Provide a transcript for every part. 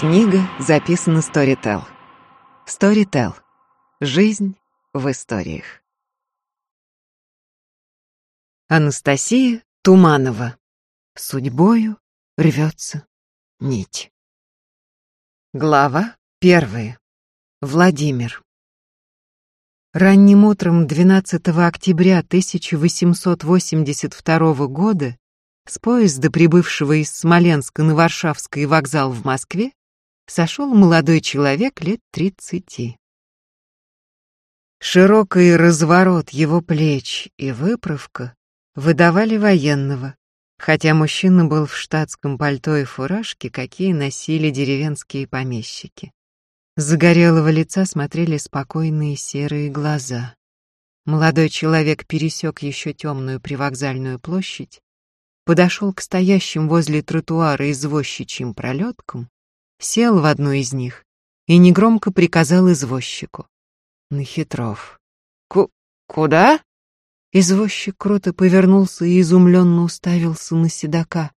Книга записана Storytel. Storytel. Жизнь в историях. Анастасия Туманова. Судьбою рвется нить. Глава первая. Владимир. Ранним утром 12 октября 1882 года с поезда, прибывшего из Смоленска на Варшавский вокзал в Москве, сошел молодой человек лет тридцати. Широкий разворот его плеч и выправка выдавали военного, хотя мужчина был в штатском пальто и фуражке, какие носили деревенские помещики. С загорелого лица смотрели спокойные серые глаза. Молодой человек пересек еще темную привокзальную площадь, подошел к стоящим возле тротуара извозчичьим пролеткам сел в одну из них и негромко приказал извозчику. Нахитров. Ку куда? Извозчик круто повернулся и изумленно уставился на седока.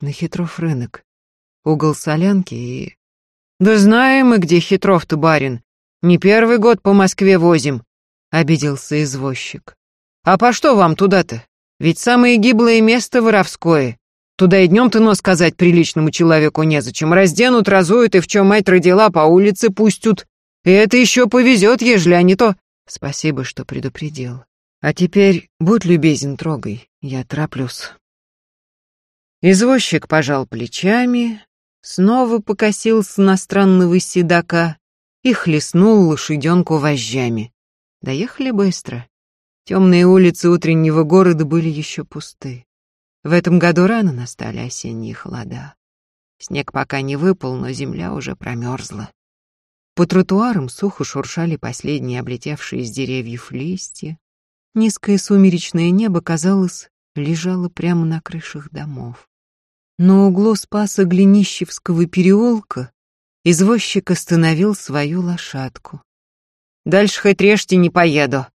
Нахитров рынок. Угол солянки и... Да знаем мы, где Хитров-то, барин. Не первый год по Москве возим, — обиделся извозчик. А по что вам туда-то? Ведь самое гиблое место воровское. Туда и днем-то нос сказать приличному человеку незачем. Разденут, разуют и в чем мать родила, по улице пустят. И это еще повезет, ежели, а не то... Спасибо, что предупредил. А теперь будь любезен, трогай, я тороплюсь. Извозчик пожал плечами, снова покосился на странного седока и хлестнул лошаденку вожжами. Доехали быстро. Темные улицы утреннего города были еще пусты. В этом году рано настали осенние холода. Снег пока не выпал, но земля уже промерзла. По тротуарам сухо шуршали последние облетевшие из деревьев листья. Низкое сумеречное небо, казалось, лежало прямо на крышах домов. На углу Спаса Глинищевского переулка извозчик остановил свою лошадку. «Дальше хоть режьте не поеду».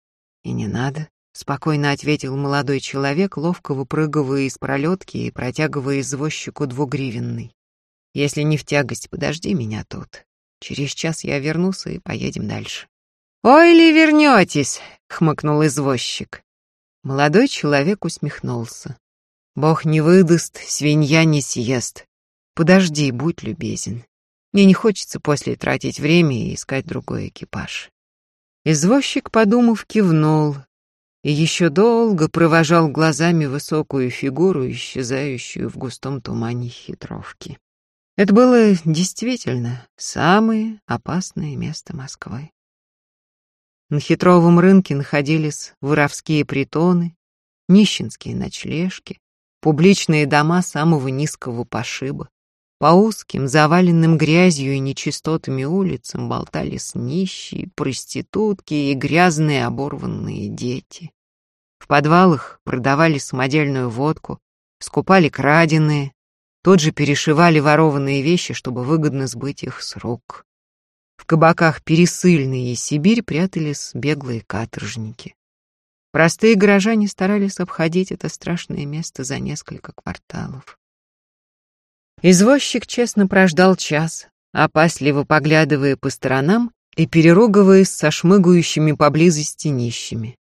«И не надо. — спокойно ответил молодой человек, ловко выпрыгивая из пролетки и протягивая извозчику двугривенный. «Если не в тягость, подожди меня тут. Через час я вернусь и поедем дальше». «Ой ли вернетесь?» — хмыкнул извозчик. Молодой человек усмехнулся. «Бог не выдаст, свинья не съест. Подожди, будь любезен. Мне не хочется после тратить время и искать другой экипаж». Извозчик, подумав, кивнул, и еще долго провожал глазами высокую фигуру, исчезающую в густом тумане хитровки. Это было действительно самое опасное место Москвы. На хитровом рынке находились воровские притоны, нищенские ночлежки, публичные дома самого низкого пошиба. По узким, заваленным грязью и нечистотами улицам болтались нищие, проститутки и грязные оборванные дети. В подвалах продавали самодельную водку, скупали краденые, тут же перешивали ворованные вещи, чтобы выгодно сбыть их с рук. В кабаках Пересыльный и Сибирь прятались беглые каторжники. Простые горожане старались обходить это страшное место за несколько кварталов. Извозчик честно прождал час, опасливо поглядывая по сторонам и переругиваясь со шмыгающими поблизости нищими.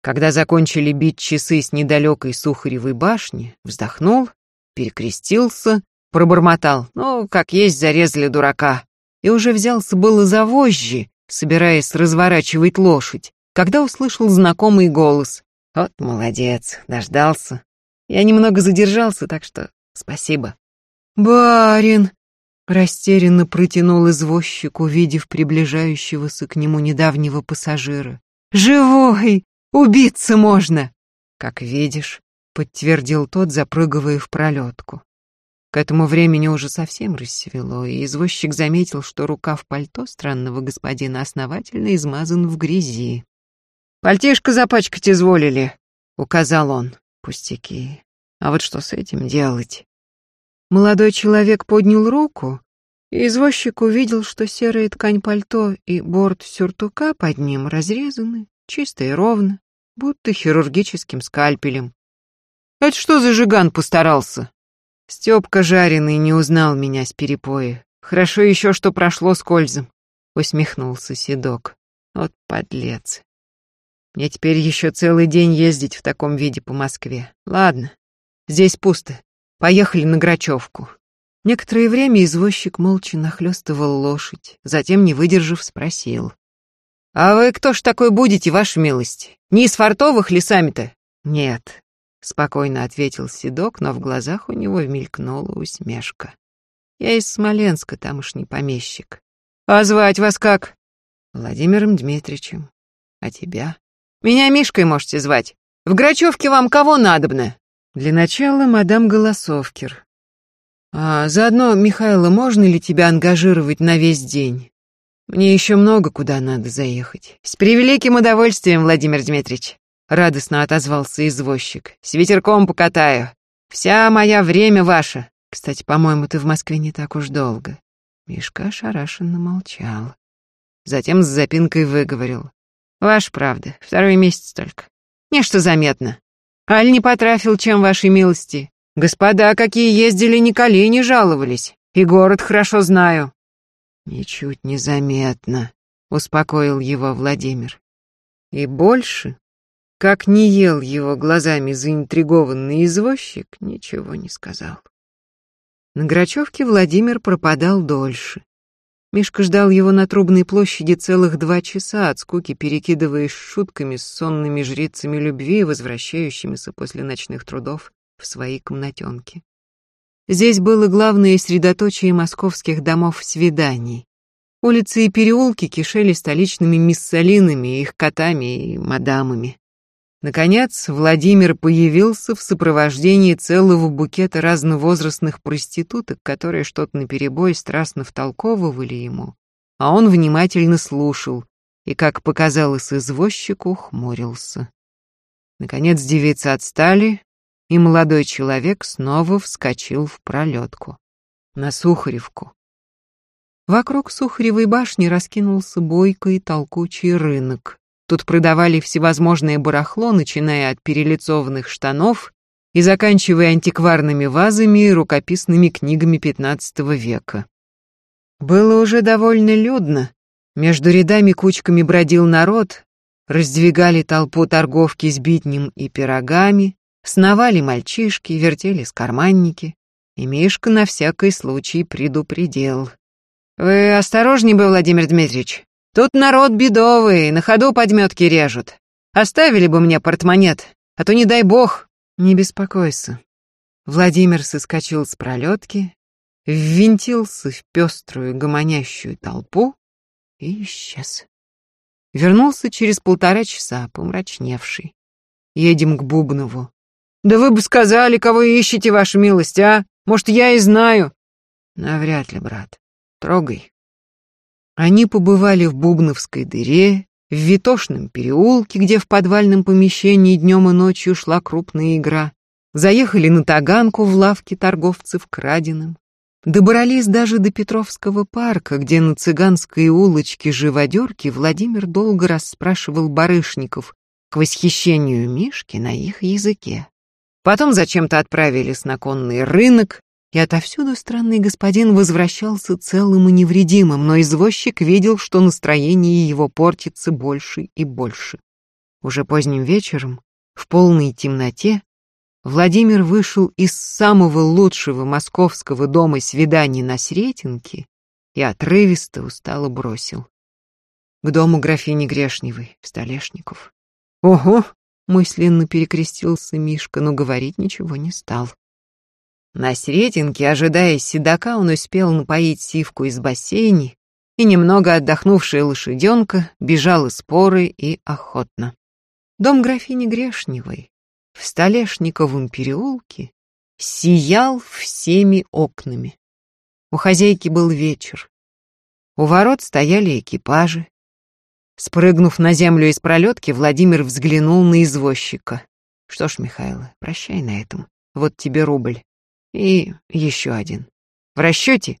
Когда закончили бить часы с недалекой Сухаревой башни, вздохнул, перекрестился, пробормотал, ну, как есть, зарезали дурака, и уже взялся было за вожжи, собираясь разворачивать лошадь, когда услышал знакомый голос. Вот молодец, дождался. Я немного задержался, так что спасибо. «Барин!» — растерянно протянул извозчик, увидев приближающегося к нему недавнего пассажира. «Живой! Убиться можно!» «Как видишь», — подтвердил тот, запрыгивая в пролетку. К этому времени уже совсем рассвело, и извозчик заметил, что рука в пальто странного господина основательно измазан в грязи. «Пальтишко запачкать изволили», — указал он. «Пустяки. А вот что с этим делать?» Молодой человек поднял руку, и извозчик увидел, что серая ткань пальто и борт сюртука под ним разрезаны, чисто и ровно, будто хирургическим скальпелем. «Это что за жиган постарался?» Степка жареный не узнал меня с перепоя, Хорошо еще, что прошло скользом, усмехнулся Седок. Вот подлец. Мне теперь еще целый день ездить в таком виде по Москве. Ладно, здесь пусто. Поехали на Грачевку. Некоторое время извозчик молча нахлёстывал лошадь, затем, не выдержав, спросил. «А вы кто ж такой будете, ваша милость? Не из фартовых ли сами-то?» «Нет», — спокойно ответил Седок, но в глазах у него мелькнула усмешка. «Я из Смоленска, тамошний помещик. А звать вас как?» «Владимиром Дмитриевичем. А тебя?» «Меня Мишкой можете звать. В Грачевке вам кого надобно?» «Для начала мадам Голосовкер. А заодно, Михайло, можно ли тебя ангажировать на весь день? Мне еще много куда надо заехать. С превеликим удовольствием, Владимир Дмитриевич. Радостно отозвался извозчик. С ветерком покатаю. Вся моя время ваша. Кстати, по-моему, ты в Москве не так уж долго. Мишка ошарашенно молчал. Затем с запинкой выговорил. Ваша правда, второй месяц только. Нечто заметно. Аль не потрафил, чем вашей милости. Господа, какие ездили, ни колени жаловались. И город хорошо знаю. Ничуть не заметно, успокоил его Владимир. И больше, как не ел его глазами заинтригованный извозчик, ничего не сказал. На Грачевке Владимир пропадал дольше. Мишка ждал его на Трубной площади целых два часа от скуки, перекидываясь шутками с сонными жрицами любви, возвращающимися после ночных трудов в свои комнатенки. Здесь было главное средоточие московских домов свиданий. Улицы и переулки кишели столичными миссалинами, их котами и мадамами. Наконец, Владимир появился в сопровождении целого букета разновозрастных проституток, которые что-то наперебой страстно втолковывали ему, а он внимательно слушал и, как показалось извозчику, хмурился. Наконец девицы отстали, и молодой человек снова вскочил в пролетку. На Сухаревку. Вокруг Сухаревой башни раскинулся бойкий толкучий рынок. Тут продавали всевозможное барахло, начиная от перелицованных штанов и заканчивая антикварными вазами и рукописными книгами XV века. Было уже довольно людно. Между рядами кучками бродил народ, раздвигали толпу торговки с битнем и пирогами, Сновали мальчишки, вертелись карманники, и Мишка на всякий случай предупредил. «Вы осторожней бы, Владимир Дмитриевич. Тут народ бедовый, на ходу подметки режут. Оставили бы мне портмонет, а то не дай бог». «Не беспокойся». Владимир соскочил с пролетки, ввинтился в пеструю гомонящую толпу и исчез. Вернулся через полтора часа, помрачневший. Едем к Бубнову. Да вы бы сказали, кого ищете, ваша милость, а? Может, я и знаю. Навряд ли, брат. Трогай. Они побывали в Бубновской дыре, в Витошном переулке, где в подвальном помещении днем и ночью шла крупная игра. Заехали на Таганку в лавке торговцев краденым. Добрались даже до Петровского парка, где на цыганской улочке живодерки Владимир долго расспрашивал барышников к восхищению Мишки на их языке. Потом зачем-то отправились на конный рынок, и отовсюду странный господин возвращался целым и невредимым, но извозчик видел, что настроение его портится больше и больше. Уже поздним вечером, в полной темноте, Владимир вышел из самого лучшего московского дома свиданий на Сретенке и отрывисто устало бросил. К дому графини Грешневой, Столешников. Ого, Мысленно перекрестился Мишка, но говорить ничего не стал. На Сретенке, ожидая седока, он успел напоить сивку из бассейни, и немного отдохнувшая лошаденка бежала споры и охотно. Дом графини Грешневой в Столешниковом переулке сиял всеми окнами. У хозяйки был вечер. У ворот стояли экипажи, Спрыгнув на землю из пролетки, Владимир взглянул на извозчика. Что ж, Михайло, прощай на этом. Вот тебе рубль. И еще один. В расчете?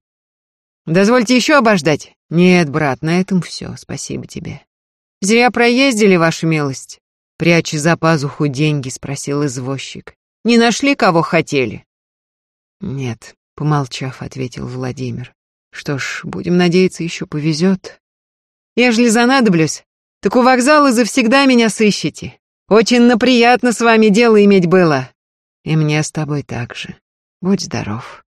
Дозвольте еще обождать? Нет, брат, на этом все. Спасибо тебе. Зря проездили, ваша милость. Пряча за пазуху деньги, спросил извозчик. Не нашли, кого хотели? Нет, помолчав, ответил Владимир. Что ж, будем надеяться, еще повезет. Ежели занадоблюсь, так у вокзала завсегда меня сыщете. Очень наприятно с вами дело иметь было. И мне с тобой так же. Будь здоров.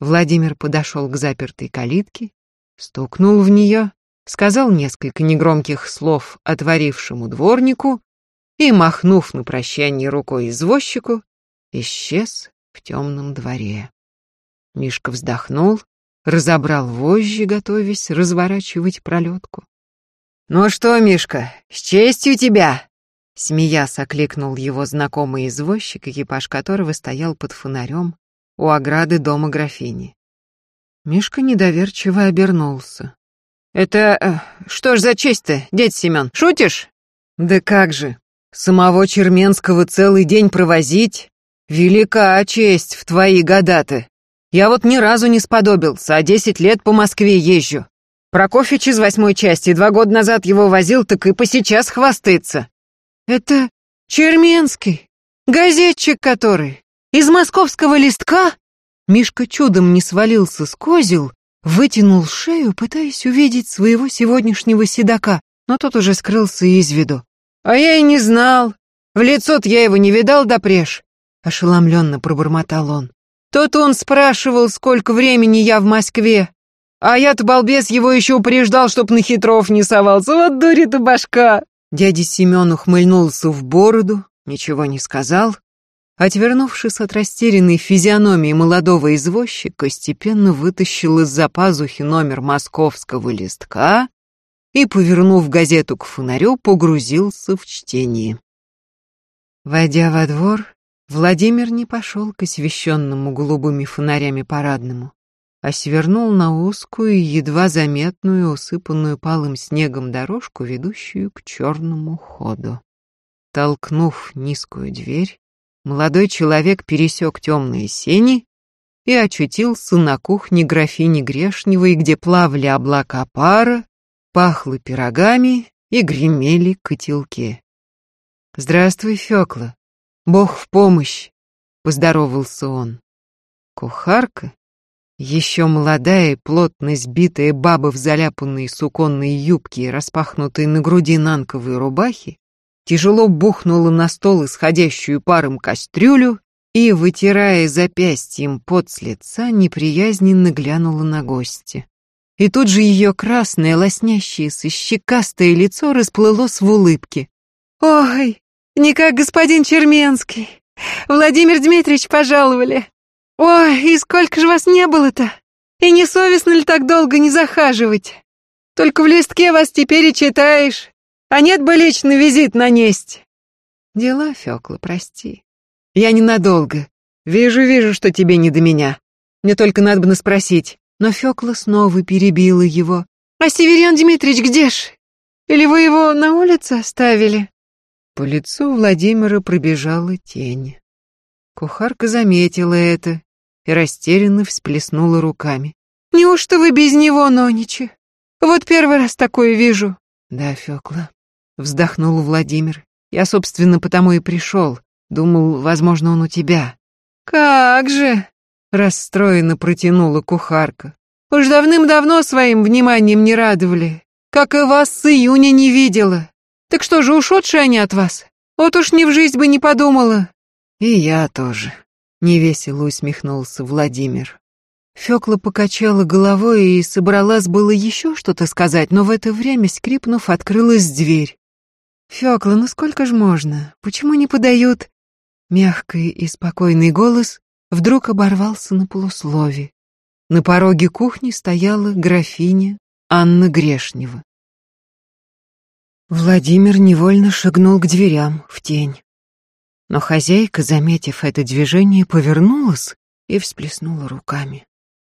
Владимир подошел к запертой калитке, стукнул в нее, сказал несколько негромких слов отворившему дворнику и, махнув на прощание рукой извозчику, исчез в темном дворе. Мишка вздохнул, разобрал вожжи, готовясь разворачивать пролетку. «Ну что, Мишка, с честью тебя!» Смеясь, окликнул его знакомый извозчик, экипаж которого стоял под фонарем у ограды дома графини. Мишка недоверчиво обернулся. «Это э, что ж за честь-то, дядь Семен, шутишь?» «Да как же, самого Черменского целый день провозить? Велика честь в твои года-то. Я вот ни разу не сподобился, а десять лет по Москве езжу. Прокофьич из восьмой части два года назад его возил, так и по сейчас хвастается». «Это Черменский, газетчик который, из московского листка?» Мишка чудом не свалился с козел, вытянул шею, пытаясь увидеть своего сегодняшнего седока, но тот уже скрылся из виду. «А я и не знал. В лицо-то я его не видал допреж», — ошеломленно пробормотал он. «Тот он спрашивал, сколько времени я в Москве. А я-то, балбес, его еще упреждал, чтоб на хитров не совался. Вот дури-то башка!» Дядя Семен ухмыльнулся в бороду, ничего не сказал, Отвернувшись от растерянной физиономии молодого извозчика, степенно вытащил из-за пазухи номер московского листка и, повернув газету к фонарю, погрузился в чтение. Войдя во двор, Владимир не пошел к освещенному голубыми фонарями парадному, а свернул на узкую, едва заметную, усыпанную палым снегом дорожку, ведущую к черному ходу. Толкнув низкую дверь, молодой человек пересек темные сени и очутился на кухне графини Грешневой, где плавали облака пара, пахло пирогами и гремели котелки. «Здравствуй, Фёкла. Бог в помощь!» — поздоровался он. Кухарка, еще молодая плотно сбитая баба в заляпанной суконной юбке и распахнутой на груди нанковой рубахе, тяжело бухнула на стол исходящую паром кастрюлю и, вытирая запястьем пот с лица, неприязненно глянула на гостя. И тут же ее красное, лоснящееся, щекастое лицо расплылось в улыбке. «Ой, не как господин Черменский. Владимир Дмитриевич пожаловали. Ой, и сколько же вас не было-то? И не совестно ли так долго не захаживать? Только в листке вас теперь и читаешь. А нет бы личный визит нанесть. Дела, Фёкла, прости. Я ненадолго. Вижу, вижу, что тебе не до меня. Мне только надо бы спросить. Но Фёкла снова перебила его. А Северян Дмитриевич где ж? Или вы его на улице оставили? По лицу Владимира пробежала тень. Кухарка заметила это и растерянно всплеснула руками. «Неужто вы без него, Ноничи? Вот первый раз такое вижу». «Да, Фёкла, Вздохнул Владимир. Я, собственно, потому и пришел. Думал, возможно, он у тебя. Как же? Расстроенно протянула кухарка. Уж давным-давно своим вниманием не радовали. Как и вас с июня не видела. Так что же, ушедшие они от вас? Вот уж ни в жизнь бы не подумала. И я тоже. Невесело усмехнулся Владимир. Фёкла покачала головой и собралась было еще что-то сказать, но в это время, скрипнув, открылась дверь. «Фёкла, ну сколько ж можно? Почему не подают?» Мягкий и спокойный голос вдруг оборвался на полуслове. На пороге кухни стояла графиня Анна Грешнева. Владимир невольно шагнул к дверям, в тень. Но хозяйка, заметив это движение, повернулась и всплеснула руками.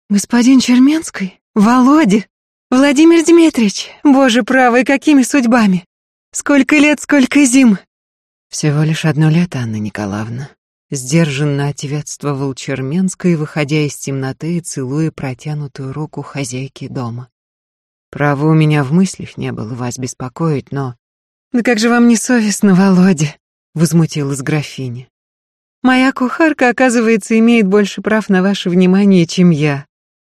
«Господин Черменский? Володя? Владимир Дмитриевич? Боже правый, какими судьбами? Сколько лет, сколько зим!» «Всего лишь одно лето, Анна Николаевна», — сдержанно ответствовал Черменской, выходя из темноты и целуя протянутую руку хозяйки дома. «Право у меня в мыслях не было вас беспокоить, но...» «Да как же вам не совестно, Володя?» — возмутилась графиня. «Моя кухарка, оказывается, имеет больше прав на ваше внимание, чем я.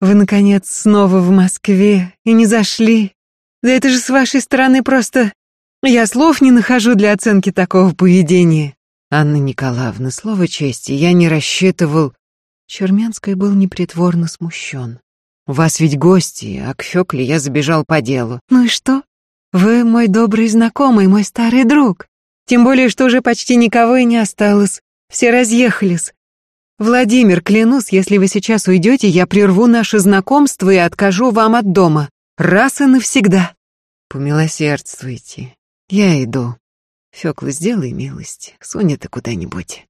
Вы, наконец, снова в Москве и не зашли. Да это же с вашей стороны просто... Я слов не нахожу для оценки такого поведения. Анна Николаевна, слово чести, я не рассчитывал... Черменский был непритворно смущен. «У вас ведь гости, а к Фёкле я забежал по делу». «Ну и что? Вы мой добрый знакомый, мой старый друг. Тем более, что уже почти никого и не осталось. Все разъехались. Владимир, клянусь, если вы сейчас уйдете, я прерву наше знакомство и откажу вам от дома. Раз и навсегда». «Помилосердствуйте. Я иду. Фёкла, сделай милость, сунь это куда-нибудь».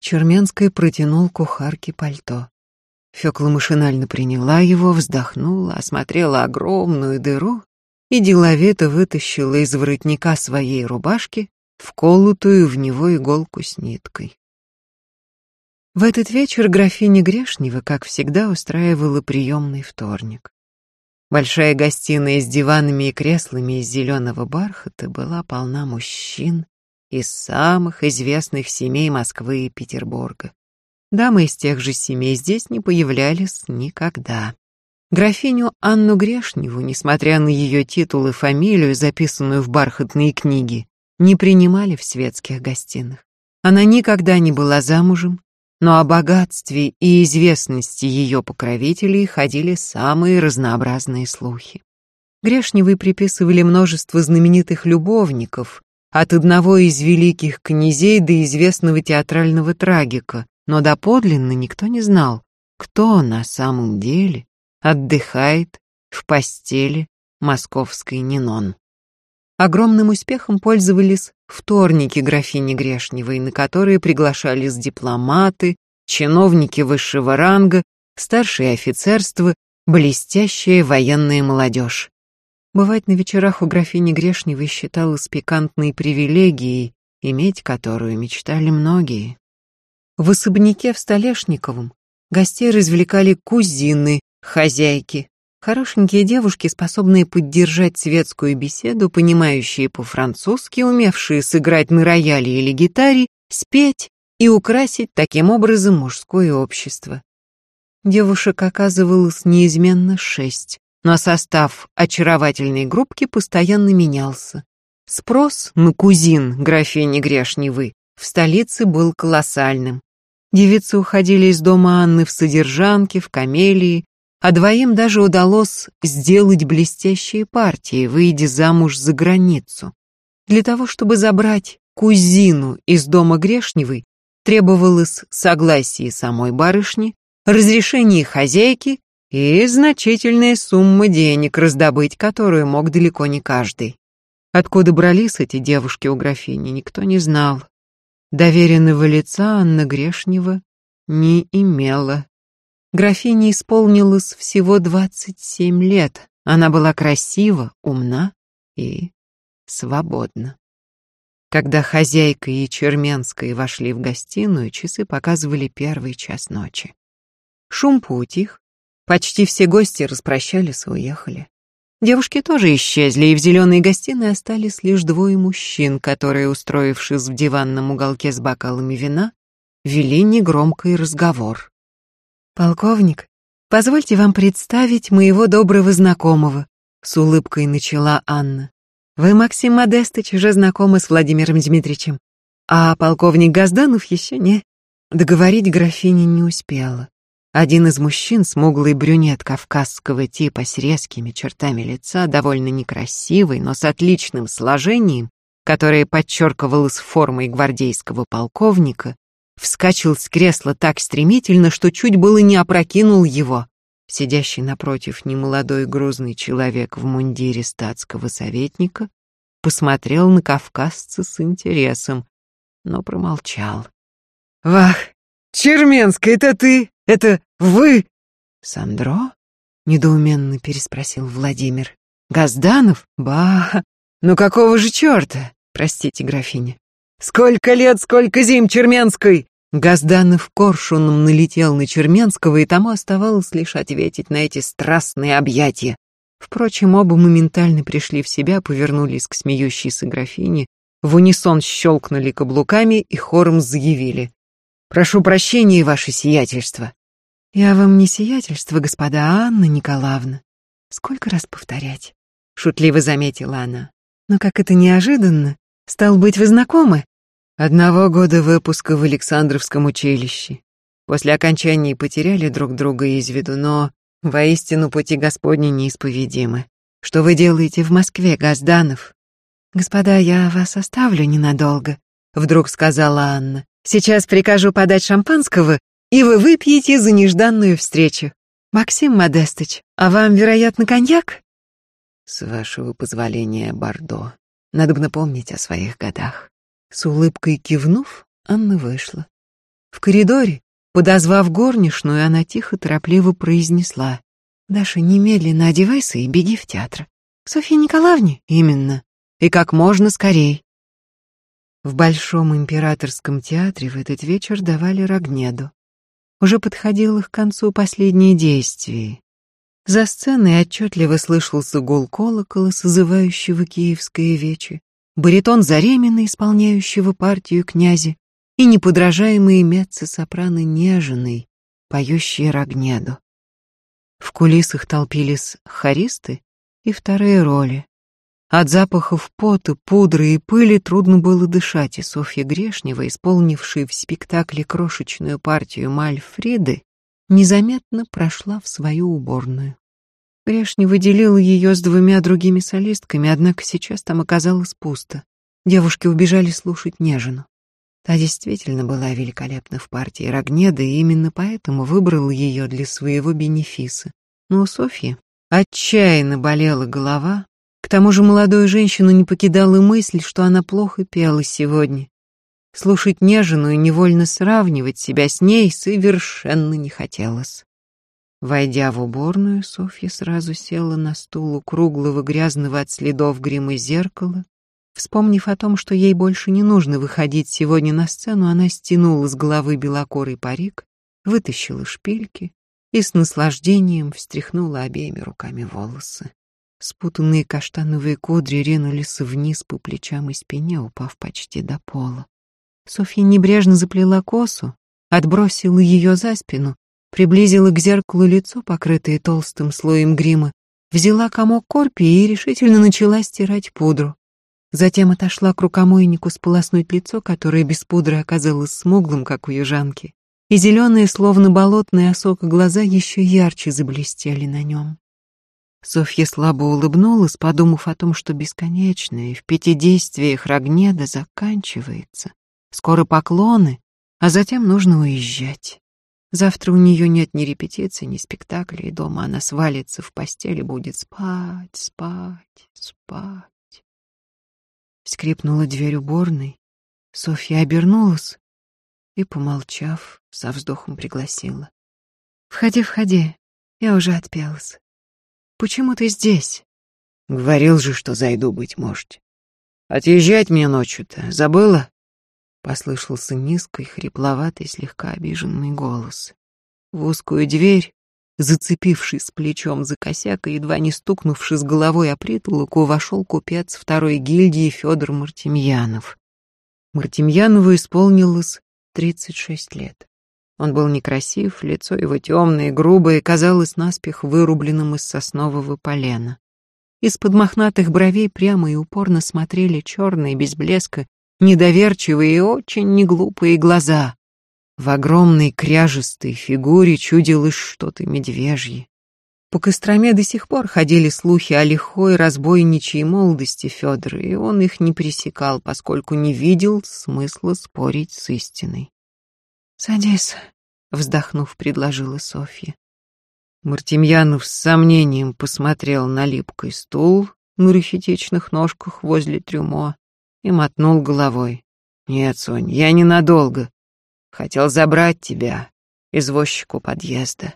Черменская протянул кухарке пальто. Фёкла машинально приняла его, вздохнула, осмотрела огромную дыру и деловито вытащила из воротника своей рубашки вколотую в него иголку с ниткой. В этот вечер графиня Грешнева, как всегда, устраивала приемный вторник. Большая гостиная с диванами и креслами из зеленого бархата была полна мужчин, из самых известных семей Москвы и Петербурга. Дамы из тех же семей здесь не появлялись никогда. Графиню Анну Грешневу, несмотря на ее титул и фамилию, записанную в бархатные книги, не принимали в светских гостиных. Она никогда не была замужем, но о богатстве и известности ее покровителей ходили самые разнообразные слухи. Грешневой приписывали множество знаменитых любовников, от одного из великих князей до известного театрального трагика, но доподлинно никто не знал, кто на самом деле отдыхает в постели московской Нинон. Огромным успехом пользовались вторники графини Грешневой, на которые приглашались дипломаты, чиновники высшего ранга, старшее офицерство, блестящая военная молодежь. Бывать на вечерах у графини Грешневой считалось пикантной привилегией, иметь которую мечтали многие. В особняке в Столешниковом гостей развлекали кузины, хозяйки, хорошенькие девушки, способные поддержать светскую беседу, понимающие по-французски, умевшие сыграть на рояле или гитаре, спеть и украсить таким образом мужское общество. Девушек оказывалось неизменно шесть но состав очаровательной группки постоянно менялся. Спрос на кузин графини Грешневы в столице был колоссальным. Девицы уходили из дома Анны в содержанке, в камелии, а двоим даже удалось сделать блестящие партии, выйдя замуж за границу. Для того, чтобы забрать кузину из дома Грешневой, требовалось согласие самой барышни, разрешение хозяйки и значительная сумма денег, раздобыть которую мог далеко не каждый. Откуда брались эти девушки у графини, никто не знал. Доверенного лица Анна Грешнева не имела. Графине исполнилось всего двадцать семь лет. Она была красива, умна и свободна. Когда хозяйка и Черменская вошли в гостиную, часы показывали первый час ночи. Шум поутих, Почти все гости распрощались и уехали. Девушки тоже исчезли, и в зеленой гостиной остались лишь двое мужчин, которые, устроившись в диванном уголке с бокалами вина, вели негромкий разговор. «Полковник, позвольте вам представить моего доброго знакомого», — с улыбкой начала Анна. «Вы, Максим Модестыч, уже знакомы с Владимиром Дмитриевичем, а полковник Газданов еще не...» Договорить графиня не успела. Один из мужчин, смуглый брюнет кавказского типа с резкими чертами лица, довольно некрасивый, но с отличным сложением, которое подчеркивалось формой гвардейского полковника, вскочил с кресла так стремительно, что чуть было не опрокинул его. Сидящий напротив немолодой грузный человек в мундире статского советника посмотрел на кавказца с интересом, но промолчал. «Вах, Черменская, это ты? Это вы?» «Сандро?» — недоуменно переспросил Владимир. «Газданов? Ба! Ну какого же черта? Простите, графиня. Сколько лет, сколько зим Черменской!» Газданов коршуном налетел на Черменского, и тому оставалось лишь ответить на эти страстные объятия. Впрочем, оба моментально пришли в себя, повернулись к смеющейся графине, в унисон щелкнули каблуками и хором заявили. «Прошу прощения, ваше сиятельство. «Я вам не сиятельство, господа Анна Николаевна. Сколько раз повторять?» — шутливо заметила она. «Но как это неожиданно. Стал быть, вы знакомы?» «Одного года выпуска в Александровском училище. После окончания потеряли друг друга из виду, но воистину пути Господни неисповедимы. Что вы делаете в Москве, Газданов?» «Господа, я вас оставлю ненадолго», — вдруг сказала Анна. «Сейчас прикажу подать шампанского, и вы выпьете за нежданную встречу. Максим Модестыч, а вам, вероятно, коньяк?» «С вашего позволения, Бордо. Надо бы напомнить о своих годах». С улыбкой кивнув, Анна вышла. В коридоре, подозвав горничную, она тихо, торопливо произнесла. «Даша, немедленно одевайся и беги в театр». «Софья Николаевне?» «Именно и как можно скорей. В Большом императорском театре в этот вечер давали Рогнеду. Уже подходило к концу последнее действие. За сценой отчетливо слышался гул колокола, созывающего киевское вече, баритон Заремина, исполняющего партию князя, и неподражаемые меццо-сопрано нежной, поющие Рогнеду. В кулисах толпились хористы и вторые роли. От запахов пота, пудры и пыли трудно было дышать, и Софья Грешнева, исполнившая в спектакле крошечную партию Мальфреды, незаметно прошла в свою уборную. Грешнева делила ее с двумя другими солистками, однако сейчас там оказалось пусто. Девушки убежали слушать Нежину. Та действительно была великолепна в партии Рогнеда, и именно поэтому выбрала ее для своего бенефиса. Но у Софьи отчаянно болела голова, к тому же молодую женщину не покидала мысль, что она плохо пела сегодня. Слушать нежину и невольно сравнивать себя с ней совершенно не хотелось. Войдя в уборную, Софья сразу села на стул у круглого грязного от следов грима зеркала. Вспомнив о том, что ей больше не нужно выходить сегодня на сцену, она стянула с головы белокорый парик, вытащила шпильки и с наслаждением встряхнула обеими руками волосы. Спутанные каштановые кудри ринулись вниз по плечам и спине, упав почти до пола. Софья небрежно заплела косу, отбросила ее за спину, приблизила к зеркалу лицо, покрытое толстым слоем грима, взяла комок корпи и решительно начала стирать пудру. Затем отошла к рукомойнику сполоснуть лицо, которое без пудры оказалось смуглым, как у южанки, и зеленые, словно болотные осока глаза еще ярче заблестели на нем. Софья слабо улыбнулась, подумав о том, что бесконечное в пяти действиях Рогнеда заканчивается. Скоро поклоны, а затем нужно уезжать. Завтра у нее нет ни репетиции, ни спектакля, и дома она свалится в постель и будет спать, спать, спать. Скрипнула дверь уборной. Софья обернулась и, помолчав, со вздохом пригласила. «Входи, входи, я уже отпелась». Почему ты здесь? Говорил же, что зайду, быть может. Отъезжать мне ночью-то, забыла? Послышался низкий, хрипловатый, слегка обиженный голос. В узкую дверь, зацепившись плечом за косяк и едва не стукнувшись головой о притолоку, вошел купец второй гильдии Федор Мартемьянов. Мартемьянову исполнилось тридцать шесть лет. Он был некрасив, лицо его темное и грубое казалось наспех вырубленным из соснового полена. Из-под мохнатых бровей прямо и упорно смотрели черные, без блеска, недоверчивые и очень неглупые глаза. В огромной кряжестой фигуре чудилось что-то медвежье. По Костроме до сих пор ходили слухи о лихой разбойничьей молодости Федора, и он их не пресекал, поскольку не видел смысла спорить с истиной. «Садись», — вздохнув, предложила Софья. Мартемьянов с сомнением посмотрел на липкий стул на рахитичных ножках возле трюмо и мотнул головой. «Нет, Сонь, я ненадолго. Хотел забрать тебя, извозчику подъезда».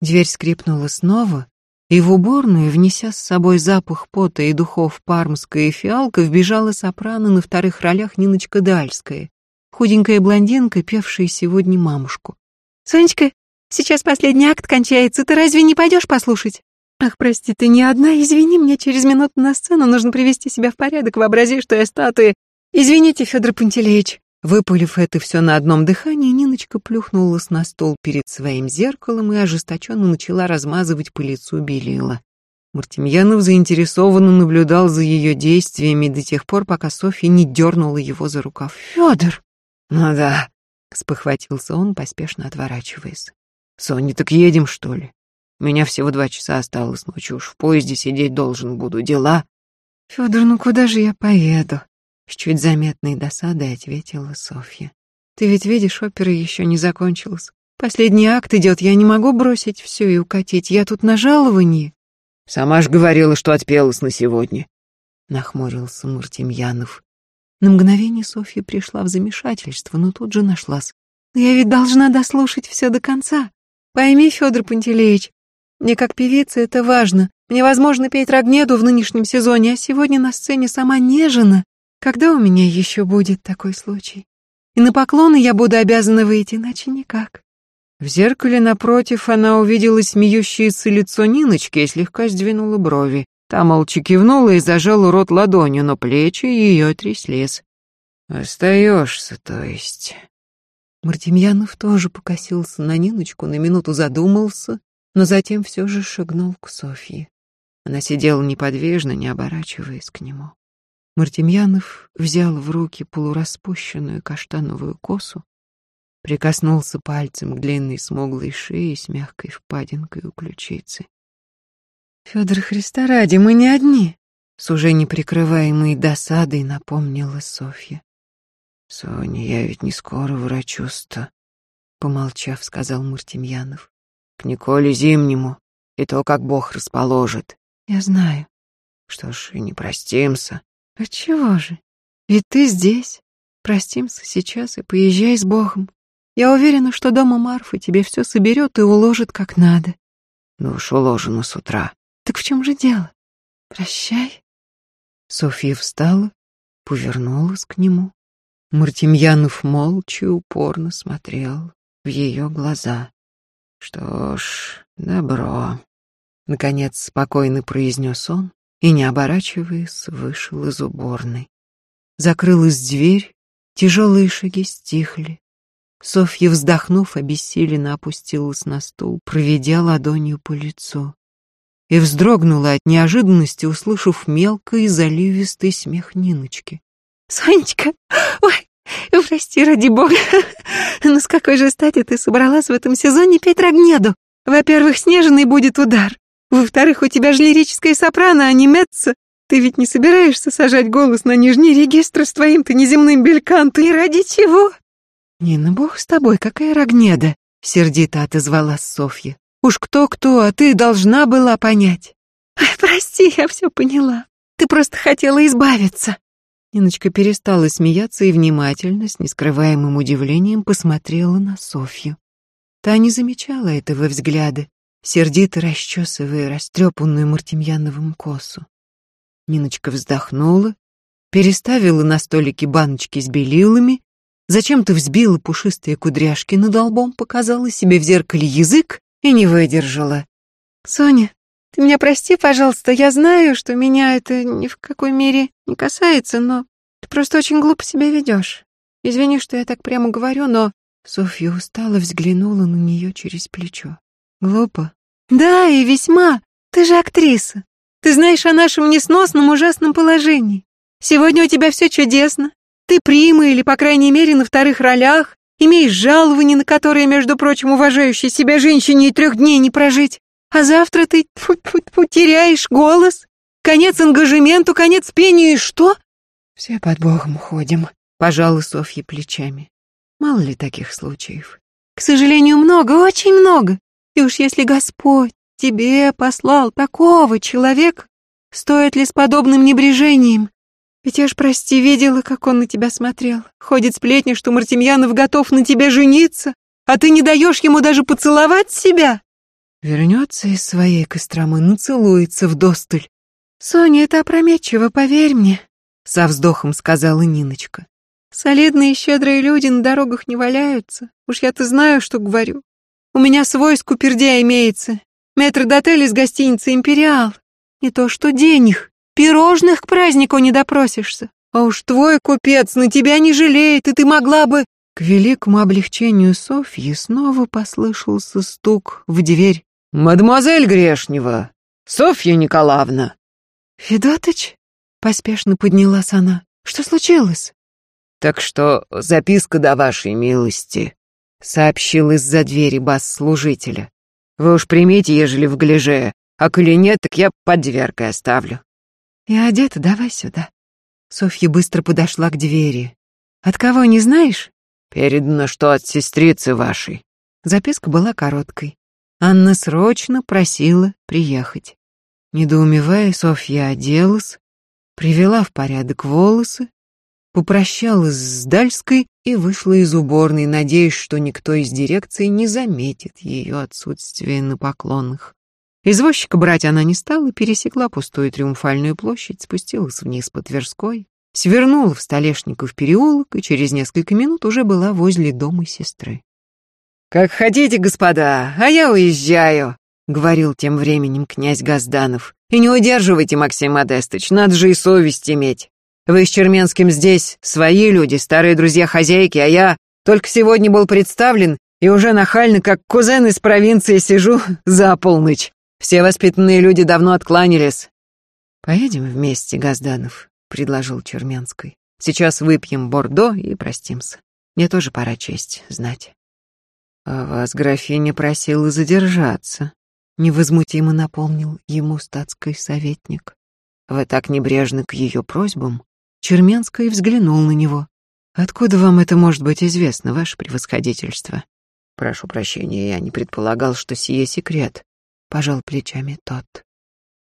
Дверь скрипнула снова, и в уборную, внеся с собой запах пота и духов пармская фиалка, вбежала сопрано на вторых ролях Ниночка Дальская, худенькая блондинка, певшая сегодня мамушку. «Сонечка, сейчас последний акт кончается, ты разве не пойдешь послушать?» «Ах, прости, ты не одна, извини, мне через минуту на сцену нужно привести себя в порядок, вообрази, что я статуя. Извините, Федор Пантелеич». Выпалив это все на одном дыхании, Ниночка плюхнулась на стол перед своим зеркалом и ожесточенно начала размазывать по лицу белила. Мартемьянов заинтересованно наблюдал за ее действиями до тех пор, пока Софья не дернула его за рукав. «Федор!» «Ну да», — спохватился он, поспешно отворачиваясь. «Соня, так едем, что ли? Меня всего два часа осталось ночью, уж в поезде сидеть должен буду. Дела?» «Федор, ну куда же я поеду?» С чуть заметной досадой ответила Софья. «Ты ведь видишь, опера еще не закончилась. Последний акт идет, я не могу бросить все и укатить. Я тут на жаловании». «Сама ж говорила, что отпелась на сегодня», — нахмурился Мартемьянов. На мгновение Софья пришла в замешательство, но тут же нашлась. «Но я ведь должна дослушать все до конца. Пойми, Федор Пантелеич, мне как певице это важно. Мне возможно петь Рогнеду в нынешнем сезоне, а сегодня на сцене сама Нежина. Когда у меня еще будет такой случай? И на поклоны я буду обязана выйти, иначе никак. В зеркале напротив она увидела смеющееся лицо Ниночки и слегка сдвинула брови. Та молча кивнула и зажала рот ладонью, но плечи ее тряслись. «Остаешься, то есть?» Мартемьянов тоже покосился на Ниночку, на минуту задумался, но затем все же шагнул к Софье. Она сидела неподвижно, не оборачиваясь к нему. Мартемьянов взял в руки полураспущенную каштановую косу, прикоснулся пальцем к длинной смуглой шее с мягкой впадинкой у ключицы. «Федор Христа ради, мы не одни!» С уже неприкрываемой досадой напомнила Софья. «Соня, я ведь не скоро врачу-то», — помолчав, сказал Мартемьянов. «К Николе Зимнему, и то, как Бог расположит». «Я знаю». «Что ж, и не простимся». Отчего же? Ведь ты здесь. Простимся сейчас и поезжай с Богом. Я уверена, что дома Марфа тебе все соберет и уложит как надо. Ну уж уложено с утра. Так в чем же дело? Прощай. Софья встала, повернулась к нему. Мартемьянов молча и упорно смотрел в ее глаза. Что ж, добро. Наконец спокойно произнес он и, не оборачиваясь, вышел из уборной. Закрылась дверь, тяжелые шаги стихли. Софья, вздохнув, обессиленно опустилась на стул, проведя ладонью по лицу. И вздрогнула от неожиданности, услышав мелкий заливистый смех Ниночки. «Сонечка, ой, прости, ради бога, но с какой же стати ты собралась в этом сезоне петь Рогнеду? Во-первых, снежный будет удар. Во-вторых, у тебя же лирическая сопрано, а не меццо. Ты ведь не собираешься сажать голос на нижний регистр с твоим-то неземным белькантом, и ради чего? Нина, бог с тобой, какая Рогнеда, сердито отозвалась Софья. Уж кто-кто, а ты должна была понять. прости, я все поняла. Ты просто хотела избавиться. Ниночка перестала смеяться и внимательно, с нескрываемым удивлением, посмотрела на Софью. Та не замечала этого взгляда, сердито расчесывая растрепанную Мартемьяновым косу. Ниночка вздохнула, переставила на столике баночки с белилами, зачем-то взбила пушистые кудряшки над лбом, показала себе в зеркале язык и не выдержала. «Соня, ты меня прости, пожалуйста, я знаю, что меня это ни в какой мере не касается, но ты просто очень глупо себя ведешь. Извини, что я так прямо говорю, но...» Софья устало взглянула на нее через плечо. Глупо? Да, и весьма. Ты же актриса. Ты знаешь о нашем несносном ужасном положении. Сегодня у тебя все чудесно. Ты прима или, по крайней мере, на вторых ролях, имеешь жалование, на которое, между прочим, уважающей себя женщине и трех дней не прожить. А завтра ты тьфу -тьфу -тьфу, теряешь голос, конец ангажементу, конец пению и что? Все под Богом ходим, пожала Софья плечами. Мало ли таких случаев. К сожалению, много, очень много. И уж если Господь тебе послал такого человека, стоит ли с подобным небрежением? Ведь я ж, прости, видела, как он на тебя смотрел. Ходит сплетня, что Мартемьянов готов на тебе жениться, а ты не даешь ему даже поцеловать себя. Вернется из своей Костромы, нацелуется в досталь. Соня, это опрометчиво, поверь мне, со вздохом сказала Ниночка. Солидные и щедрые люди на дорогах не валяются. Уж я-то знаю, что говорю. У меня свой скупердя имеется. Метрдотель из гостиницы «Империал». Не то что денег. Пирожных к празднику не допросишься. А уж твой купец на тебя не жалеет, и ты могла бы...» К великому облегчению Софьи снова послышался стук в дверь. «Мадемуазель Грешнева! Софья Николаевна!» «Федотыч?» — поспешно поднялась она. «Что случилось?» «Так что записка до вашей милости», — сообщил из-за двери бас служителя. «Вы уж примите, ежели в гляже, а коли нет, так я под дверкой оставлю». «Я одета, давай сюда». Софья быстро подошла к двери. «От кого, не знаешь?» «Передано, что от сестрицы вашей». Записка была короткой. Анна срочно просила приехать. Недоумевая, Софья оделась, привела в порядок волосы, попрощалась с Дальской и вышла из уборной, надеясь, что никто из дирекции не заметит ее отсутствие на поклонах. Извозчика брать она не стала, пересекла пустую Триумфальную площадь, спустилась вниз по Тверской, свернула в Столешников переулок и через несколько минут уже была возле дома сестры. «Как хотите, господа, а я уезжаю», — говорил тем временем князь Газданов. «И не удерживайте, Максим Модестыч, надо же и совесть иметь. Вы с Черменским здесь свои люди, старые друзья хозяйки, а я только сегодня был представлен и уже нахально, как кузен из провинции, сижу за полночь. Все воспитанные люди давно откланялись». «Поедем вместе, Газданов», — предложил Черменской. «Сейчас выпьем бордо и простимся. Мне тоже пора честь знать». «А вас графиня просила задержаться», — невозмутимо напомнил ему статский советник. «Вы так небрежны к ее просьбам?» Черменский взглянул на него. «Откуда вам это может быть известно, ваше превосходительство?» «Прошу прощения, я не предполагал, что сие секрет», — пожал плечами тот.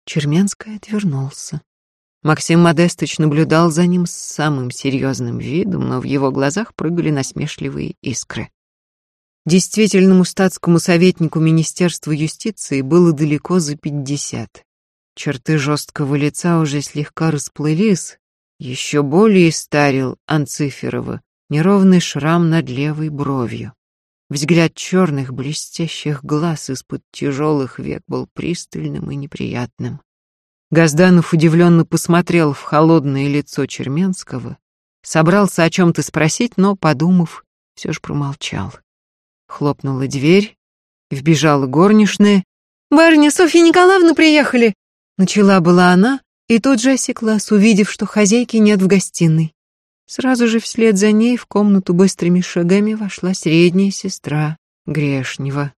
Черменский отвернулся. Максим Модестович наблюдал за ним с самым серьезным видом, но в его глазах прыгали насмешливые искры. Действительному статскому советнику Министерства юстиции было далеко за пятьдесят. Черты жесткого лица уже слегка расплылись, еще более старил Анциферова неровный шрам над левой бровью. Взгляд черных блестящих глаз из-под тяжелых век был пристальным и неприятным. Газданов удивленно посмотрел в холодное лицо Черменского, собрался о чем-то спросить, но, подумав, все ж промолчал. Хлопнула дверь, вбежала горничная. «Барыня Софья Николаевна приехали!» Начала была она, и тут же осеклась, увидев, что хозяйки нет в гостиной. Сразу же вслед за ней в комнату быстрыми шагами вошла средняя сестра Грешнева.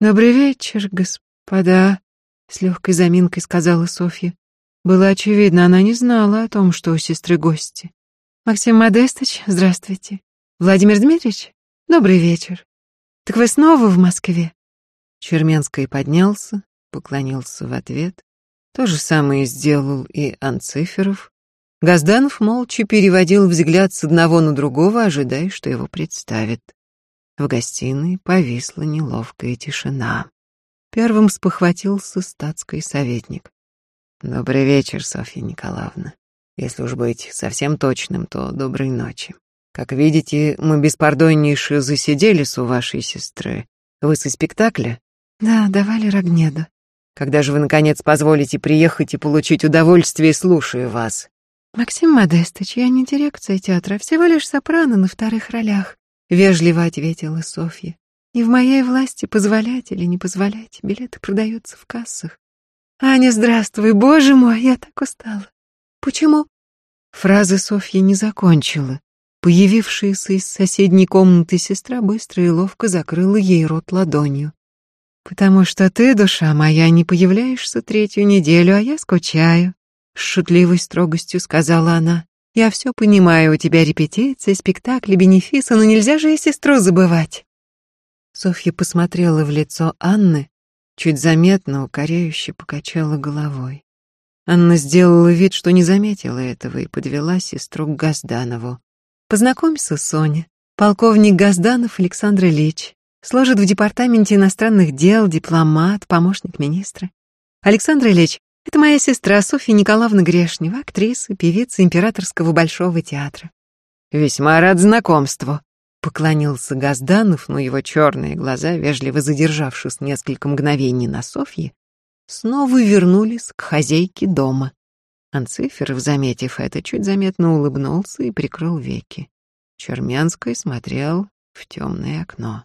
«Добрый вечер, господа», — с легкой заминкой сказала Софья. Было очевидно, она не знала о том, что у сестры гости. «Максим Модестович, здравствуйте. Владимир Дмитриевич, добрый вечер. Так вы снова в Москве?» Черменский поднялся, поклонился в ответ. То же самое сделал и Анциферов. Газданов молча переводил взгляд с одного на другого, ожидая, что его представят. В гостиной повисла неловкая тишина. Первым спохватился статский советник. «Добрый вечер, Софья Николаевна. Если уж быть совсем точным, то доброй ночи. Как видите, мы беспардоннейше засиделись у вашей сестры. Вы со спектакля?» «Да, давали Рогнеда». Когда же вы, наконец, позволите приехать и получить удовольствие, слушаю вас?» «Максим Модестович, я не дирекция театра, всего лишь сопрано на вторых ролях», — вежливо ответила Софья. «И в моей власти позволять или не позволять, билеты продаются в кассах». «Аня, здравствуй, боже мой, я так устала». «Почему?» Фразы Софья не закончила. Появившаяся из соседней комнаты сестра быстро и ловко закрыла ей рот ладонью. «Потому что ты, душа моя, не появляешься третью неделю, а я скучаю», — с шутливой строгостью сказала она. «Я все понимаю, у тебя репетиции, спектакли, бенефисы, но нельзя же и сестру забывать». Софья посмотрела в лицо Анны, чуть заметно, укоряюще покачала головой. Анна сделала вид, что не заметила этого, и подвела сестру к Газданову. «Познакомься, Соня. Полковник Газданов Александр Ильич служит в департаменте иностранных дел, дипломат, помощник министра. Александр Ильич, это моя сестра Софья Николаевна Грешнева, актриса, певица Императорского Большого театра. Весьма рад знакомству. Поклонился Газданов, но его черные глаза, вежливо задержавшись несколько мгновений на Софье, снова вернулись к хозяйке дома. Анциферов, заметив это, чуть заметно улыбнулся и прикрыл веки. Черменский смотрел в темное окно.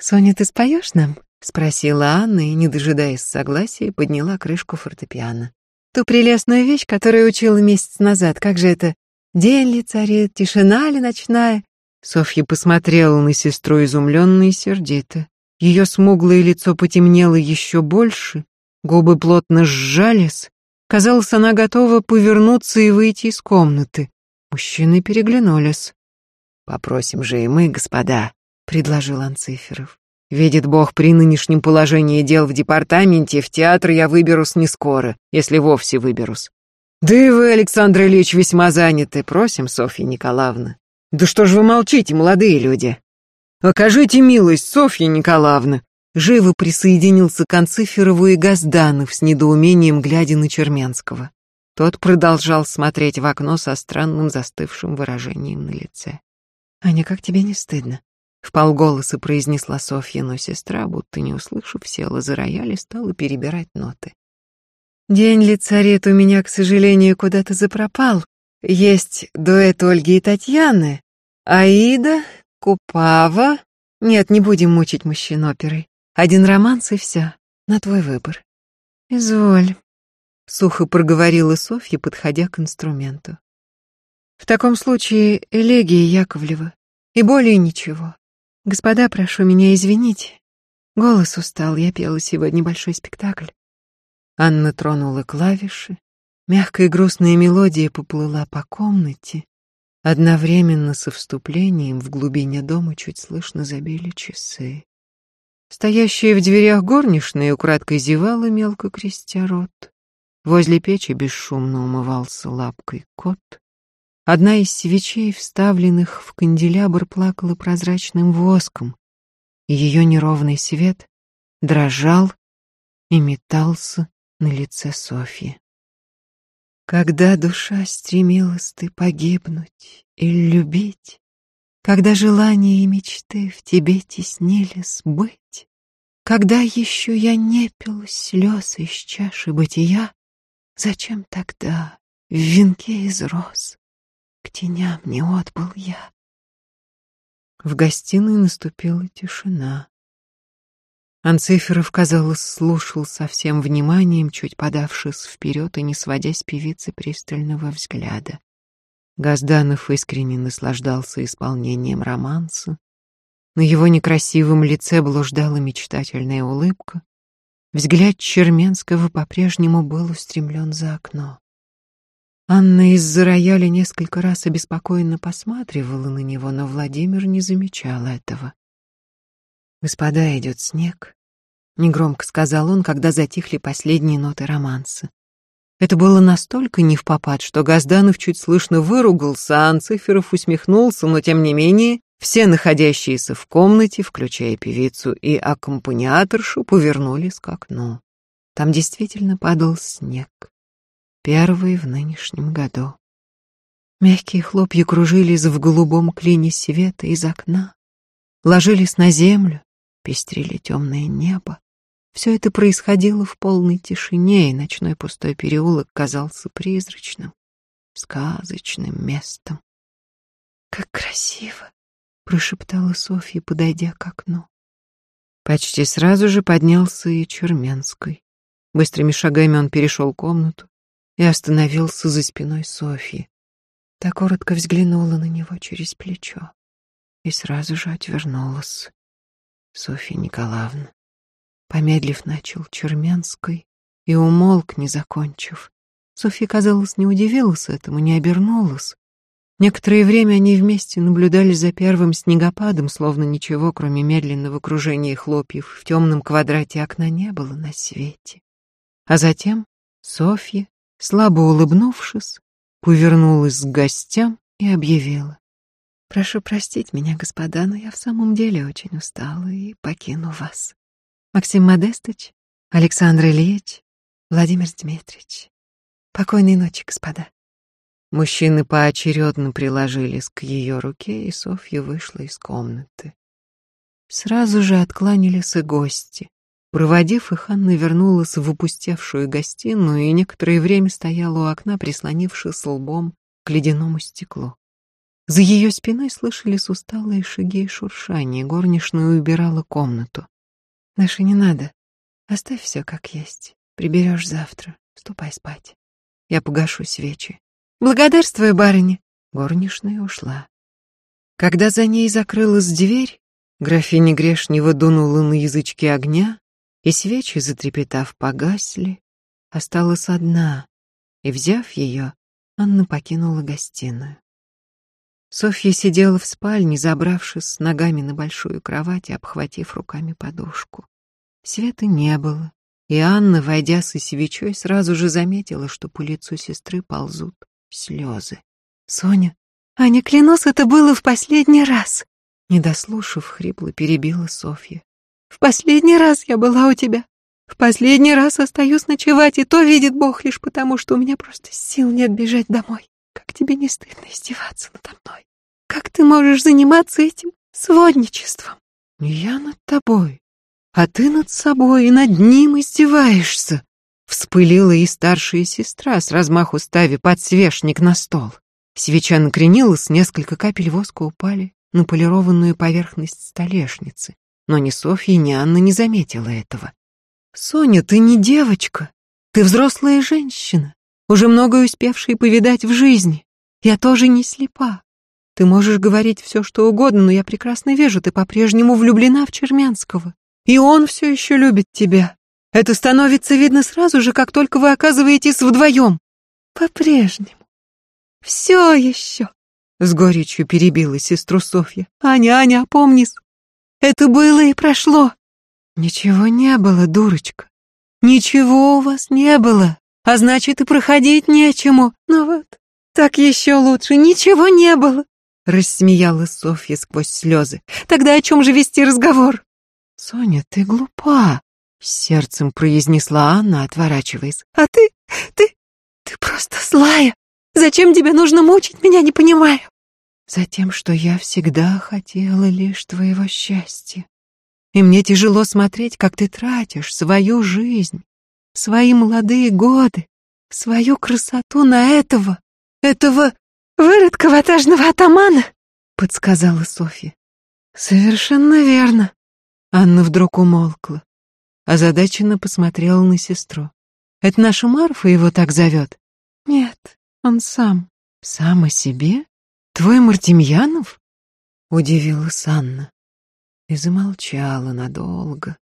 «Соня, ты споешь нам?» — спросила Анна и, не дожидаясь согласия, подняла крышку фортепиано. «Ту прелестную вещь, которую учила месяц назад. Как же это? День ли царит, тишина ли ночная?» Софья посмотрела на сестру изумленно и сердито. Ее смуглое лицо потемнело еще больше, губы плотно сжались. Казалось, она готова повернуться и выйти из комнаты. Мужчины переглянулись. «Попросим же и мы, господа», — предложил Анциферов. «Видит Бог, при нынешнем положении дел в департаменте, в театр я выберусь не скоро, если вовсе выберусь. Да и вы, Александр Ильич, весьма заняты, просим, Софья Николаевна». «Да что ж вы молчите, молодые люди? Окажите милость, Софья Николаевна!» Живо присоединился к Анциферову и Газданов с недоумением, глядя на Черменского. Тот продолжал смотреть в окно со странным застывшим выражением на лице. «Аня, как тебе не стыдно?» — вполголоса произнесла Софья, но сестра, будто не услышав, села за рояль и стала перебирать ноты. «День ли царит у меня, к сожалению, куда-то запропал. Есть дуэт Ольги и Татьяны, Аида, Купава. Нет, не будем мучить мужчин оперой. Один романс и все, на твой выбор». «Изволь», — сухо проговорила Софья, подходя к инструменту. В таком случае элегия Яковлева. И более ничего. Господа, прошу меня извинить. Голос устал, я пела сегодня большой спектакль. Анна тронула клавиши. Мягкая грустная мелодия поплыла по комнате. Одновременно со вступлением в глубине дома чуть слышно забили часы. Стоящая в дверях горничная украдкой зевала, мелко крестя рот. Возле печи бесшумно умывался лапкой кот. Одна из свечей, вставленных в канделябр, плакала прозрачным воском, и ее неровный свет дрожал и метался на лице Софьи. Когда душа стремилась ты погибнуть или любить, когда желания и мечты в тебе теснились быть, когда еще я не пил слез из чаши бытия, зачем тогда в венке из роз к теням не отбыл я. В гостиной наступила тишина. Анциферов, казалось, слушал со всем вниманием, чуть подавшись вперед и не сводя с певицы пристального взгляда. Газданов искренне наслаждался исполнением романса. На его некрасивом лице блуждала мечтательная улыбка. Взгляд Черменского по-прежнему был устремлен за окно. Анна из-за рояля несколько раз обеспокоенно посматривала на него, но Владимир не замечал этого. «Господа, идет снег», — негромко сказал он, когда затихли последние ноты романса. Это было настолько не в попад, что Газданов чуть слышно выругался, а Анциферов усмехнулся, но тем не менее все находящиеся в комнате, включая певицу и аккомпаниаторшу, повернулись к окну. Там действительно падал снег первый в нынешнем году. Мягкие хлопья кружились в голубом клине света из окна, ложились на землю, пестрили темное небо. Все это происходило в полной тишине, и ночной пустой переулок казался призрачным, сказочным местом. «Как красиво!» — прошептала Софья, подойдя к окну. Почти сразу же поднялся и Черменской. Быстрыми шагами он перешел комнату, и остановился за спиной Софьи. Та коротко взглянула на него через плечо и сразу же отвернулась. Софья Николаевна, помедлив, начал Черменской и умолк, не закончив. Софья, казалось, не удивилась этому, не обернулась. Некоторое время они вместе наблюдали за первым снегопадом, словно ничего, кроме медленного кружения хлопьев, в темном квадрате окна не было на свете. А затем Софья, слабо улыбнувшись, повернулась к гостям и объявила. «Прошу простить меня, господа, но я в самом деле очень устала и покину вас. Максим Модестович, Александр Ильич, Владимир Дмитриевич. Покойной ночи, господа». Мужчины поочередно приложились к ее руке, и Софья вышла из комнаты. Сразу же откланялись и гости. Проводив их, Анна вернулась в опустевшую гостиную и некоторое время стояла у окна, прислонившись лбом к ледяному стеклу. За ее спиной слышались усталые шаги и шуршание. Горничная убирала комнату. «Даша, не надо. Оставь все как есть. Приберешь завтра. Ступай спать. Я погашу свечи. Благодарствую, барыня. Горничная ушла. Когда за ней закрылась дверь, графиня Грешнева дунула на язычки огня, и свечи, затрепетав, погасли. Осталась одна, и, взяв ее, Анна покинула гостиную. Софья сидела в спальне, забравшись с ногами на большую кровать и обхватив руками подушку. Света не было, и Анна, войдя со свечой, сразу же заметила, что по лицу сестры ползут слезы. «Соня, Аня, клянусь, это было в последний раз!» Не дослушав, хрипло перебила Софья. «В последний раз я была у тебя. В последний раз остаюсь ночевать, и то видит Бог лишь потому, что у меня просто сил нет бежать домой. Как тебе не стыдно издеваться надо мной? Как ты можешь заниматься этим сводничеством?» «Я над тобой, а ты над собой и над ним издеваешься!» Вспылила и старшая сестра, с размаху ставя подсвечник на стол. Свеча накренилась, несколько капель воска упали на полированную поверхность столешницы. Но ни Софья, ни Анна не заметила этого. «Соня, ты не девочка. Ты взрослая женщина, уже многое успевшая повидать в жизни. Я тоже не слепа. Ты можешь говорить все, что угодно, но я прекрасно вижу, ты по-прежнему влюблена в Чермянского. И он все еще любит тебя. Это становится видно сразу же, как только вы оказываетесь вдвоем. По-прежнему. Все еще. С горечью перебила сестру Софья. Аня, Аня, опомнись. Это было и прошло. Ничего не было, дурочка. Ничего у вас не было. А значит, и проходить нечему. Ну вот, так еще лучше. Ничего не было. Рассмеялась Софья сквозь слезы. Тогда о чем же вести разговор? Соня, ты глупа. Сердцем произнесла Анна, отворачиваясь. «А ты, ты, ты просто злая! Зачем тебе нужно мучить меня, не понимаю!» «Затем, что я всегда хотела лишь твоего счастья. И мне тяжело смотреть, как ты тратишь свою жизнь, свои молодые годы, свою красоту на этого, этого выродка ватажного атамана!» подсказала Софья. «Совершенно верно!» Анна вдруг умолкла озадаченно посмотрела на сестру. «Это наша Марфа его так зовет?» «Нет, он сам». «Сам о себе? Твой Мартемьянов?» Удивилась Анна и замолчала надолго,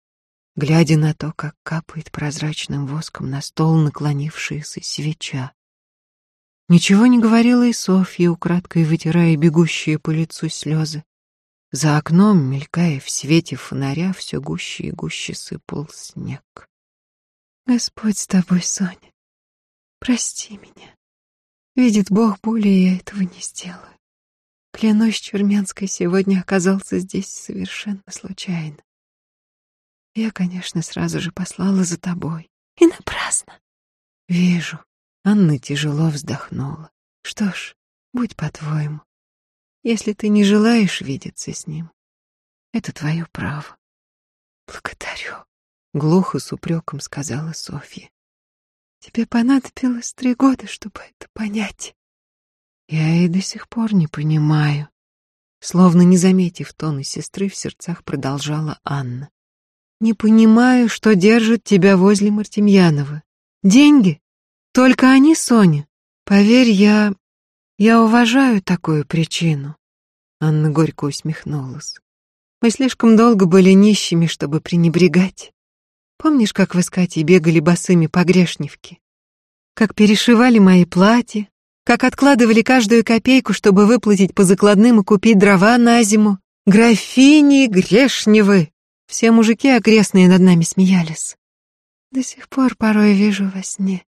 глядя на то, как капает прозрачным воском на стол наклонившаяся свеча. Ничего не говорила и Софья, украдкой вытирая бегущие по лицу слезы. За окном, мелькая в свете фонаря, все гуще и гуще сыпал снег. Господь с тобой, Соня. Прости меня. Видит Бог, более я этого не сделаю. Клянусь, Черменской сегодня оказался здесь совершенно случайно. Я, конечно, сразу же послала за тобой. И напрасно. Вижу. Анна тяжело вздохнула. Что ж, будь по-твоему если ты не желаешь видеться с ним. Это твое право. Благодарю, глухо с упреком сказала Софья. Тебе понадобилось три года, чтобы это понять. Я и до сих пор не понимаю. Словно не заметив тона сестры, в сердцах продолжала Анна. Не понимаю, что держит тебя возле Мартемьянова. Деньги? Только они, Соня. Поверь, я я уважаю такую причину. Анна горько усмехнулась. Мы слишком долго были нищими, чтобы пренебрегать. Помнишь, как вы с Катей бегали босыми по Грешневке? Как перешивали мои платья, как откладывали каждую копейку, чтобы выплатить по закладным и купить дрова на зиму. Графини Грешневы! Все мужики окрестные над нами смеялись. До сих пор порой вижу во сне,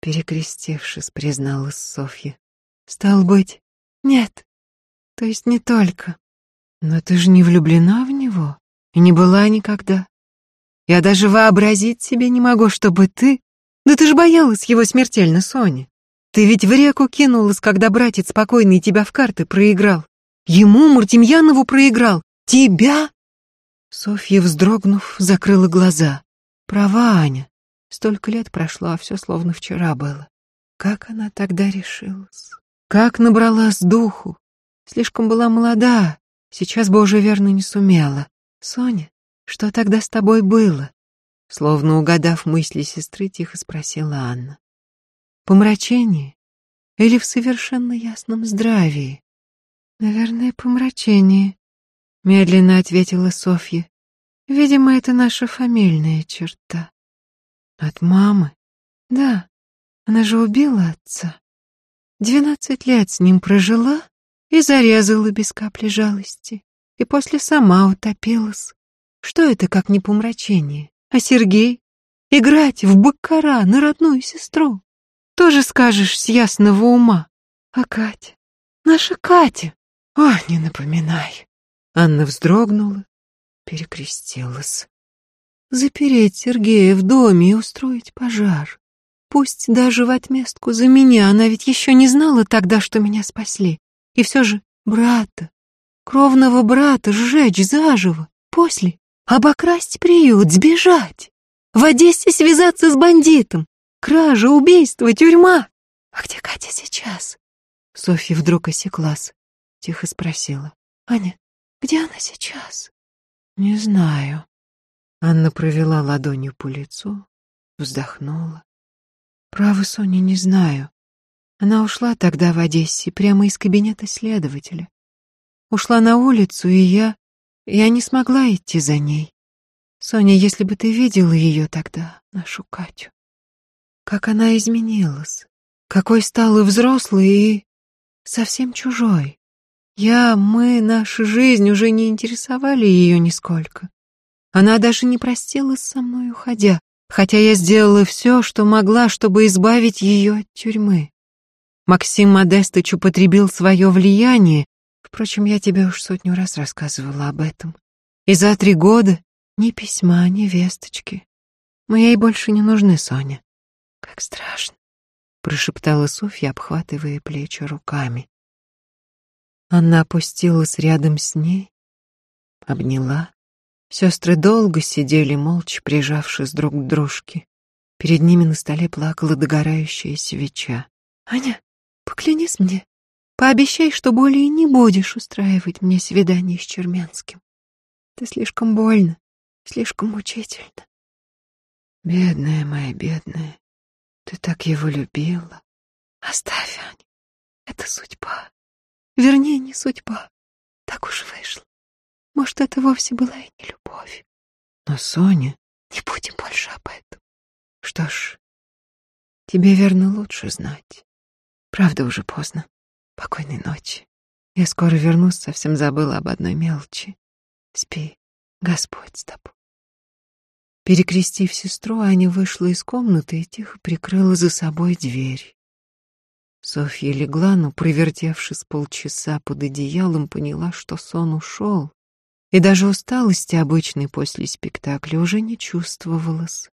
перекрестившись, призналась Софья. Стал быть, нет. То есть не только. Но ты же не влюблена в него и не была никогда. Я даже вообразить себе не могу, чтобы ты... Да ты же боялась его смертельно, Соня. Ты ведь в реку кинулась, когда братец спокойный тебя в карты проиграл. Ему, Мартемьянову, проиграл. Тебя? Софья, вздрогнув, закрыла глаза. Права, Аня. Столько лет прошло, а все словно вчера было. Как она тогда решилась? Как набралась духу? Слишком была молода, сейчас бы уже верно не сумела. Соня, что тогда с тобой было? Словно угадав мысли сестры, тихо спросила Анна. Помрачение? Или в совершенно ясном здравии? Наверное, помрачение, медленно ответила Софья. Видимо, это наша фамильная черта. От мамы? Да, она же убила отца. Двенадцать лет с ним прожила и зарезала без капли жалости. И после сама утопилась. Что это, как не помрачение? А Сергей? Играть в быкара на родную сестру? Тоже скажешь с ясного ума. А Катя? Наша Катя? Ой, не напоминай. Анна вздрогнула, перекрестилась. Запереть Сергея в доме и устроить пожар. Пусть даже в отместку за меня, она ведь еще не знала тогда, что меня спасли. И все же брата, кровного брата сжечь заживо, после обокрасть приют, сбежать. В Одессе связаться с бандитом. Кража, убийство, тюрьма. А где Катя сейчас? Софья вдруг осеклась, тихо спросила. Аня, где она сейчас? Не знаю. Анна провела ладонью по лицу, вздохнула. Право, Соня, не знаю. Она ушла тогда в Одессе прямо из кабинета следователя. Ушла на улицу, и я... Я не смогла идти за ней. Соня, если бы ты видела ее тогда, нашу Катю. Как она изменилась. Какой стала взрослой и... совсем чужой. Я, мы, наша жизнь уже не интересовали ее нисколько. Она даже не простилась со мной, уходя, хотя я сделала все, что могла, чтобы избавить ее от тюрьмы. Максим Модестыч употребил свое влияние, впрочем, я тебе уж сотню раз рассказывала об этом. И за три года ни письма, ни весточки. Мы ей больше не нужны, Соня. Как страшно, прошептала Софья, обхватывая плечи руками. Она опустилась рядом с ней, обняла. Сестры долго сидели молча, прижавшись друг к дружке. Перед ними на столе плакала догорающая свеча. «Аня, поклянись мне, пообещай, что более не будешь устраивать мне свидание с Черменским. Ты слишком больно, слишком мучительно. Бедная моя, бедная, ты так его любила. Оставь, Аня, это судьба. Вернее, не судьба, так уж вышло. Может, это вовсе была и не любовь. Но, Соня, не будем больше об этом. Что ж, тебе, верно, лучше знать. Правда, уже поздно. Покойной ночи. Я скоро вернусь, совсем забыла об одной мелочи. Спи, Господь с тобой. Перекрестив сестру, Аня вышла из комнаты и тихо прикрыла за собой дверь. Софья легла, но, провертевшись полчаса под одеялом, поняла, что сон ушел, и даже усталости обычной после спектакля уже не чувствовалось.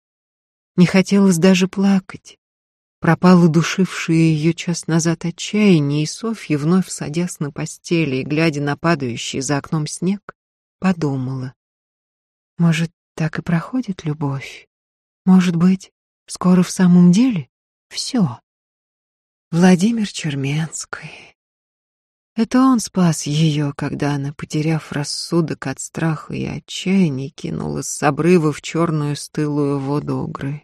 Не хотелось даже плакать. Пропало душившее ее час назад отчаяние, и Софья, вновь садясь на постели и глядя на падающий за окном снег, подумала. Может, так и проходит любовь? Может быть, скоро в самом деле все? Владимир Черменский. Это он спас ее, когда она, потеряв рассудок от страха и отчаяния, кинулась с обрыва в черную стылую воду Угры.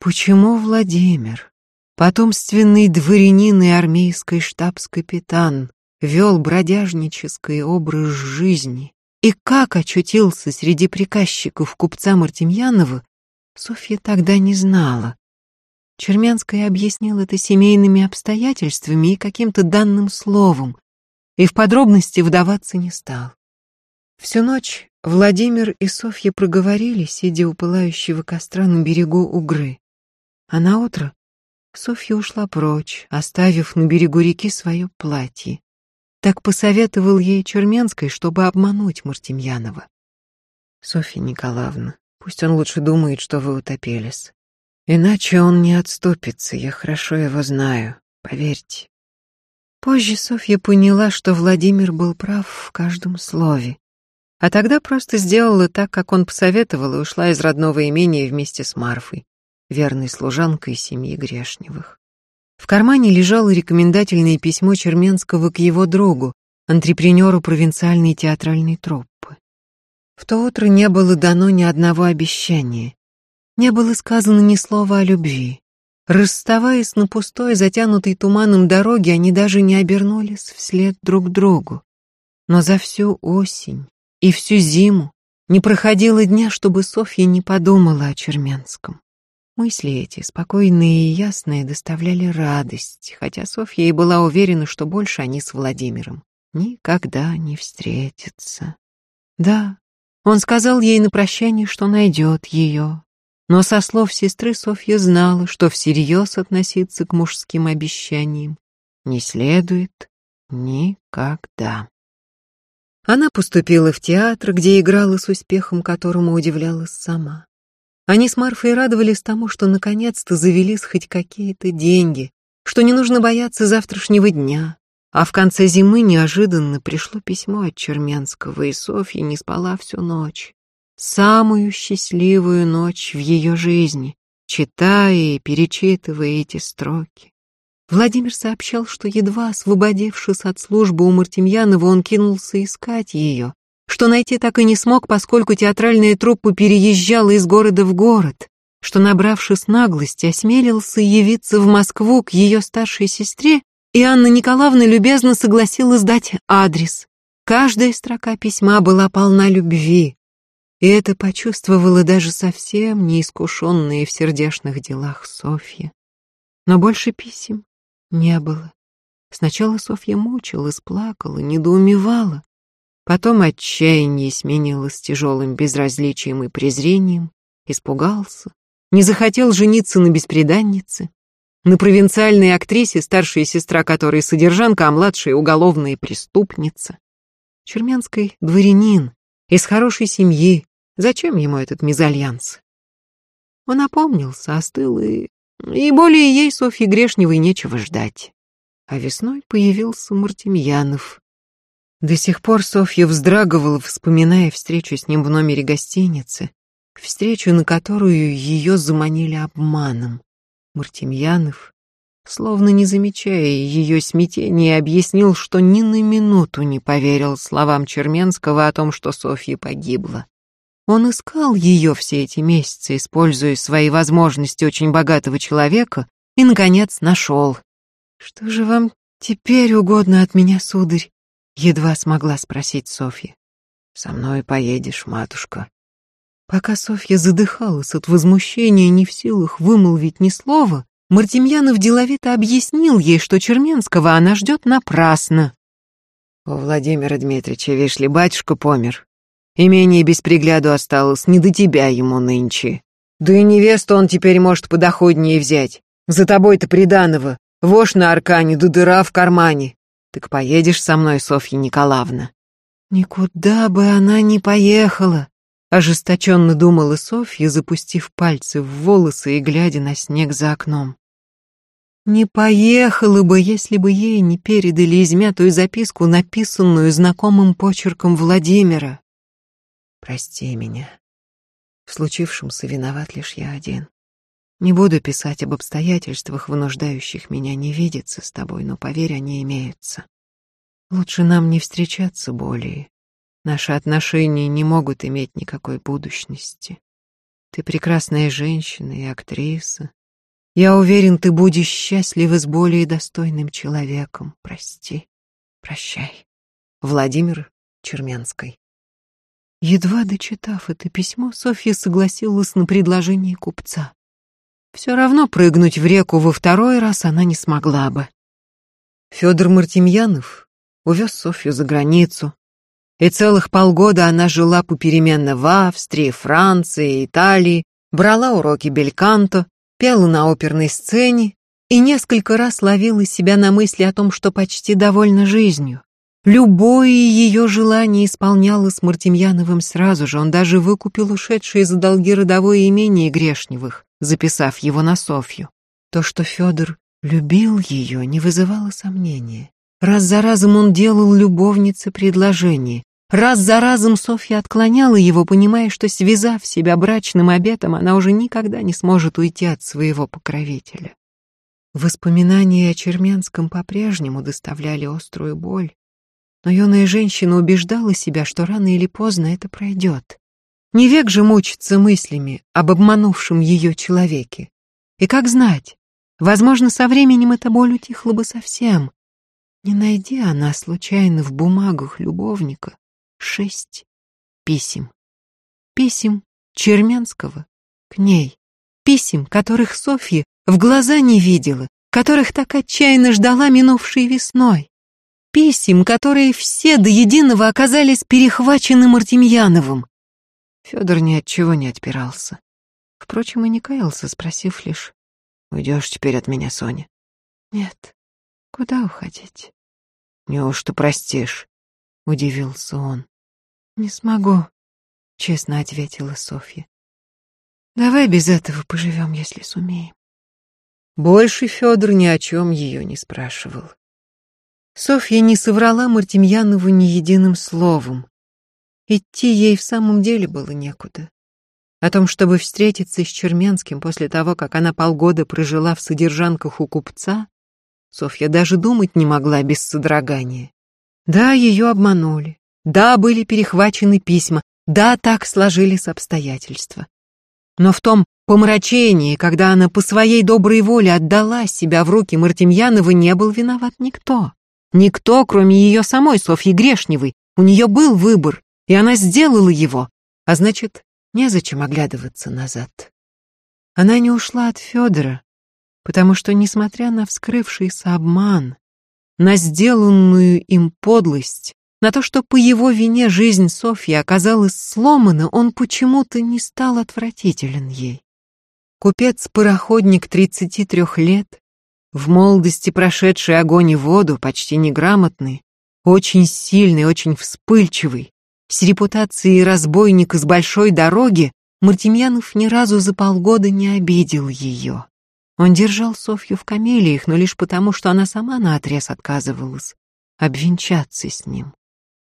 Почему Владимир, потомственный дворянин и армейский штабс-капитан, вел бродяжнический образ жизни и как очутился среди приказчиков купца Мартемьянова, Софья тогда не знала. Чермянская объяснила это семейными обстоятельствами и каким-то данным словом, и в подробности вдаваться не стал. Всю ночь Владимир и Софья проговорили, сидя у пылающего костра на берегу Угры. А на утро Софья ушла прочь, оставив на берегу реки свое платье. Так посоветовал ей Черменской, чтобы обмануть Мартемьянова. Софья Николаевна, пусть он лучше думает, что вы утопились. Иначе он не отступится, я хорошо его знаю, поверьте. Позже Софья поняла, что Владимир был прав в каждом слове. А тогда просто сделала так, как он посоветовал, и ушла из родного имения вместе с Марфой, верной служанкой семьи Грешневых. В кармане лежало рекомендательное письмо Черменского к его другу, антрепренеру провинциальной театральной труппы. В то утро не было дано ни одного обещания, не было сказано ни слова о любви. Расставаясь на пустой, затянутой туманом дороге, они даже не обернулись вслед друг другу. Но за всю осень и всю зиму не проходило дня, чтобы Софья не подумала о Черменском. Мысли эти, спокойные и ясные, доставляли радость, хотя Софья и была уверена, что больше они с Владимиром никогда не встретятся. Да, он сказал ей на прощание, что найдет ее, но со слов сестры Софья знала, что всерьез относиться к мужским обещаниям не следует никогда. Она поступила в театр, где играла с успехом, которому удивлялась сама. Они с Марфой радовались тому, что наконец-то завелись хоть какие-то деньги, что не нужно бояться завтрашнего дня. А в конце зимы неожиданно пришло письмо от Черменского, и Софья не спала всю ночь. Самую счастливую ночь в ее жизни, читая и перечитывая эти строки. Владимир сообщал, что едва освободившись от службы у Мартемьянова, он кинулся искать ее, что найти так и не смог, поскольку театральная труппа переезжала из города в город, что, набравшись наглости, осмелился явиться в Москву к ее старшей сестре, и Анна Николаевна любезно согласилась дать адрес. Каждая строка письма была полна любви, и это почувствовала даже совсем неискушенная в сердечных делах Софья. Но больше писем не было. Сначала Софья мучилась, плакала, недоумевала. Потом отчаяние сменилось тяжелым безразличием и презрением, испугался, не захотел жениться на беспреданнице, на провинциальной актрисе, старшая сестра которой содержанка, а младшая уголовная преступница. Чермянский дворянин, из хорошей семьи, зачем ему этот мезальянс? Он опомнился, остыл и и более ей, Софье Грешневой, нечего ждать. А весной появился Мартемьянов. До сих пор Софья вздрагивала, вспоминая встречу с ним в номере гостиницы, встречу, на которую ее заманили обманом. Мартемьянов, словно не замечая ее смятения, объяснил, что ни на минуту не поверил словам Черменского о том, что Софья погибла. Он искал ее все эти месяцы, используя свои возможности очень богатого человека, и, наконец, нашел. «Что же вам теперь угодно от меня, сударь?» Едва смогла спросить Софья. «Со мной поедешь, матушка». Пока Софья задыхалась от возмущения, не в силах вымолвить ни слова, Мартемьянов деловито объяснил ей, что Черменского она ждет напрасно. «У Владимира Дмитриевича, видишь батюшка помер. Имение без пригляду осталось, не до тебя ему нынче. Да и невесту он теперь может подоходнее взять. За тобой-то приданого. Вошь на аркане, да дыра в кармане. Так поедешь со мной, Софья Николаевна?» «Никуда бы она не поехала», — ожесточенно думала Софья, запустив пальцы в волосы и глядя на снег за окном. Не поехала бы, если бы ей не передали измятую записку, написанную знакомым почерком Владимира. Прости меня. В случившемся виноват лишь я один. Не буду писать об обстоятельствах, вынуждающих меня не видеться с тобой, но, поверь, они имеются. Лучше нам не встречаться более. Наши отношения не могут иметь никакой будущности. Ты прекрасная женщина и актриса. Я уверен, ты будешь счастлива с более достойным человеком. Прости. Прощай. Владимир Черменской. Едва дочитав это письмо, Софья согласилась на предложение купца. Все равно прыгнуть в реку во второй раз она не смогла бы. Федор Мартемьянов увез Софью за границу, и целых полгода она жила попеременно в Австрии, Франции, Италии, брала уроки бельканто, пела на оперной сцене и несколько раз ловила себя на мысли о том, что почти довольна жизнью. Любое ее желание исполнялось Мартемьяновым сразу же, он даже выкупил ушедшее за долги родовое имение Грешневых, записав его на Софью. То, что Федор любил ее, не вызывало сомнения. Раз за разом он делал любовнице предложение, Раз за разом Софья отклоняла его, понимая, что, связав себя брачным обетом, она уже никогда не сможет уйти от своего покровителя. Воспоминания о Черменском по-прежнему доставляли острую боль, но юная женщина убеждала себя, что рано или поздно это пройдет. Не век же мучиться мыслями об обманувшем ее человеке. И как знать, возможно, со временем эта боль утихла бы совсем. Не найди она случайно в бумагах любовника шесть писем. Писем Черменского к ней. Писем, которых Софья в глаза не видела, которых так отчаянно ждала минувшей весной. Писем, которые все до единого оказались перехвачены Мартемьяновым. Федор ни от чего не отпирался. Впрочем, и не каялся, спросив лишь, «Уйдешь теперь от меня, Соня?» «Нет. Куда уходить?» «Неужто простишь?» — удивился он. «Не смогу», — честно ответила Софья. «Давай без этого поживем, если сумеем». Больше Федор ни о чем ее не спрашивал. Софья не соврала Мартемьянову ни единым словом. Идти ей в самом деле было некуда. О том, чтобы встретиться с Черменским после того, как она полгода прожила в содержанках у купца, Софья даже думать не могла без содрогания. Да, ее обманули. Да, были перехвачены письма. Да, так сложились обстоятельства. Но в том помрачении, когда она по своей доброй воле отдала себя в руки Мартемьянова, не был виноват никто. Никто, кроме ее самой, Софьи Грешневой. У нее был выбор, и она сделала его. А значит, незачем оглядываться назад. Она не ушла от Федора, потому что, несмотря на вскрывшийся обман, на сделанную им подлость, на то, что по его вине жизнь Софьи оказалась сломана, он почему-то не стал отвратителен ей. Купец-пароходник 33 лет, в молодости прошедший огонь и воду, почти неграмотный, очень сильный, очень вспыльчивый, с репутацией разбойника с большой дороги, Мартемьянов ни разу за полгода не обидел ее. Он держал Софью в камелиях, но лишь потому, что она сама наотрез отказывалась обвенчаться с ним.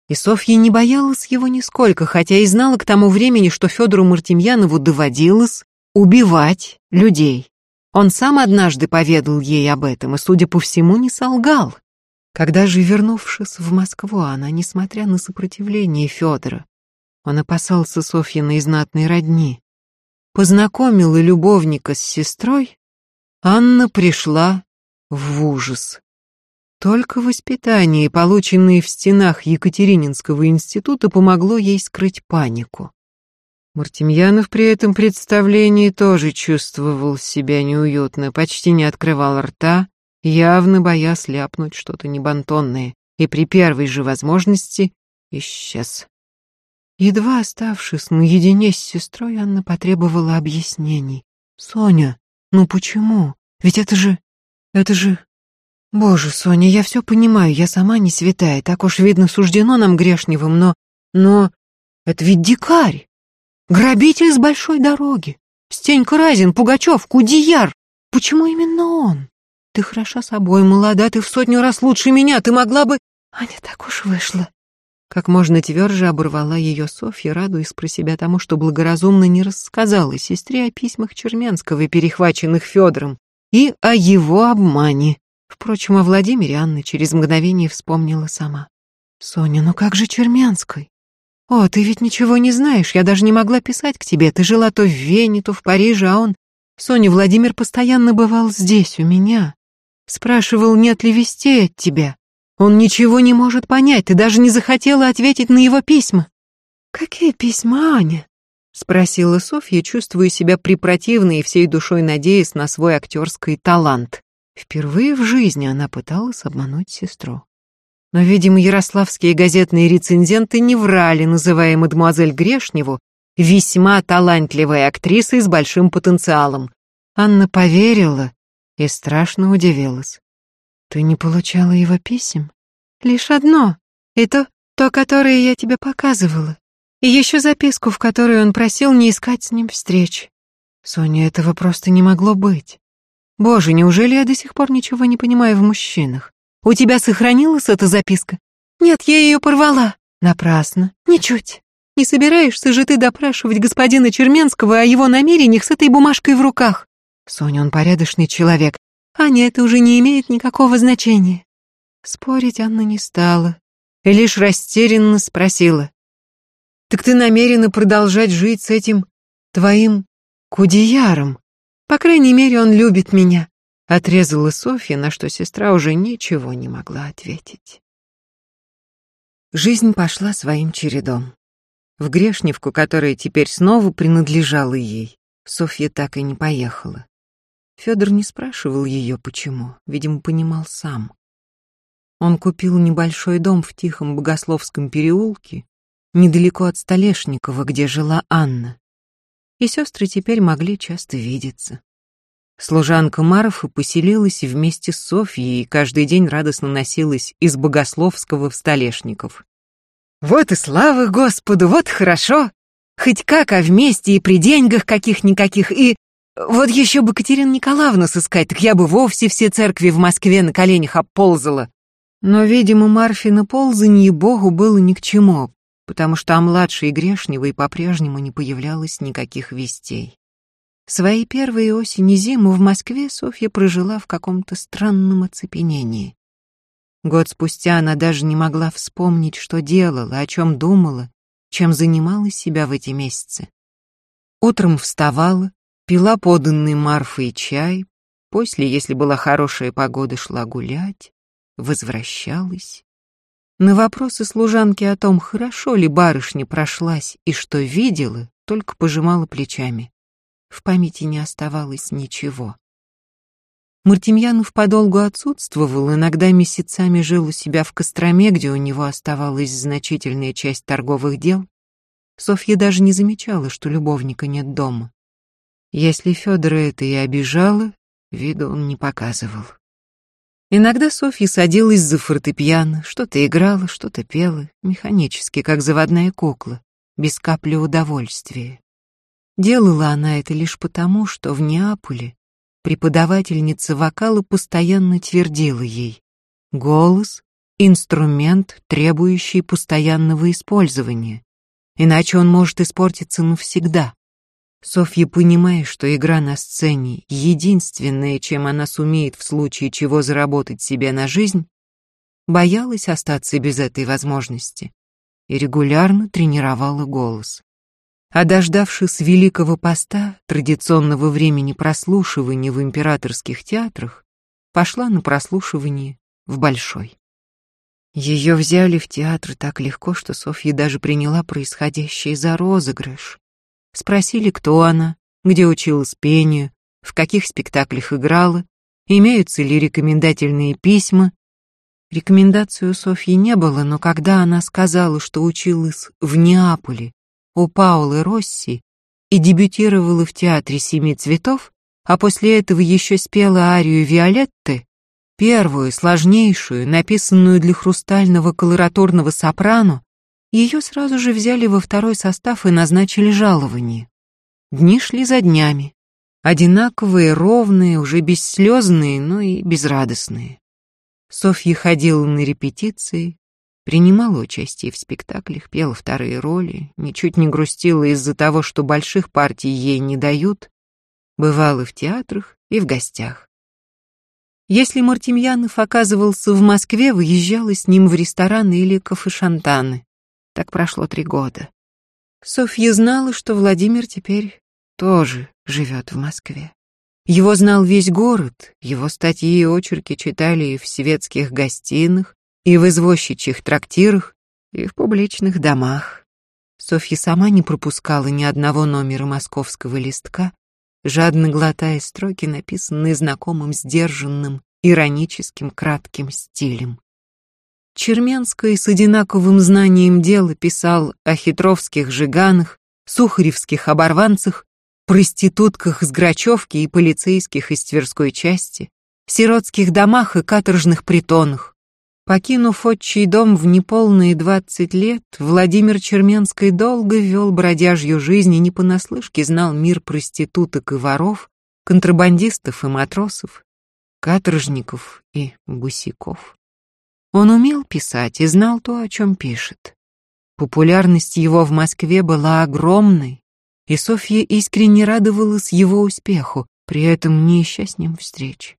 И Софья не боялась его нисколько, хотя и знала к тому времени, что Федору Мартемьянову доводилось убивать людей. Он сам однажды поведал ей об этом и, судя по всему, не солгал. Когда же, вернувшись в Москву, она, несмотря на сопротивление Федора, он опасался Софьиной знатной родни, познакомила любовника с сестрой, Анна пришла в ужас. Только воспитание, полученное в стенах Екатерининского института, помогло ей скрыть панику. Мартемьянов при этом представлении тоже чувствовал себя неуютно, почти не открывал рта, явно боясь ляпнуть что-то небантонное, и при первой же возможности исчез. Едва оставшись наедине с сестрой, Анна потребовала объяснений. «Соня, ну почему? Ведь это же... это же... Боже, Соня, я все понимаю, я сама не святая, так уж видно суждено нам грешневым, но... Но... Это ведь дикарь! Грабитель с большой дороги! Стенька Разин, Пугачев, Кудияр! Почему именно он? Ты хороша собой, молода, ты в сотню раз лучше меня, ты могла бы... А не так уж вышло. Как можно тверже оборвала ее Софья, радуясь про себя тому, что благоразумно не рассказала сестре о письмах Черменского, перехваченных Федором, и о его обмане. Впрочем, о Владимире Анна через мгновение вспомнила сама. «Соня, ну как же Черменской? О, ты ведь ничего не знаешь, я даже не могла писать к тебе. Ты жила то в Вене, то в Париже, а он... Соня, Владимир постоянно бывал здесь, у меня. Спрашивал, нет ли вестей от тебя. Он ничего не может понять, ты даже не захотела ответить на его письма. Какие письма, Аня? Спросила Софья, чувствуя себя препротивной и всей душой надеясь на свой актерский талант. Впервые в жизни она пыталась обмануть сестру. Но, видимо, ярославские газетные рецензенты не врали, называя мадемуазель Грешневу весьма талантливой актрисой с большим потенциалом. Анна поверила и страшно удивилась. Ты не получала его писем? Лишь одно. И то, то, которое я тебе показывала. И еще записку, в которой он просил не искать с ним встреч. Соня, этого просто не могло быть. Боже, неужели я до сих пор ничего не понимаю в мужчинах? У тебя сохранилась эта записка? Нет, я ее порвала. Напрасно. Ничуть. Не собираешься же ты допрашивать господина Черменского о его намерениях с этой бумажкой в руках? Соня, он порядочный человек. Аня, это уже не имеет никакого значения. Спорить Анна не стала и лишь растерянно спросила. «Так ты намерена продолжать жить с этим твоим кудеяром? По крайней мере, он любит меня», — отрезала Софья, на что сестра уже ничего не могла ответить. Жизнь пошла своим чередом. В Грешневку, которая теперь снова принадлежала ей, Софья так и не поехала. Федор не спрашивал ее, почему, видимо, понимал сам. Он купил небольшой дом в тихом Богословском переулке, недалеко от Столешникова, где жила Анна. И сестры теперь могли часто видеться. Служанка Марфа поселилась вместе с Софьей и каждый день радостно носилась из Богословского в Столешников. «Вот и слава Господу, вот хорошо! Хоть как, а вместе и при деньгах каких-никаких, и вот еще бы Катерину Николаевну сыскать, так я бы вовсе все церкви в Москве на коленях обползала. Но, видимо, Марфина ползанье Богу было ни к чему, потому что о младшей Грешневой по-прежнему не появлялось никаких вестей. Свои первые осени и зиму в Москве Софья прожила в каком-то странном оцепенении. Год спустя она даже не могла вспомнить, что делала, о чем думала, чем занимала себя в эти месяцы. Утром вставала, Пила поданный Марфой чай, после, если была хорошая погода, шла гулять, возвращалась. На вопросы служанки о том, хорошо ли барышня прошлась и что видела, только пожимала плечами. В памяти не оставалось ничего. Мартемьянов подолгу отсутствовал, иногда месяцами жил у себя в Костроме, где у него оставалась значительная часть торговых дел. Софья даже не замечала, что любовника нет дома. Если Федора это и обижало, виду он не показывал. Иногда Софья садилась за фортепиано, что-то играла, что-то пела, механически, как заводная кукла, без капли удовольствия. Делала она это лишь потому, что в Неаполе преподавательница вокала постоянно твердила ей «Голос — инструмент, требующий постоянного использования, иначе он может испортиться навсегда». Софья, понимая, что игра на сцене — единственное, чем она сумеет в случае чего заработать себе на жизнь, боялась остаться без этой возможности и регулярно тренировала голос. А дождавшись Великого Поста, традиционного времени прослушивания в императорских театрах, пошла на прослушивание в Большой. Ее взяли в театр так легко, что Софья даже приняла происходящее за розыгрыш. Спросили, кто она, где училась пению, в каких спектаклях играла, имеются ли рекомендательные письма. Рекомендацию у Софьи не было, но когда она сказала, что училась в Неаполе у Паулы Росси и дебютировала в театре «Семи цветов», а после этого еще спела арию Виолетты, первую, сложнейшую, написанную для хрустального колоратурного сопрано, ее сразу же взяли во второй состав и назначили жалование. Дни шли за днями. Одинаковые, ровные, уже бесслезные, но и безрадостные. Софья ходила на репетиции, принимала участие в спектаклях, пела вторые роли, ничуть не грустила из-за того, что больших партий ей не дают, бывала в театрах и в гостях. Если Мартемьянов оказывался в Москве, выезжала с ним в рестораны или кафе-шантаны. Так прошло три года. Софья знала, что Владимир теперь тоже живет в Москве. Его знал весь город, его статьи и очерки читали и в светских гостиных, и в извозчичьих трактирах, и в публичных домах. Софья сама не пропускала ни одного номера московского листка, жадно глотая строки, написанные знакомым сдержанным, ироническим кратким стилем. Черменский с одинаковым знанием дела писал о хитровских жиганах, сухаревских оборванцах, проститутках с Грачевки и полицейских из Тверской части, сиротских домах и каторжных притонах. Покинув отчий дом в неполные двадцать лет, Владимир Черменский долго вел бродяжью жизнь и не понаслышке знал мир проституток и воров, контрабандистов и матросов, каторжников и бусиков. Он умел писать и знал то, о чем пишет. Популярность его в Москве была огромной, и Софья искренне радовалась его успеху, при этом не ища с ним встреч.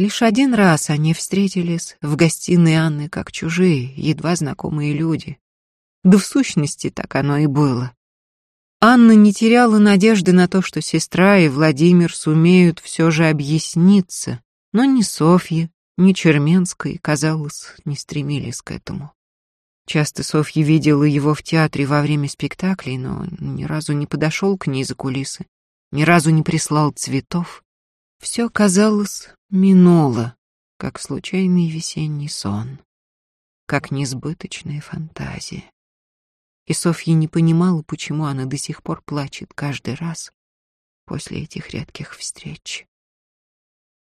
Лишь один раз они встретились в гостиной Анны как чужие, едва знакомые люди. Да в сущности так оно и было. Анна не теряла надежды на то, что сестра и Владимир сумеют все же объясниться, но ни Софья, ни Черменская, казалось, не стремились к этому. Часто Софья видела его в театре во время спектаклей, но ни разу не подошел к ней за кулисы, ни разу не прислал цветов. Все, казалось, минуло, как случайный весенний сон, как несбыточная фантазия и Софья не понимала, почему она до сих пор плачет каждый раз после этих редких встреч.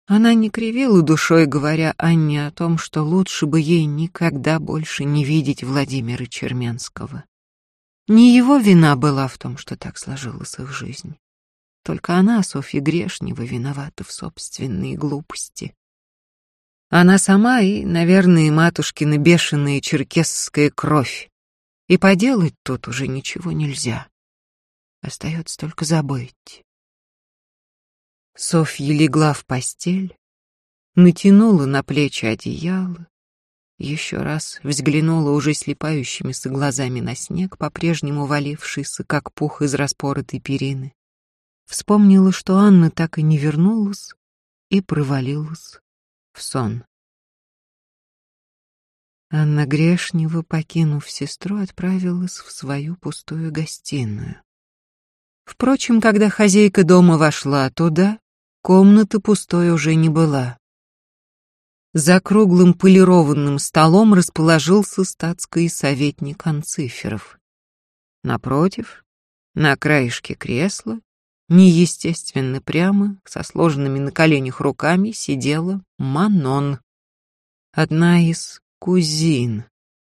Она не кривила душой, говоря Анне о том, что лучше бы ей никогда больше не видеть Владимира Черменского. Не его вина была в том, что так сложилась их жизнь. Только она, Софья Грешнева, виновата в собственной глупости. Она сама и, наверное, матушкина бешеная черкесская кровь и поделать тут уже ничего нельзя. Остается только забыть. Софья легла в постель, натянула на плечи одеяло, еще раз взглянула уже слепающимися глазами на снег, по-прежнему валившийся, как пух из распоротой перины. Вспомнила, что Анна так и не вернулась, и провалилась в сон. Анна Грешнева, покинув сестру, отправилась в свою пустую гостиную. Впрочем, когда хозяйка дома вошла туда, комната пустой уже не была. За круглым полированным столом расположился статский советник Анциферов. Напротив, на краешке кресла, неестественно прямо, со сложенными на коленях руками, сидела Манон, одна из кузин.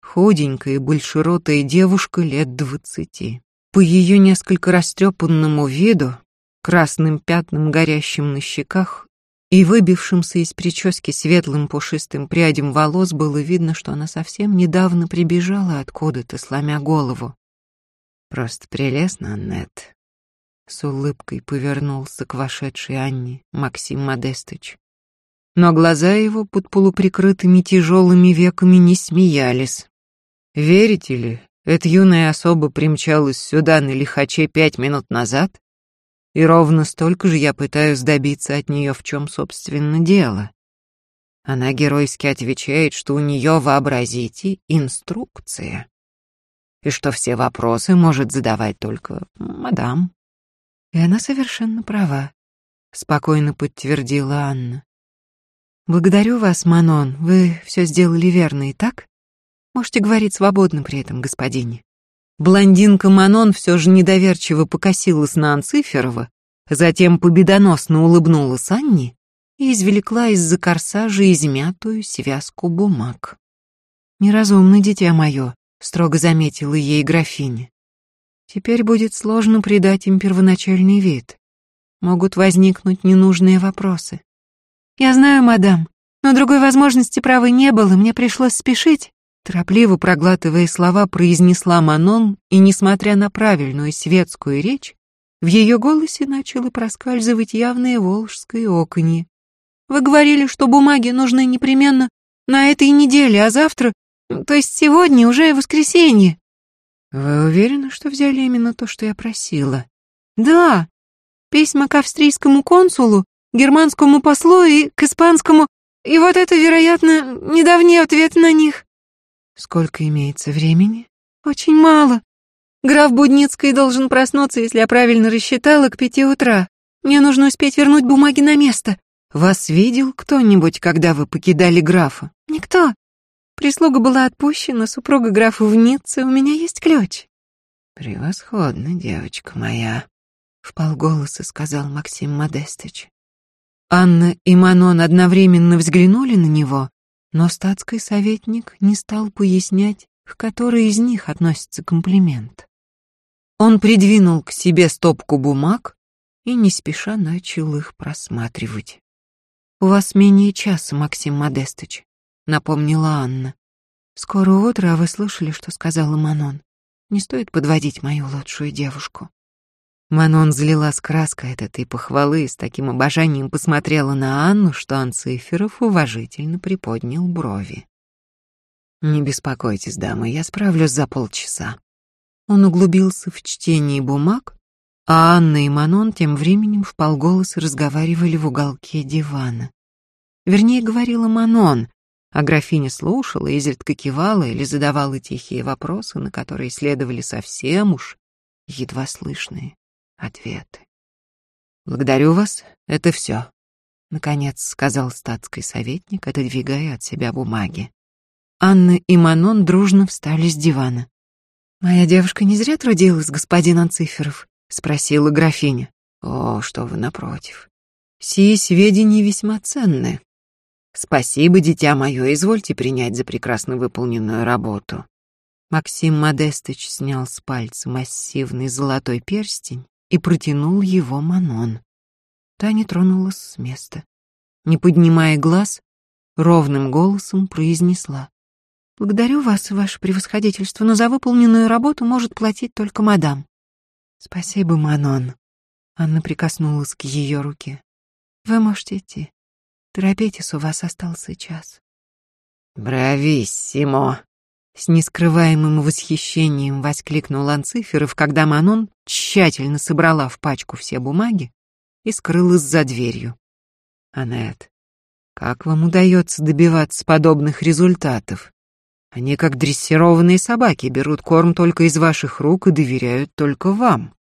Худенькая, большеротая девушка лет двадцати. По ее несколько растрепанному виду, красным пятнам, горящим на щеках, и выбившимся из прически светлым пушистым прядем волос было видно, что она совсем недавно прибежала откуда-то, сломя голову. «Просто прелестно, Аннет», — с улыбкой повернулся к вошедшей Анне Максим Модестыч но глаза его под полуприкрытыми тяжелыми веками не смеялись. Верите ли, эта юная особа примчалась сюда на лихаче пять минут назад, и ровно столько же я пытаюсь добиться от нее, в чем, собственно, дело. Она геройски отвечает, что у нее, вообразите, инструкция, и что все вопросы может задавать только мадам. И она совершенно права, спокойно подтвердила Анна. Благодарю вас, Манон, вы все сделали верно и так? Можете говорить свободно при этом, господине. Блондинка Манон все же недоверчиво покосилась на Анциферова, затем победоносно улыбнулась Анне и извлекла из-за корсажа измятую связку бумаг. «Неразумно, дитя мое», — строго заметила ей графиня. «Теперь будет сложно придать им первоначальный вид. Могут возникнуть ненужные вопросы. «Я знаю, мадам, но другой возможности правой не было, мне пришлось спешить». Торопливо проглатывая слова, произнесла Манон, и, несмотря на правильную светскую речь, в ее голосе начало проскальзывать явное волжское оконье. «Вы говорили, что бумаги нужны непременно на этой неделе, а завтра, то есть сегодня, уже воскресенье». «Вы уверены, что взяли именно то, что я просила?» «Да. Письма к австрийскому консулу германскому послу и к испанскому, и вот это, вероятно, недавний ответ на них. Сколько имеется времени? Очень мало. Граф Будницкий должен проснуться, если я правильно рассчитала, к пяти утра. Мне нужно успеть вернуть бумаги на место. Вас видел кто-нибудь, когда вы покидали графа? Никто. Прислуга была отпущена, супруга графа в Ницце, у меня есть ключ. Превосходно, девочка моя, вполголоса сказал Максим Модестыч. Анна и Манон одновременно взглянули на него, но статский советник не стал пояснять, к которой из них относится комплимент. Он придвинул к себе стопку бумаг и не спеша начал их просматривать. «У вас менее часа, Максим Модестыч», — напомнила Анна. Скоро утро, а вы слышали, что сказала Манон? Не стоит подводить мою лучшую девушку. Манон залилась краской от этой похвалы и с таким обожанием посмотрела на Анну, что Анциферов уважительно приподнял брови. «Не беспокойтесь, дамы, я справлюсь за полчаса». Он углубился в чтение бумаг, а Анна и Манон тем временем вполголоса разговаривали в уголке дивана. Вернее, говорила Манон, а графиня слушала, изредка кивала или задавала тихие вопросы, на которые следовали совсем уж едва слышные ответы. «Благодарю вас, это все», — наконец сказал статский советник, отодвигая от себя бумаги. Анна и Манон дружно встали с дивана. «Моя девушка не зря трудилась, господин Анциферов?» — спросила графиня. «О, что вы напротив. Сии сведения весьма ценны. Спасибо, дитя мое, извольте принять за прекрасно выполненную работу». Максим Модестыч снял с пальца массивный золотой перстень и протянул его Манон. Та не тронулась с места. Не поднимая глаз, ровным голосом произнесла. «Благодарю вас, ваше превосходительство, но за выполненную работу может платить только мадам». «Спасибо, Манон». Анна прикоснулась к ее руке. «Вы можете идти. Торопитесь, у вас остался час». «Брависсимо!» С нескрываемым восхищением воскликнул Анциферов, когда Манон тщательно собрала в пачку все бумаги и скрылась за дверью. «Анет, как вам удается добиваться подобных результатов? Они, как дрессированные собаки, берут корм только из ваших рук и доверяют только вам».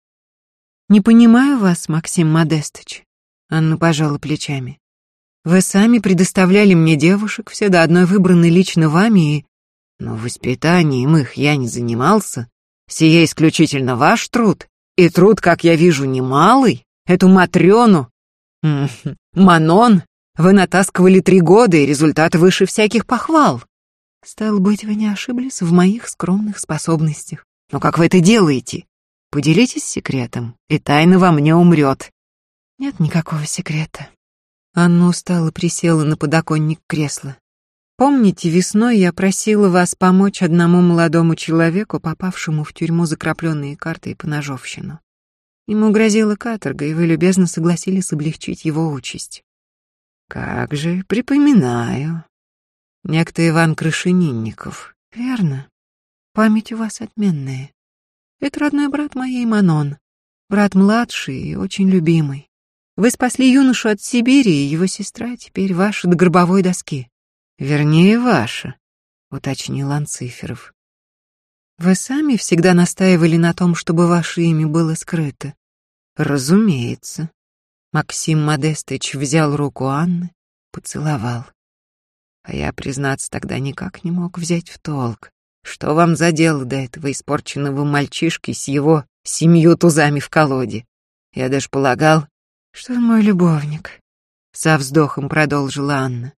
«Не понимаю вас, Максим Модестович», — Анна пожала плечами. «Вы сами предоставляли мне девушек, все до одной выбраны лично вами, и но воспитанием их я не занимался. Сие исключительно ваш труд. И труд, как я вижу, немалый. Эту Матрёну. Манон, вы натаскивали три года, и результат выше всяких похвал. Стал быть, вы не ошиблись в моих скромных способностях. Но как вы это делаете? Поделитесь секретом, и тайна во мне умрет. Нет никакого секрета. Анна устало присела на подоконник кресла. Помните, весной я просила вас помочь одному молодому человеку, попавшему в тюрьму за крапленные карты и поножовщину. Ему грозила каторга, и вы любезно согласились облегчить его участь. Как же, припоминаю. Некто Иван Крышенинников. Верно. Память у вас отменная. Это родной брат моей Манон. Брат младший и очень любимый. Вы спасли юношу от Сибири, и его сестра теперь ваша до гробовой доски. Вернее, ваша, уточнил Анциферов. Вы сами всегда настаивали на том, чтобы ваше имя было скрыто. Разумеется. Максим Модестыч взял руку Анны, поцеловал. А я, признаться, тогда никак не мог взять в толк. Что вам за дело до этого испорченного мальчишки с его семью тузами в колоде? Я даже полагал, что он мой любовник. Со вздохом продолжила Анна.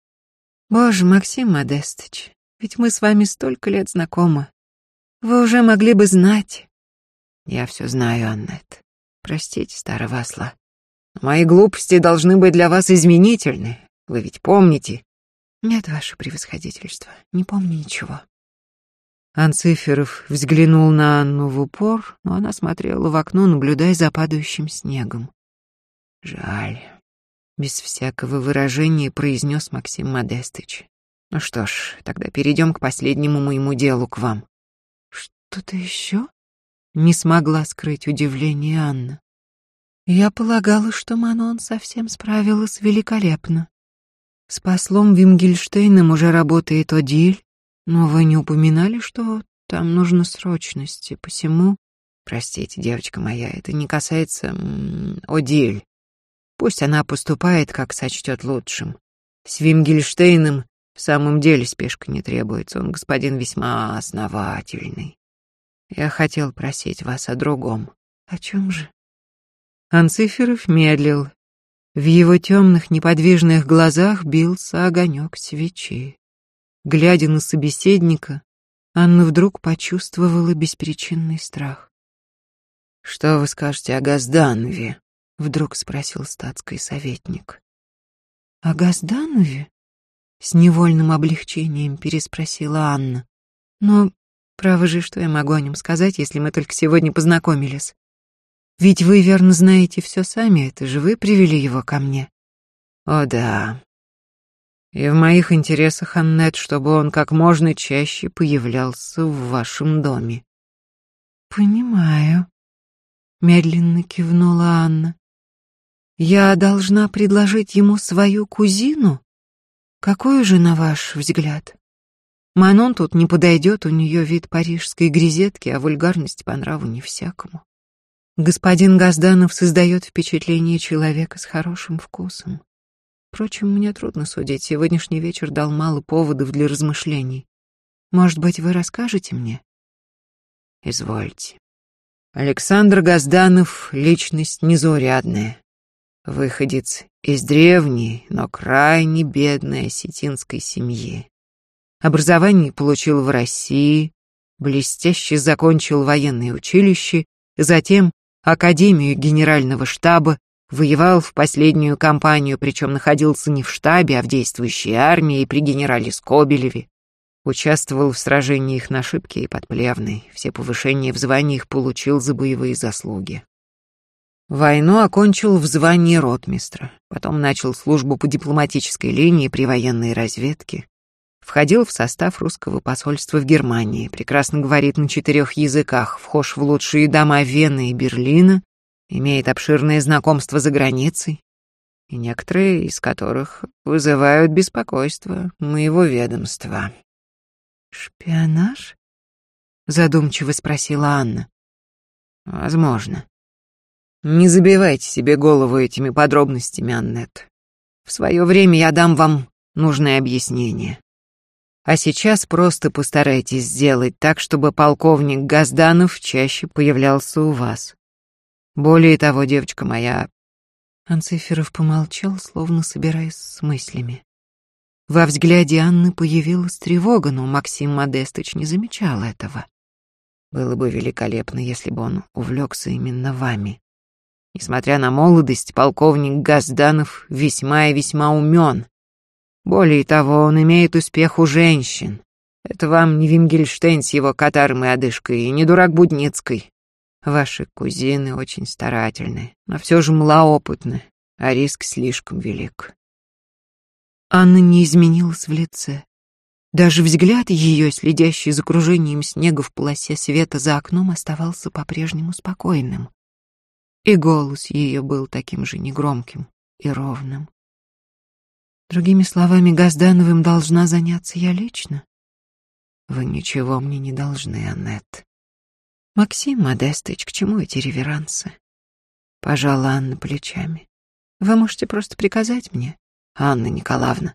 Боже, Максим Модестович, ведь мы с вами столько лет знакомы. Вы уже могли бы знать. Я все знаю, Аннет. Простите, старого осла. Мои глупости должны быть для вас изменительны. Вы ведь помните? Нет, ваше превосходительство, не помню ничего. Анциферов взглянул на Анну в упор, но она смотрела в окно, наблюдая за падающим снегом. Жаль без всякого выражения произнес Максим Модестыч. Ну что ж, тогда перейдем к последнему моему делу к вам. Что-то еще? Не смогла скрыть удивление Анна. Я полагала, что Манон совсем справилась великолепно. С послом Вимгельштейном уже работает Одиль, но вы не упоминали, что там нужно срочности, посему... Простите, девочка моя, это не касается Одиль. Пусть она поступает, как сочтет лучшим. С Вимгельштейном в самом деле спешка не требуется, он господин весьма основательный. Я хотел просить вас о другом. О чем же? Анциферов медлил. В его темных неподвижных глазах бился огонек свечи. Глядя на собеседника, Анна вдруг почувствовала беспричинный страх. «Что вы скажете о Газданове?» Вдруг спросил статский советник. «О Газданове?» С невольным облегчением переспросила Анна. Но, право же, что я могу о нем сказать, если мы только сегодня познакомились? Ведь вы верно знаете все сами, это же вы привели его ко мне. О да. И в моих интересах, Аннет, чтобы он как можно чаще появлялся в вашем доме. Понимаю. Медленно кивнула Анна. Я должна предложить ему свою кузину? Какую же, на ваш взгляд? Манон тут не подойдет, у нее вид парижской грезетки, а вульгарность по нраву не всякому. Господин Газданов создает впечатление человека с хорошим вкусом. Впрочем, мне трудно судить, сегодняшний вечер дал мало поводов для размышлений. Может быть, вы расскажете мне? Извольте. Александр Газданов — личность незаурядная. Выходец из древней, но крайне бедной осетинской семьи. Образование получил в России, блестяще закончил военное училище, затем Академию Генерального штаба, воевал в последнюю кампанию, причем находился не в штабе, а в действующей армии при генерале Скобелеве. Участвовал в сражениях на Шибке и под Плевной. Все повышения в званиях получил за боевые заслуги. Войну окончил в звании ротмистра, потом начал службу по дипломатической линии при военной разведке. Входил в состав русского посольства в Германии, прекрасно говорит на четырех языках, вхож в лучшие дома Вены и Берлина, имеет обширное знакомство за границей, и некоторые из которых вызывают беспокойство моего ведомства. «Шпионаж?» — задумчиво спросила Анна. «Возможно. Не забивайте себе голову этими подробностями, Аннет. В свое время я дам вам нужное объяснение. А сейчас просто постарайтесь сделать так, чтобы полковник Газданов чаще появлялся у вас. Более того, девочка моя...» Анциферов помолчал, словно собираясь с мыслями. Во взгляде Анны появилась тревога, но Максим Модестыч не замечал этого. Было бы великолепно, если бы он увлекся именно вами. Несмотря на молодость, полковник Газданов весьма и весьма умен. Более того, он имеет успех у женщин. Это вам не Вимгельштейн с его катаром и одышкой, и не дурак Будницкой. Ваши кузины очень старательны, но все же малоопытны, а риск слишком велик. Анна не изменилась в лице. Даже взгляд ее, следящий за кружением снега в полосе света за окном, оставался по-прежнему спокойным. И голос ее был таким же негромким и ровным. Другими словами, Газдановым должна заняться я лично. Вы ничего мне не должны, Аннет. Максим Модестыч, к чему эти реверансы? Пожала Анна плечами. Вы можете просто приказать мне. Анна Николаевна.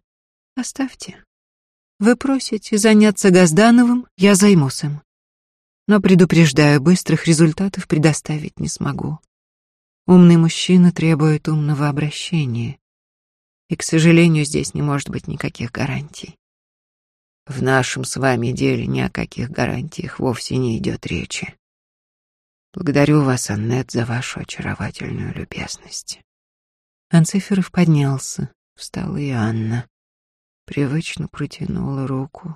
Оставьте. Вы просите заняться Газдановым, я займусь им. Но предупреждаю, быстрых результатов предоставить не смогу. Умный мужчина требует умного обращения. И, к сожалению, здесь не может быть никаких гарантий. В нашем с вами деле ни о каких гарантиях вовсе не идет речи. Благодарю вас, Аннет, за вашу очаровательную любезность. Анциферов поднялся. Встала и Анна. Привычно протянула руку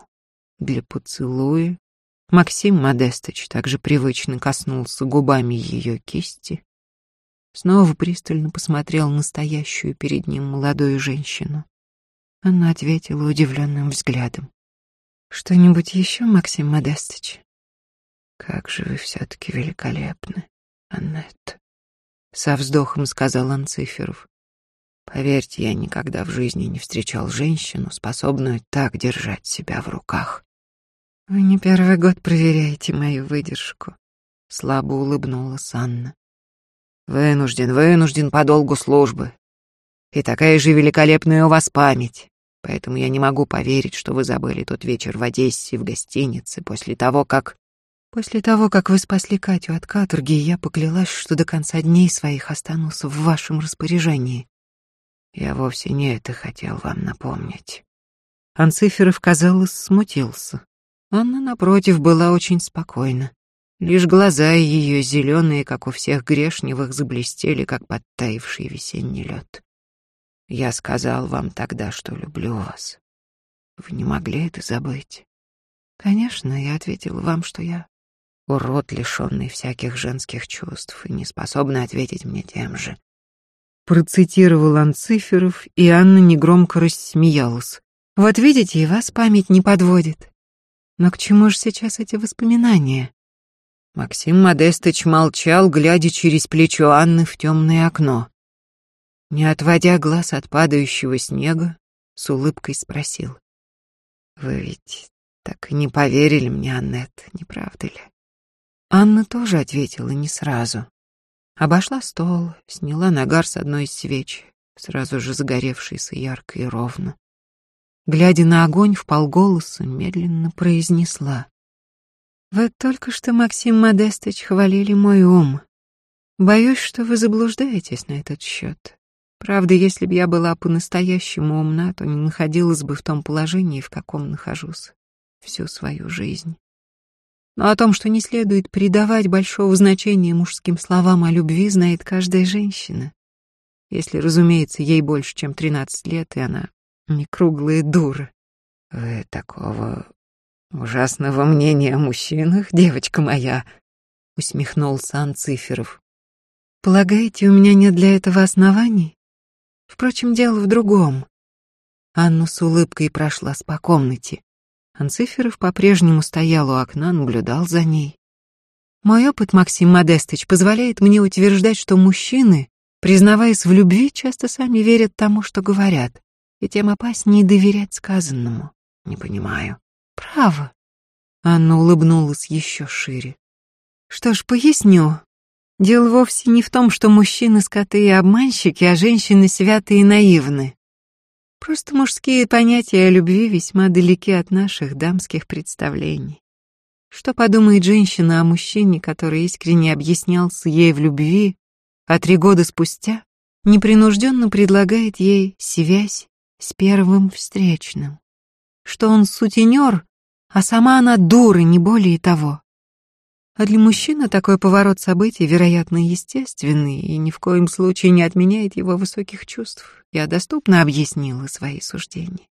для поцелуя. Максим Модестович также привычно коснулся губами ее кисти. Снова пристально посмотрел на стоящую перед ним молодую женщину. Она ответила удивленным взглядом. «Что-нибудь еще, Максим Модестович?» «Как же вы все-таки великолепны, Аннет!» Со вздохом сказал Анциферов. Поверьте, я никогда в жизни не встречал женщину, способную так держать себя в руках. Вы не первый год проверяете мою выдержку, слабо улыбнулась Анна. Вынужден, вынужден по долгу службы. И такая же великолепная у вас память. Поэтому я не могу поверить, что вы забыли тот вечер в Одессе в гостинице после того, как После того, как вы спасли Катю от каторги, я поклялась, что до конца дней своих останусь в вашем распоряжении. Я вовсе не это хотел вам напомнить. Анциферов, казалось, смутился. Анна, напротив, была очень спокойна. Лишь глаза ее, зеленые, как у всех грешневых, заблестели, как подтаивший весенний лед. Я сказал вам тогда, что люблю вас. Вы не могли это забыть. Конечно, я ответила вам, что я урод, лишенный всяких женских чувств, и не способный ответить мне тем же. Процитировал Анциферов, и Анна негромко рассмеялась. Вот видите, и вас память не подводит. Но к чему же сейчас эти воспоминания? Максим Модестыч молчал, глядя через плечо Анны в темное окно. Не отводя глаз от падающего снега, с улыбкой спросил. «Вы ведь так и не поверили мне, Аннет, не правда ли?» Анна тоже ответила не сразу. Обошла стол, сняла нагар с одной из свеч, сразу же загоревшийся ярко и ровно. Глядя на огонь, в полголоса медленно произнесла. «Вы только что, Максим Модестович, хвалили мой ум. Боюсь, что вы заблуждаетесь на этот счет. Правда, если бы я была по-настоящему умна, то не находилась бы в том положении, в каком нахожусь всю свою жизнь. Но о том, что не следует придавать большого значения мужским словам о любви, знает каждая женщина. Если, разумеется, ей больше, чем тринадцать лет, и она не круглая дура. Вы такого ужасного мнения о мужчинах, девочка моя, усмехнулся Анциферов. Полагаете, у меня нет для этого оснований? Впрочем, дело в другом. Анна с улыбкой прошлась по комнате. Анциферов по-прежнему стоял у окна, наблюдал за ней. Мой опыт, Максим Модестыч, позволяет мне утверждать, что мужчины, признаваясь в любви, часто сами верят тому, что говорят, и тем опаснее доверять сказанному. Не понимаю. Право. Анна улыбнулась еще шире. Что ж, поясню. Дело вовсе не в том, что мужчины скоты и обманщики, а женщины святые и наивны. Просто мужские понятия о любви весьма далеки от наших дамских представлений. Что подумает женщина о мужчине, который искренне объяснялся ей в любви, а три года спустя непринужденно предлагает ей связь с первым встречным? Что он сутенер, а сама она дура, не более того. А для мужчины такой поворот событий, вероятно, естественный и ни в коем случае не отменяет его высоких чувств. Я доступно объяснила свои суждения.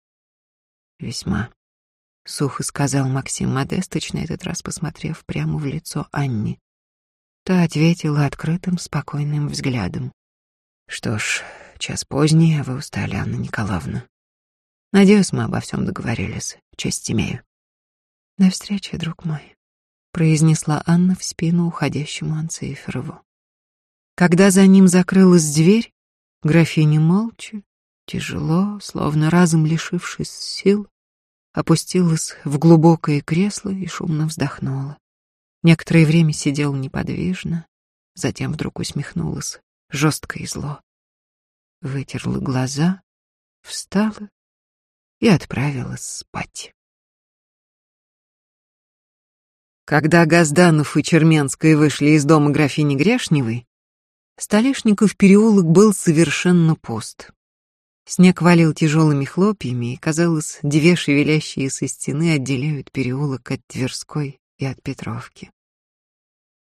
Весьма, — сухо сказал Максим Модестыч, на этот раз посмотрев прямо в лицо Анни. Та ответила открытым, спокойным взглядом. Что ж, час поздний, а вы устали, Анна Николаевна. Надеюсь, мы обо всем договорились. Честь имею. До встречи, друг мой произнесла Анна в спину уходящему Анциферову. Когда за ним закрылась дверь, графиня молча, тяжело, словно разом лишившись сил, опустилась в глубокое кресло и шумно вздохнула. Некоторое время сидела неподвижно, затем вдруг усмехнулась, жестко и зло. Вытерла глаза, встала и отправилась спать. Когда Газданов и Черменская вышли из дома графини Грешневой, Столешников переулок был совершенно пуст. Снег валил тяжелыми хлопьями, и, казалось, две шевелящиеся стены отделяют переулок от Тверской и от Петровки.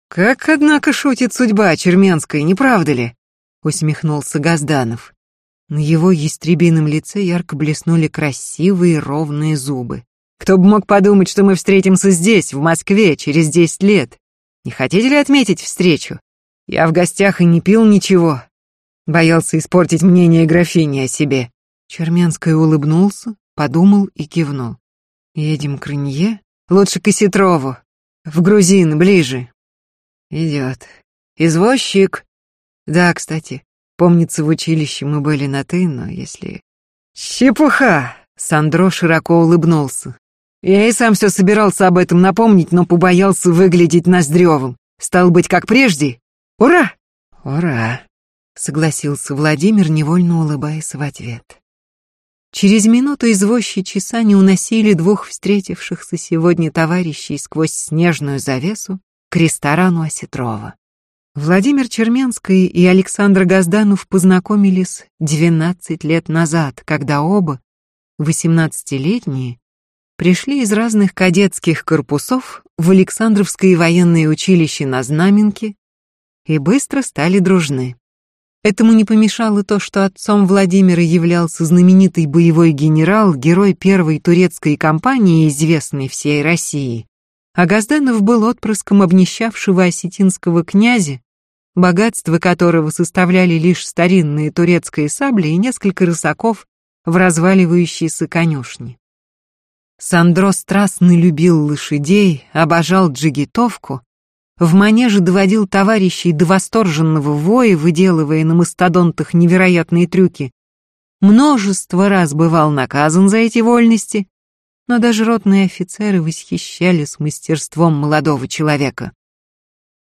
«Как, однако, шутит судьба Черменской, не правда ли?» — усмехнулся Газданов. На его ястребином лице ярко блеснули красивые ровные зубы. Кто бы мог подумать, что мы встретимся здесь, в Москве, через десять лет. Не хотите ли отметить встречу? Я в гостях и не пил ничего. Боялся испортить мнение графини о себе. Черменский улыбнулся, подумал и кивнул. Едем к Рынье? Лучше к Осетрову. В Грузин, ближе. Идет. Извозчик. Да, кстати, помнится, в училище мы были на «ты», но если... Чепуха! Сандро широко улыбнулся. Я и сам все собирался об этом напомнить, но побоялся выглядеть ноздревым. Стал быть, как прежде. Ура! Ура! Согласился Владимир, невольно улыбаясь в ответ. Через минуту извозчие часа не уносили двух встретившихся сегодня товарищей сквозь снежную завесу к ресторану Осетрова. Владимир Черменский и Александр Газданов познакомились 12 лет назад, когда оба, 18-летние, пришли из разных кадетских корпусов в Александровское военное училище на Знаменке и быстро стали дружны. Этому не помешало то, что отцом Владимира являлся знаменитый боевой генерал, герой первой турецкой кампании, известной всей России. А Газданов был отпрыском обнищавшего осетинского князя, богатство которого составляли лишь старинные турецкие сабли и несколько рысаков в разваливающейся конюшне. Сандро страстно любил лошадей, обожал джигитовку в манеже доводил товарищей до восторженного воя, выделывая на мастодонтах невероятные трюки. Множество раз бывал наказан за эти вольности, но даже ротные офицеры восхищались мастерством молодого человека.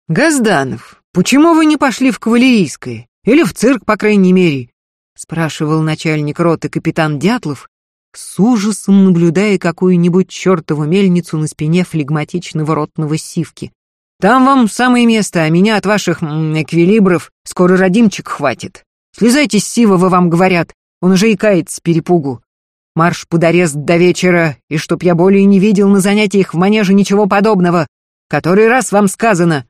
«Газданов, почему вы не пошли в кавалерийское? Или в цирк, по крайней мере?» — спрашивал начальник роты капитан Дятлов, с ужасом наблюдая какую-нибудь чертову мельницу на спине флегматичного ротного сивки. Там вам самое место, а меня от ваших эквилибров скоро родимчик хватит. Слезайте с Сивова, вам говорят, он уже икает с перепугу. Марш под арест до вечера, и чтоб я более не видел на занятиях в манеже ничего подобного. Который раз вам сказано.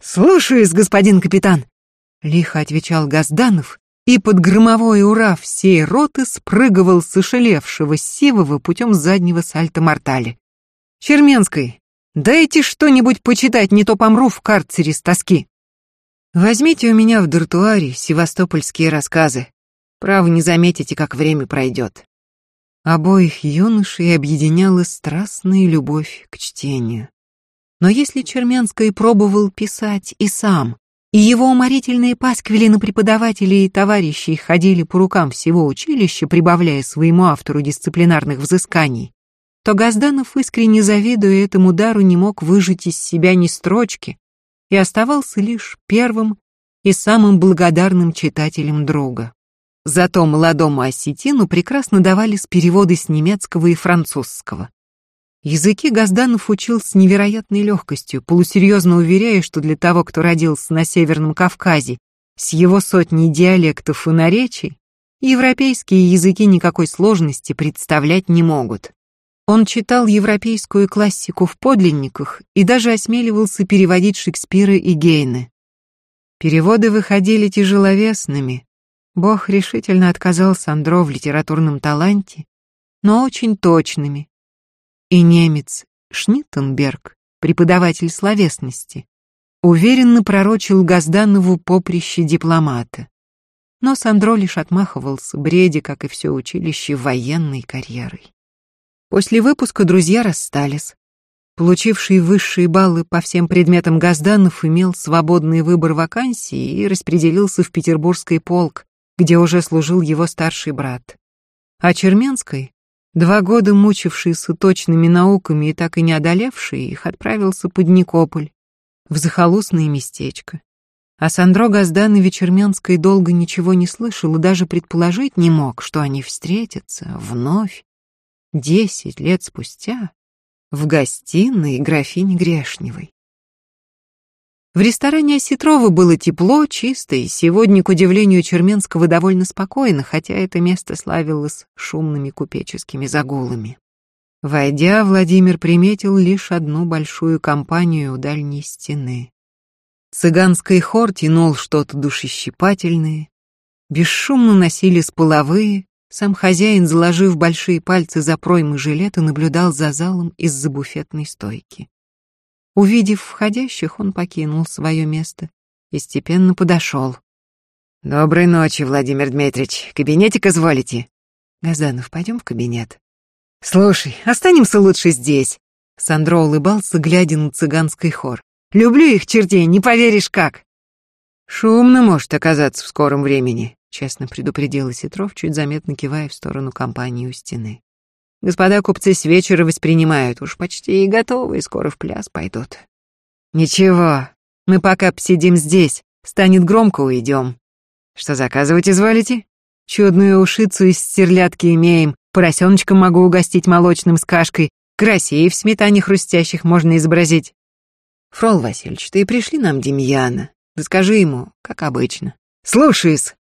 Слушаюсь, господин капитан. Лихо отвечал Газданов, и под громовой ура всей роты спрыгивал с ошелевшего Сивова путем заднего сальто-мортали. Черменской, Дайте что-нибудь почитать, не то помру в карцере с тоски. Возьмите у меня в дартуаре севастопольские рассказы. Право не заметите, как время пройдет. Обоих юношей объединяла страстная любовь к чтению. Но если Чермянский пробовал писать и сам, и его уморительные пасквили на преподавателей и товарищей ходили по рукам всего училища, прибавляя своему автору дисциплинарных взысканий, то Газданов, искренне завидуя этому дару, не мог выжить из себя ни строчки и оставался лишь первым и самым благодарным читателем друга. Зато молодому осетину прекрасно давались переводы с немецкого и французского. Языки Газданов учил с невероятной легкостью, полусерьезно уверяя, что для того, кто родился на Северном Кавказе, с его сотней диалектов и наречий, европейские языки никакой сложности представлять не могут. Он читал европейскую классику в подлинниках и даже осмеливался переводить Шекспира и Гейне. Переводы выходили тяжеловесными. Бог решительно отказал Сандро в литературном таланте, но очень точными. И немец Шниттенберг, преподаватель словесности, уверенно пророчил Газданову поприще дипломата. Но Сандро лишь отмахивался, бреди, как и все училище, военной карьерой. После выпуска друзья расстались. Получивший высшие баллы по всем предметам Газданов имел свободный выбор вакансий и распределился в Петербургский полк, где уже служил его старший брат. А Черменской, два года мучившийся точными науками и так и не одолевший их, отправился под Никополь, в захолустное местечко. А Сандро Газданович Черменской долго ничего не слышал и даже предположить не мог, что они встретятся вновь десять лет спустя в гостиной графини Грешневой. В ресторане Осетрова было тепло, чисто, и сегодня, к удивлению Черменского, довольно спокойно, хотя это место славилось шумными купеческими загулами. Войдя, Владимир приметил лишь одну большую компанию у дальней стены. Цыганский хор тянул что-то душещипательное, бесшумно носились половые, сам хозяин, заложив большие пальцы за проймы жилета, наблюдал за залом из-за буфетной стойки. Увидев входящих, он покинул свое место и степенно подошел. «Доброй ночи, Владимир Дмитриевич. Кабинетик изволите?» «Газанов, пойдем в кабинет». «Слушай, останемся лучше здесь». Сандро улыбался, глядя на цыганский хор. «Люблю их чертей, не поверишь как». «Шумно может оказаться в скором времени», честно предупредила Ситров, чуть заметно кивая в сторону компании у стены. Господа купцы с вечера воспринимают, уж почти и готовы, и скоро в пляс пойдут. Ничего, мы пока посидим здесь, станет громко, уйдем. Что заказывать изволите? Чудную ушицу из стерлядки имеем, поросеночком могу угостить молочным с кашкой, карасей в сметане хрустящих можно изобразить. Фрол Васильевич, ты пришли нам Демьяна. Да скажи ему, как обычно. Слушаюсь.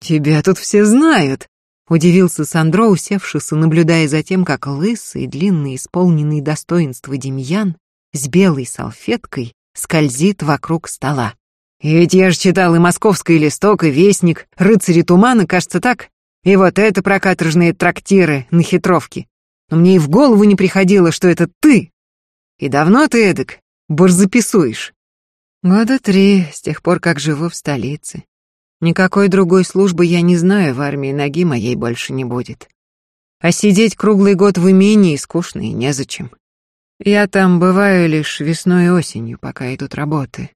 «Тебя тут все знают», — удивился Сандро, усевшись наблюдая за тем, как лысый, длинный, исполненный достоинства Демьян с белой салфеткой скользит вокруг стола. И ведь я же читал и «Московский листок», и «Вестник», «Рыцари тумана», кажется, так? И вот это про каторжные трактиры на хитровке. Но мне и в голову не приходило, что это ты. И давно ты эдак борзописуешь? Года три, с тех пор, как живу в столице. Никакой другой службы я не знаю, в армии ноги моей больше не будет. А сидеть круглый год в имении скучно и незачем. Я там бываю лишь весной и осенью, пока идут работы.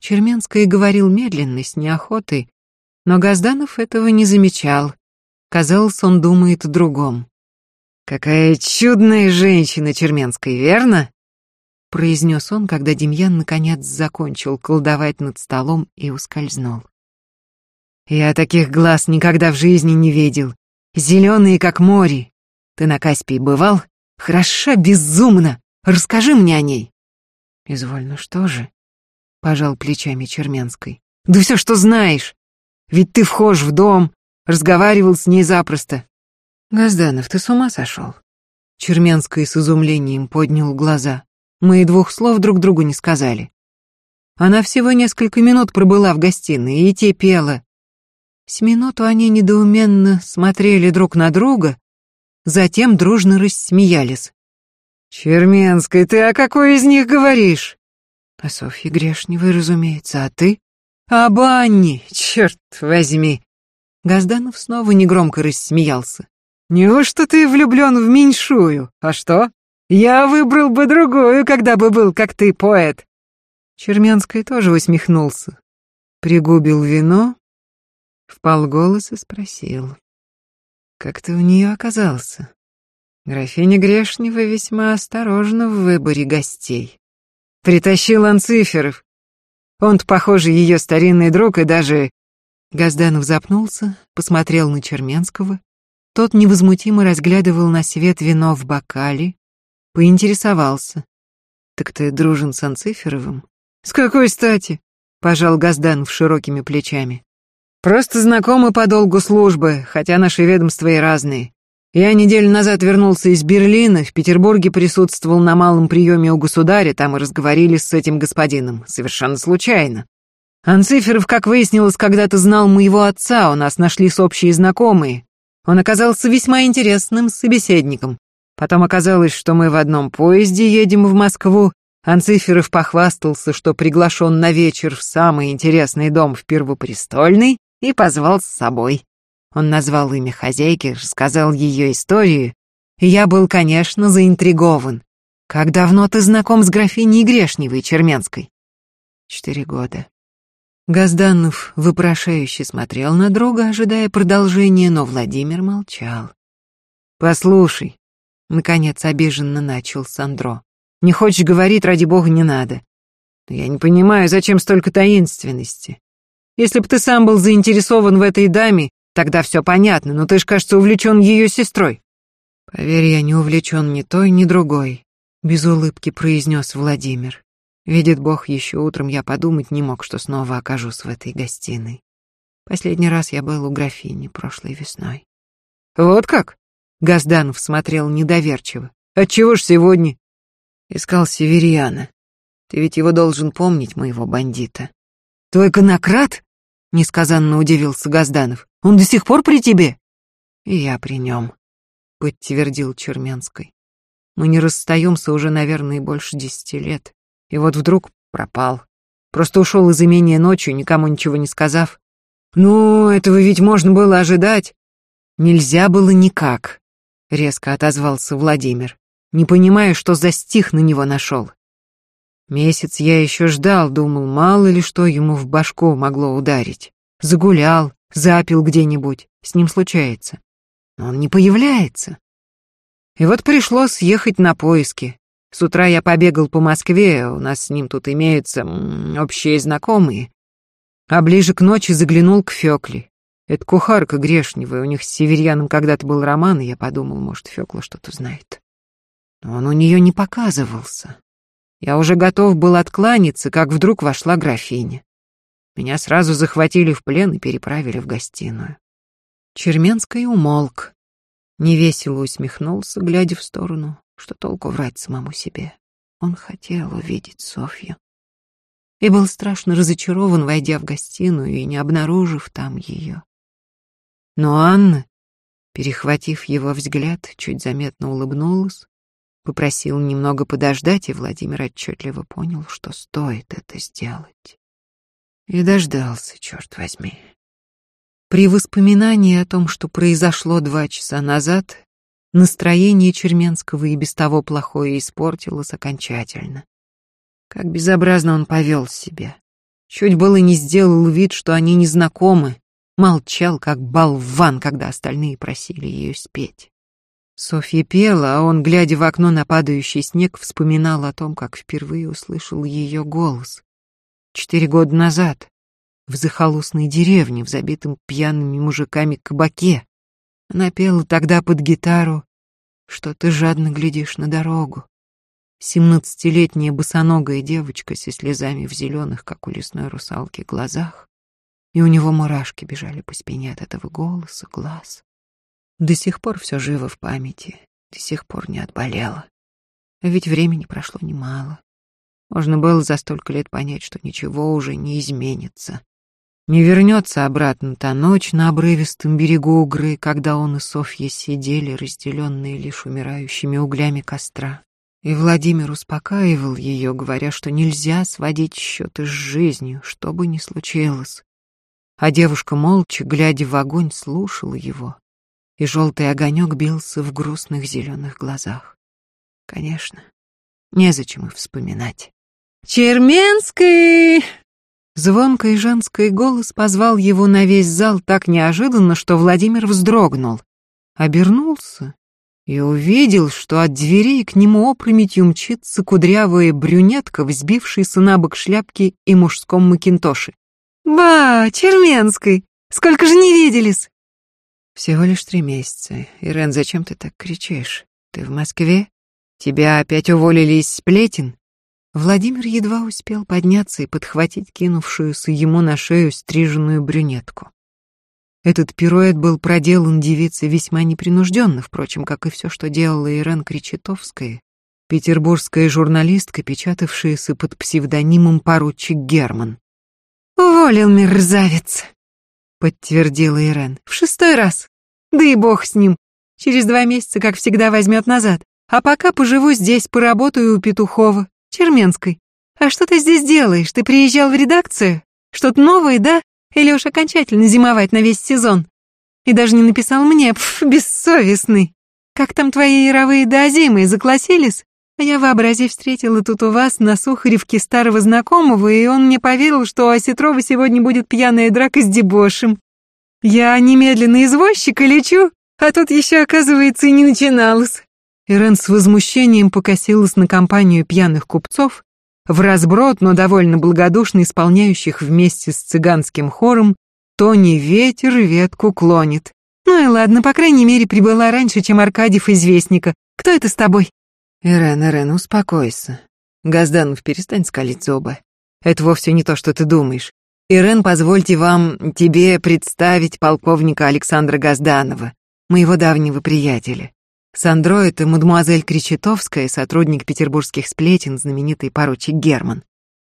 Черменский говорил медленно, с неохотой, но Газданов этого не замечал. Казалось, он думает о другом. «Какая чудная женщина Черменская, верно?» произнес он, когда Демьян наконец закончил колдовать над столом и ускользнул. «Я таких глаз никогда в жизни не видел. Зеленые, как море. Ты на Каспии бывал? Хороша безумно. Расскажи мне о ней». «Извольно, что же?» — пожал плечами Черменской. «Да все, что знаешь. Ведь ты вхож в дом, разговаривал с ней запросто». «Газданов, ты с ума сошел?» Черменской с изумлением поднял глаза. Мы и двух слов друг другу не сказали. Она всего несколько минут пробыла в гостиной, и те пела. С минуту они недоуменно смотрели друг на друга, затем дружно рассмеялись. «Черменской, ты о какой из них говоришь?» «О Софье Грешневой, разумеется, а ты?» «Об Анне, черт возьми!» Газданов снова негромко рассмеялся. «Неужто ты влюблен в меньшую? А что? Я выбрал бы другую, когда бы был, как ты, поэт. Черменский тоже усмехнулся. Пригубил вино, вполголоса спросил. Как ты у нее оказался? Графиня Грешнева весьма осторожна в выборе гостей. Притащил Анциферов. Он-то, похоже, ее старинный друг и даже... Газданов запнулся, посмотрел на Черменского. Тот невозмутимо разглядывал на свет вино в бокале, Поинтересовался. «Так ты дружен с Анциферовым?» «С какой стати?» — пожал Газданов широкими плечами. «Просто знакомы по долгу службы, хотя наши ведомства и разные. Я неделю назад вернулся из Берлина, в Петербурге присутствовал на малом приеме у государя, там и разговорились с этим господином, совершенно случайно. Анциферов, как выяснилось, когда-то знал моего отца, у нас нашлись общие знакомые. Он оказался весьма интересным собеседником. Потом оказалось, что мы в одном поезде едем в Москву. Анциферов похвастался, что приглашен на вечер в самый интересный дом в Первопрестольный и позвал с собой. Он назвал имя хозяйки, рассказал ее историю, я был, конечно, заинтригован. Как давно ты знаком с графиней Грешневой Черменской? Четыре года. Газданов вопрошающе смотрел на друга, ожидая продолжения, но Владимир молчал. «Послушай, Наконец обиженно начал Сандро. «Не хочешь говорить, ради бога, не надо. я не понимаю, зачем столько таинственности. Если бы ты сам был заинтересован в этой даме, тогда все понятно, но ты ж, кажется, увлечен ее сестрой». «Поверь, я не увлечен ни той, ни другой», — без улыбки произнес Владимир. Видит Бог, еще утром я подумать не мог, что снова окажусь в этой гостиной. Последний раз я был у графини прошлой весной. «Вот как?» Газданов смотрел недоверчиво. «Отчего ж сегодня?» Искал Севериана. Ты ведь его должен помнить, моего бандита. «Твой конократ?» — несказанно удивился Газданов. «Он до сих пор при тебе?» «И я при нем», — подтвердил Черменской. «Мы не расстаемся уже, наверное, больше десяти лет. И вот вдруг пропал. Просто ушел из имения ночью, никому ничего не сказав. «Ну, этого ведь можно было ожидать». «Нельзя было никак», резко отозвался Владимир, не понимая, что за стих на него нашел. Месяц я еще ждал, думал, мало ли что ему в башку могло ударить. Загулял, запил где-нибудь, с ним случается. Но он не появляется. И вот пришлось ехать на поиски. С утра я побегал по Москве, у нас с ним тут имеются общие знакомые. А ближе к ночи заглянул к Фёкле. Это кухарка Грешневая, у них с Северьяном когда-то был роман, и я подумал, может, Фёкла что-то знает. Но он у нее не показывался. Я уже готов был откланяться, как вдруг вошла графиня. Меня сразу захватили в плен и переправили в гостиную. Черменский умолк, невесело усмехнулся, глядя в сторону, что толку врать самому себе. Он хотел увидеть Софью. и был страшно разочарован, войдя в гостиную и не обнаружив там ее. Но Анна, перехватив его взгляд, чуть заметно улыбнулась, попросил немного подождать, и Владимир отчетливо понял, что стоит это сделать. И дождался, черт возьми. При воспоминании о том, что произошло два часа назад, настроение Черменского и без того плохое испортилось окончательно. Как безобразно он повел себя. Чуть было не сделал вид, что они не знакомы, молчал, как болван, когда остальные просили ее спеть. Софья пела, а он, глядя в окно на падающий снег, вспоминал о том, как впервые услышал ее голос. Четыре года назад, в захолустной деревне, в забитом пьяными мужиками кабаке. Она пела тогда под гитару, что ты жадно глядишь на дорогу. Семнадцатилетняя босоногая девочка со слезами в зеленых, как у лесной русалки, глазах, и у него мурашки бежали по спине от этого голоса, глаз. До сих пор все живо в памяти, до сих пор не отболело. А ведь времени прошло немало. Можно было за столько лет понять, что ничего уже не изменится. Не вернется обратно та ночь на обрывистом берегу Угры, когда он и Софья сидели, разделенные лишь умирающими углями костра. И Владимир успокаивал ее, говоря, что нельзя сводить счеты с жизнью, что бы ни случилось. А девушка молча, глядя в огонь, слушала его, и желтый огонек бился в грустных зеленых глазах. Конечно, незачем их вспоминать. «Черменский!» Звонкий женский голос позвал его на весь зал так неожиданно, что Владимир вздрогнул. Обернулся и увидел, что от дверей к нему опрометью мчится кудрявая брюнетка, взбившаяся на бок шляпки и мужском макинтоше. «Ба, Черменский! Сколько же не виделись!» Всего лишь три месяца. Ирен, зачем ты так кричишь? Ты в Москве? Тебя опять уволили из сплетен? Владимир едва успел подняться и подхватить кинувшуюся ему на шею стриженную брюнетку. Этот пируэт был проделан девицей весьма непринужденно, впрочем, как и все, что делала Ирен Кречетовская, петербургская журналистка, печатавшаяся под псевдонимом поручик Герман. «Уволил мерзавец!» Подтвердила Ирен. В шестой раз. Да и бог с ним. Через два месяца, как всегда, возьмет назад. А пока поживу здесь, поработаю у Петухова, Черменской. А что ты здесь делаешь? Ты приезжал в редакцию? Что-то новое, да? Или уж окончательно зимовать на весь сезон? И даже не написал мне, пф, бессовестный. Как там твои яровые доозимы, заклассились? А я, вообразив, встретила тут у вас на Сухаревке старого знакомого, и он мне поверил, что у Осетрова сегодня будет пьяная драка с дебошем. Я немедленно извозчика лечу, а тут еще, оказывается, и не начиналось. Ирен с возмущением покосилась на компанию пьяных купцов, в разброд, но довольно благодушно исполняющих вместе с цыганским хором «Тони ветер ветку клонит». Ну и ладно, по крайней мере, прибыла раньше, чем Аркадьев известника. Кто это с тобой? «Ирен, Ирен, успокойся. Газданов, перестань скалить зубы. Это вовсе не то, что ты думаешь. Ирен, позвольте вам, тебе представить полковника Александра Газданова, моего давнего приятеля. Сандро — это мадемуазель Кречетовская, сотрудник петербургских сплетен, знаменитый поручик Герман.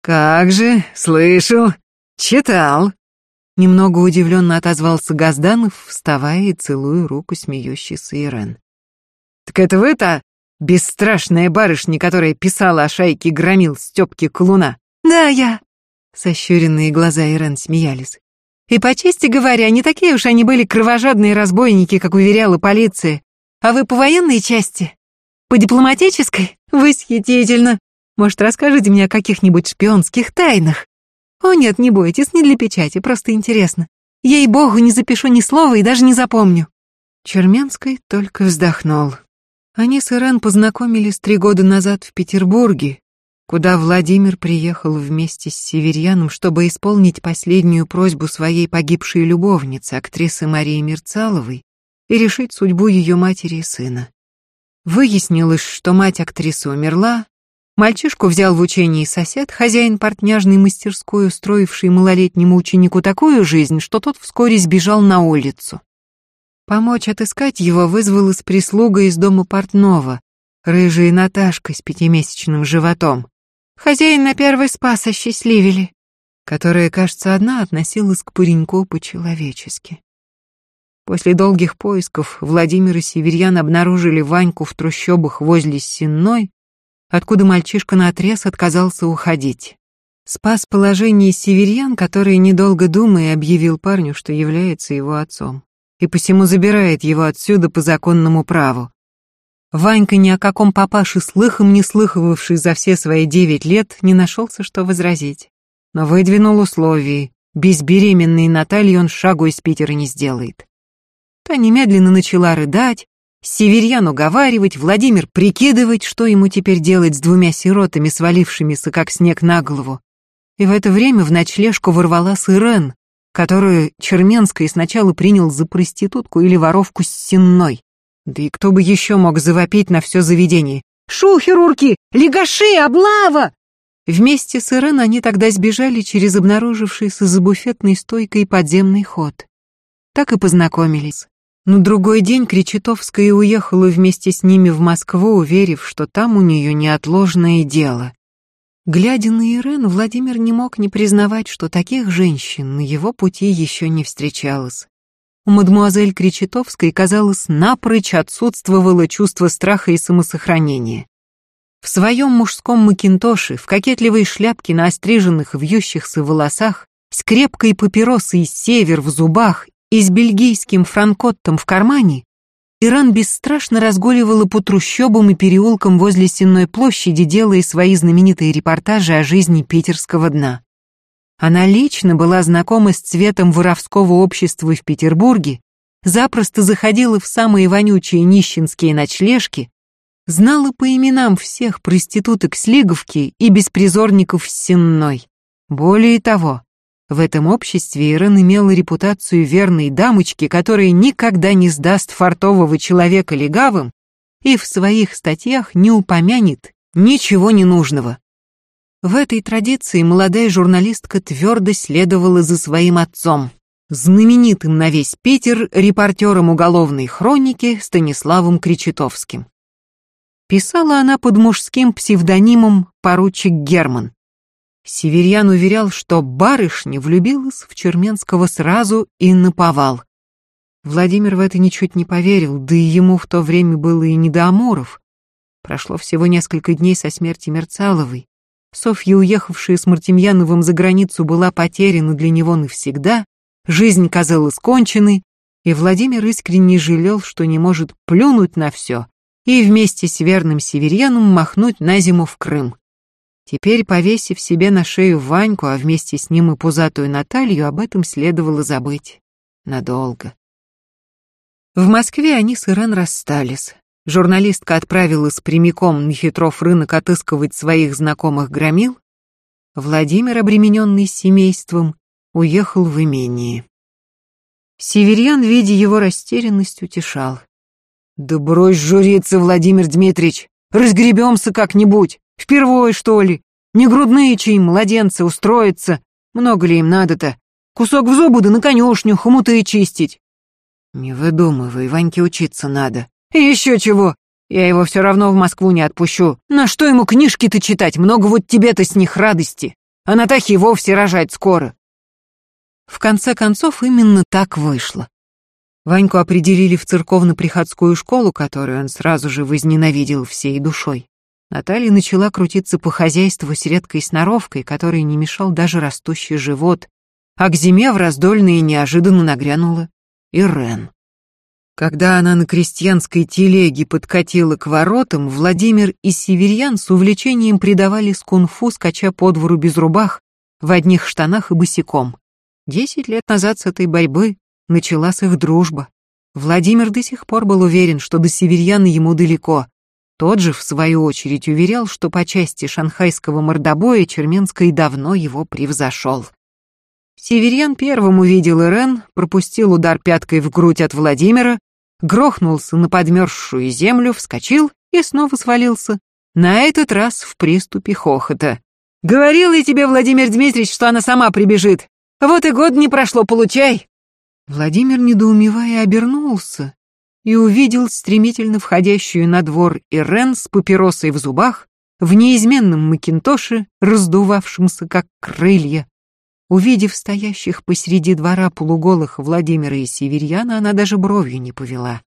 «Как же, слышал, читал». Немного удивленно отозвался Газданов, вставая и целуя руку смеющейся Ирен. «Так это вы-то Бесстрашная барышня, которая писала о шайке громил Стёпки Колуна. Да, я. Сощуренные глаза Ирен смеялись. И по чести говоря, не такие уж они были кровожадные разбойники, как уверяла полиция. А вы по военной части? По дипломатической? Восхитительно. Может, расскажите мне о каких-нибудь шпионских тайнах? О нет, не бойтесь, не для печати, просто интересно. Ей-богу, не запишу ни слова и даже не запомню. Черменский только вздохнул. Они с Ирен познакомились три года назад в Петербурге, куда Владимир приехал вместе с Северьяном, чтобы исполнить последнюю просьбу своей погибшей любовницы, актрисы Марии Мерцаловой, и решить судьбу ее матери и сына. Выяснилось, что мать актрисы умерла, мальчишку взял в учение сосед, хозяин портняжной мастерской, устроивший малолетнему ученику такую жизнь, что тот вскоре сбежал на улицу. Помочь отыскать его вызвалась прислуга из дома портного, рыжая Наташка с пятимесячным животом. Хозяин на первый спас осчастливили, которая, кажется, одна относилась к пареньку по-человечески. После долгих поисков Владимир и Северьян обнаружили Ваньку в трущобах возле Сенной, откуда мальчишка наотрез отказался уходить. Спас положение Северьян, который, недолго думая, объявил парню, что является его отцом, и посему забирает его отсюда по законному праву. Ванька, ни о каком папаше слыхом не слыхывавший за все свои девять лет, не нашелся, что возразить. Но выдвинул условия. Без беременной Натальи он шагу из Питера не сделает. Та немедленно начала рыдать, Северьян уговаривать, Владимир прикидывать, что ему теперь делать с двумя сиротами, свалившимися, как снег на голову. И в это время в ночлежку ворвалась Ирен, которую Черменский сначала принял за проститутку или воровку с сенной. Да и кто бы еще мог завопить на все заведение? «Шухерурки! Легаши! Облава!» Вместе с Ирен они тогда сбежали через обнаружившийся за буфетной стойкой подземный ход. Так и познакомились. На другой день Кречетовская уехала вместе с ними в Москву, уверив, что там у нее неотложное дело. Глядя на Ирен, Владимир не мог не признавать, что таких женщин на его пути еще не встречалось. У мадмуазель Кречетовской, казалось, напрочь отсутствовало чувство страха и самосохранения. В своем мужском макинтоше, в кокетливой шляпке на остриженных вьющихся волосах, с крепкой папиросой север в зубах и с бельгийским франкоттом в кармане, Иран бесстрашно разгуливала по трущобам и переулкам возле Сенной площади, делая свои знаменитые репортажи о жизни питерского дна. Она лично была знакома с цветом воровского общества в Петербурге, запросто заходила в самые вонючие нищенские ночлежки, знала по именам всех проституток с Лиговки и беспризорников Сенной. Более того, в этом обществе Ирен имела репутацию верной дамочки, которая никогда не сдаст фартового человека легавым и в своих статьях не упомянет ничего ненужного. В этой традиции молодая журналистка твердо следовала за своим отцом, знаменитым на весь Питер репортером уголовной хроники Станиславом Кречетовским. Писала она под мужским псевдонимом поручик Герман. Северьян уверял, что барышня влюбилась в Черменского сразу и наповал. Владимир в это ничуть не поверил, да и ему в то время было и не до Амуров. Прошло всего несколько дней со смерти Мерцаловой. Софья, уехавшая с Мартемьяновым за границу, была потеряна для него навсегда, жизнь казалась конченной, и Владимир искренне жалел, что не может плюнуть на все и вместе с верным северьяном махнуть на зиму в Крым. Теперь, повесив себе на шею Ваньку, а вместе с ним и пузатую Наталью, об этом следовало забыть. Надолго. В Москве они с Ирен расстались. Журналистка отправилась прямиком на хитров рынок отыскивать своих знакомых громил. Владимир, обремененный семейством, уехал в имение. Северьян, видя его растерянность, утешал. «Да брось журиться, Владимир Дмитриевич, разгребемся как-нибудь. Впервой, что ли? Не грудные чьи младенцы устроятся. Много ли им надо-то? Кусок в зубы да на конюшню, хомуты чистить. Не выдумывай, Ваньке учиться надо. И еще чего? Я его все равно в Москву не отпущу. На что ему книжки-то читать? Много вот тебе-то с них радости. А Натахе вовсе рожать скоро. В конце концов, именно так вышло. Ваньку определили в церковно-приходскую школу, которую он сразу же возненавидел всей душой. Наталья начала крутиться по хозяйству с редкой сноровкой, которой не мешал даже растущий живот, а к зиме в раздольные неожиданно нагрянула Ирен. Когда она на крестьянской телеге подкатила к воротам, Владимир и Северьян с увлечением предавали скунфу, скача по двору без рубах, в одних штанах и босиком. Десять лет назад с этой борьбы началась их дружба. Владимир до сих пор был уверен, что до Северьяна ему далеко, тот же, в свою очередь, уверял, что по части шанхайского мордобоя Черменский давно его превзошел. Северьян первым увидел Ирен, пропустил удар пяткой в грудь от Владимира, грохнулся на подмерзшую землю, вскочил и снова свалился. На этот раз в приступе хохота. «Говорил я тебе, Владимир Дмитриевич, что она сама прибежит. Вот и год не прошло, получай!» Владимир, недоумевая, обернулся и увидел стремительно входящую на двор Ирен с папиросой в зубах, в неизменном макинтоше, раздувавшемся как крылья. Увидев стоящих посреди двора полуголых Владимира и Северьяна, она даже бровью не повела.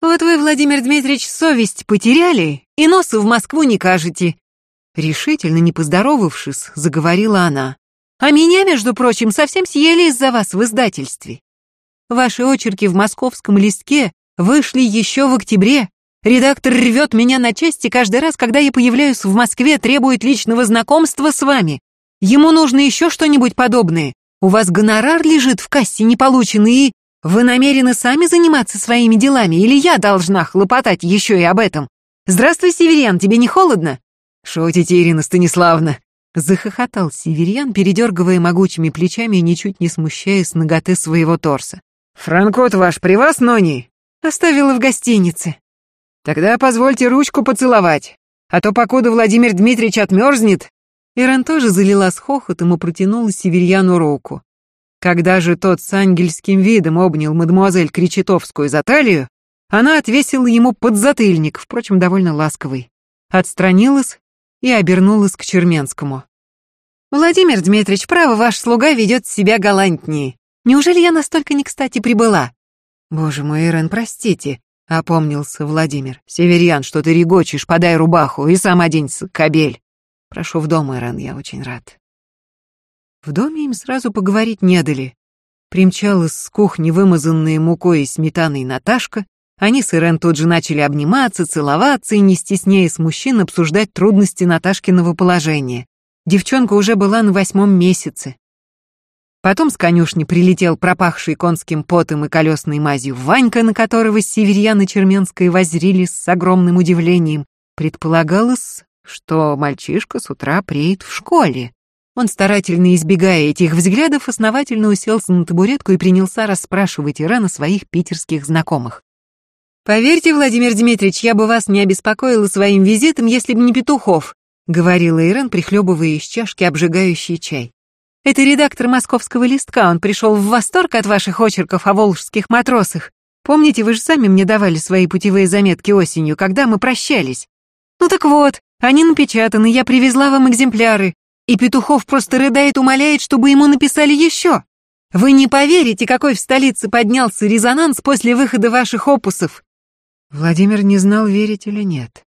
«Вот вы, Владимир Дмитриевич, совесть потеряли и носу в Москву не кажете!» Решительно не поздоровавшись, заговорила она. «А меня, между прочим, совсем съели из-за вас в издательстве. Ваши очерки в московском листке вышли еще в октябре. Редактор рвет меня на части каждый раз, когда я появляюсь в Москве, требует личного знакомства с вами. Ему нужно еще что-нибудь подобное. У вас гонорар лежит в кассе неполученный и... Вы намерены сами заниматься своими делами, или я должна хлопотать еще и об этом? Здравствуй, Северян, тебе не холодно? Шутите, Ирина Станиславна. Захохотал Северян, передергивая могучими плечами и ничуть не смущаясь ноготы своего торса. «Франкот ваш при вас, Нони?» «Оставила в гостинице». «Тогда позвольте ручку поцеловать, а то покуда Владимир Дмитриевич отмерзнет...» Иран тоже залила с хохотом и протянула Северьяну руку. Когда же тот с ангельским видом обнял мадемуазель Кречетовскую за талию, она отвесила ему подзатыльник, впрочем, довольно ласковый. Отстранилась и обернулась к Черменскому. «Владимир Дмитриевич, право, ваш слуга ведет себя галантнее. Неужели я настолько не кстати прибыла?» «Боже мой, Ирен, простите», — опомнился Владимир. «Северьян, что ты регочешь, подай рубаху и сам оденься, кобель. Прошу в дом, Ирен, я очень рад». В доме им сразу поговорить не дали. Примчалась с кухни вымазанная мукой и сметаной Наташка. Они с Ирен тут же начали обниматься, целоваться и, не стесняясь мужчин, обсуждать трудности Наташкиного положения. Девчонка уже была на восьмом месяце. Потом с конюшни прилетел пропахший конским потом и колесной мазью Ванька, на которого северьяна Черменская воззрились с огромным удивлением. Предполагалось, что мальчишка с утра преет в школе. Он, старательно избегая этих взглядов, основательно уселся на табуретку и принялся расспрашивать Иран о своих питерских знакомых. «Поверьте, Владимир Дмитриевич, я бы вас не обеспокоила своим визитом, если бы не Петухов», говорила Иран, прихлебывая из чашки обжигающий чай. «Это редактор московского листка, он пришел в восторг от ваших очерков о волжских матросах. Помните, вы же сами мне давали свои путевые заметки осенью, когда мы прощались? Ну так вот, они напечатаны, я привезла вам экземпляры. И Петухов просто рыдает, умоляет, чтобы ему написали еще. Вы не поверите, какой в столице поднялся резонанс после выхода ваших опусов. Владимир не знал, верить или нет.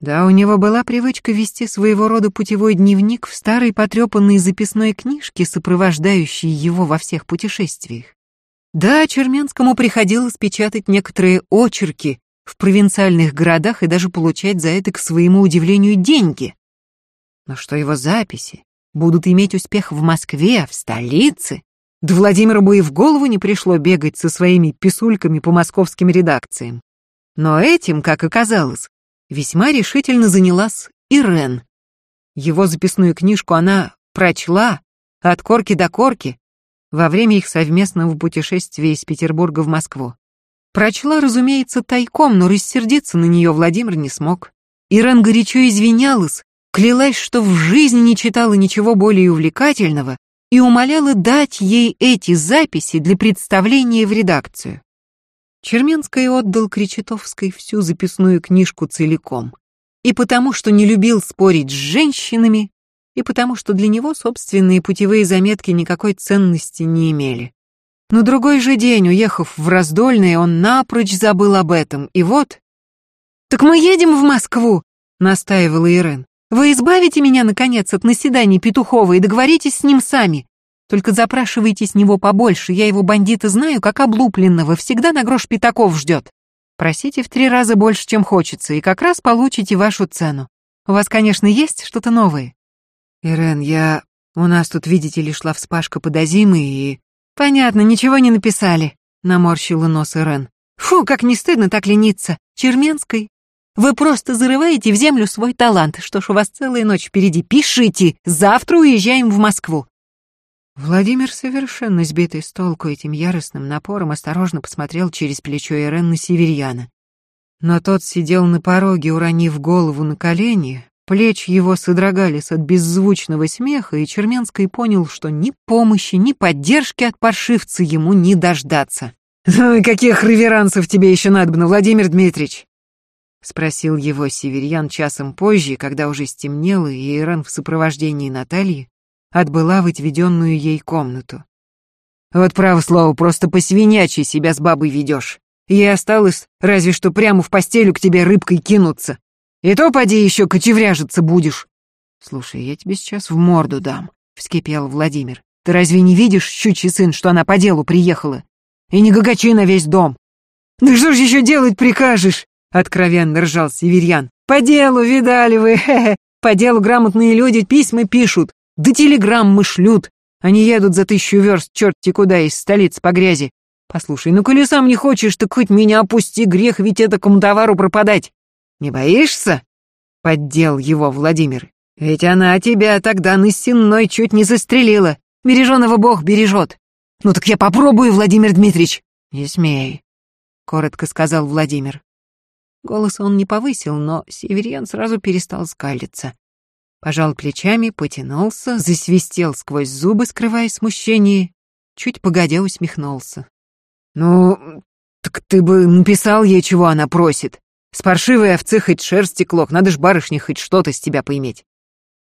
Да, у него была привычка вести своего рода путевой дневник в старой потрепанной записной книжке, сопровождающей его во всех путешествиях. Да, Черменскому приходилось печатать некоторые очерки в провинциальных городах и даже получать за это, к своему удивлению, деньги. Но что его записи будут иметь успех в Москве, в столице? Да Владимиру бы и в голову не пришло бегать со своими писульками по московским редакциям. Но этим, как оказалось, весьма решительно занялась Ирен. Его записную книжку она прочла от корки до корки во время их совместного путешествия из Петербурга в Москву. Прочла, разумеется, тайком, но рассердиться на нее Владимир не смог. Ирен горячо извинялась, клялась, что в жизни не читала ничего более увлекательного и умоляла дать ей эти записи для представления в редакцию. Черменский отдал Кречетовской всю записную книжку целиком. И потому, что не любил спорить с женщинами, и потому, что для него собственные путевые заметки никакой ценности не имели. На другой же день, уехав в Раздольное, он напрочь забыл об этом, и вот... «Так мы едем в Москву!» — настаивала Ирен. Вы избавите меня, наконец, от наседаний Петухова и договоритесь с ним сами. Только запрашивайте с него побольше, я его бандита знаю, как облупленного, всегда на грош пятаков ждет. Просите в три раза больше, чем хочется, и как раз получите вашу цену. У вас, конечно, есть что-то новое. Ирен, я... У нас тут, видите ли, шла вспашка под Азимой и... Понятно, ничего не написали, наморщила нос Ирен. Фу, как не стыдно так лениться. Черменской вы просто зарываете в землю свой талант. Что ж, у вас целая ночь впереди. Пишите. Завтра уезжаем в Москву. Владимир, совершенно сбитый с толку этим яростным напором, осторожно посмотрел через плечо Ирен на Северьяна. Но тот сидел на пороге, уронив голову на колени, плечи его содрогались от беззвучного смеха, и Черменский понял, что ни помощи, ни поддержки от паршивца ему не дождаться. «Ну каких реверансов тебе еще надобно, Владимир Дмитриевич? — спросил его северьян часом позже, когда уже стемнело, и Иран в сопровождении Натальи отбыла в отведенную ей комнату. «Вот право слово, просто посвинячий себя с бабой ведешь. Ей осталось разве что прямо в постелю к тебе рыбкой кинуться. И то поди еще кочевряжиться будешь». «Слушай, я тебе сейчас в морду дам», — вскипел Владимир. «Ты разве не видишь, щучий сын, что она по делу приехала? И не гагачи на весь дом». «Да что ж еще делать прикажешь?» — откровенно ржал Северьян. «По делу, видали вы, хе-хе. По делу грамотные люди письма пишут, да телеграммы шлют. Они едут за тысячу верст черти куда из столицы по грязи. Послушай, ну коли не хочешь, так хоть меня опусти, грех ведь этакому товару пропадать. Не боишься?» — поддел его Владимир. «Ведь она тебя тогда на сенной чуть не застрелила. Береженого Бог бережет. Ну так я попробую, Владимир Дмитриевич. Не смей, коротко сказал Владимир. Голос он не повысил, но Северьян сразу перестал скалиться. Пожал плечами, потянулся, засвистел сквозь зубы, скрывая смущение, чуть погодя усмехнулся. «Ну, так ты бы написал ей, чего она просит. С паршивой овцы хоть шерсти клок, надо ж барышне хоть что-то с тебя поиметь».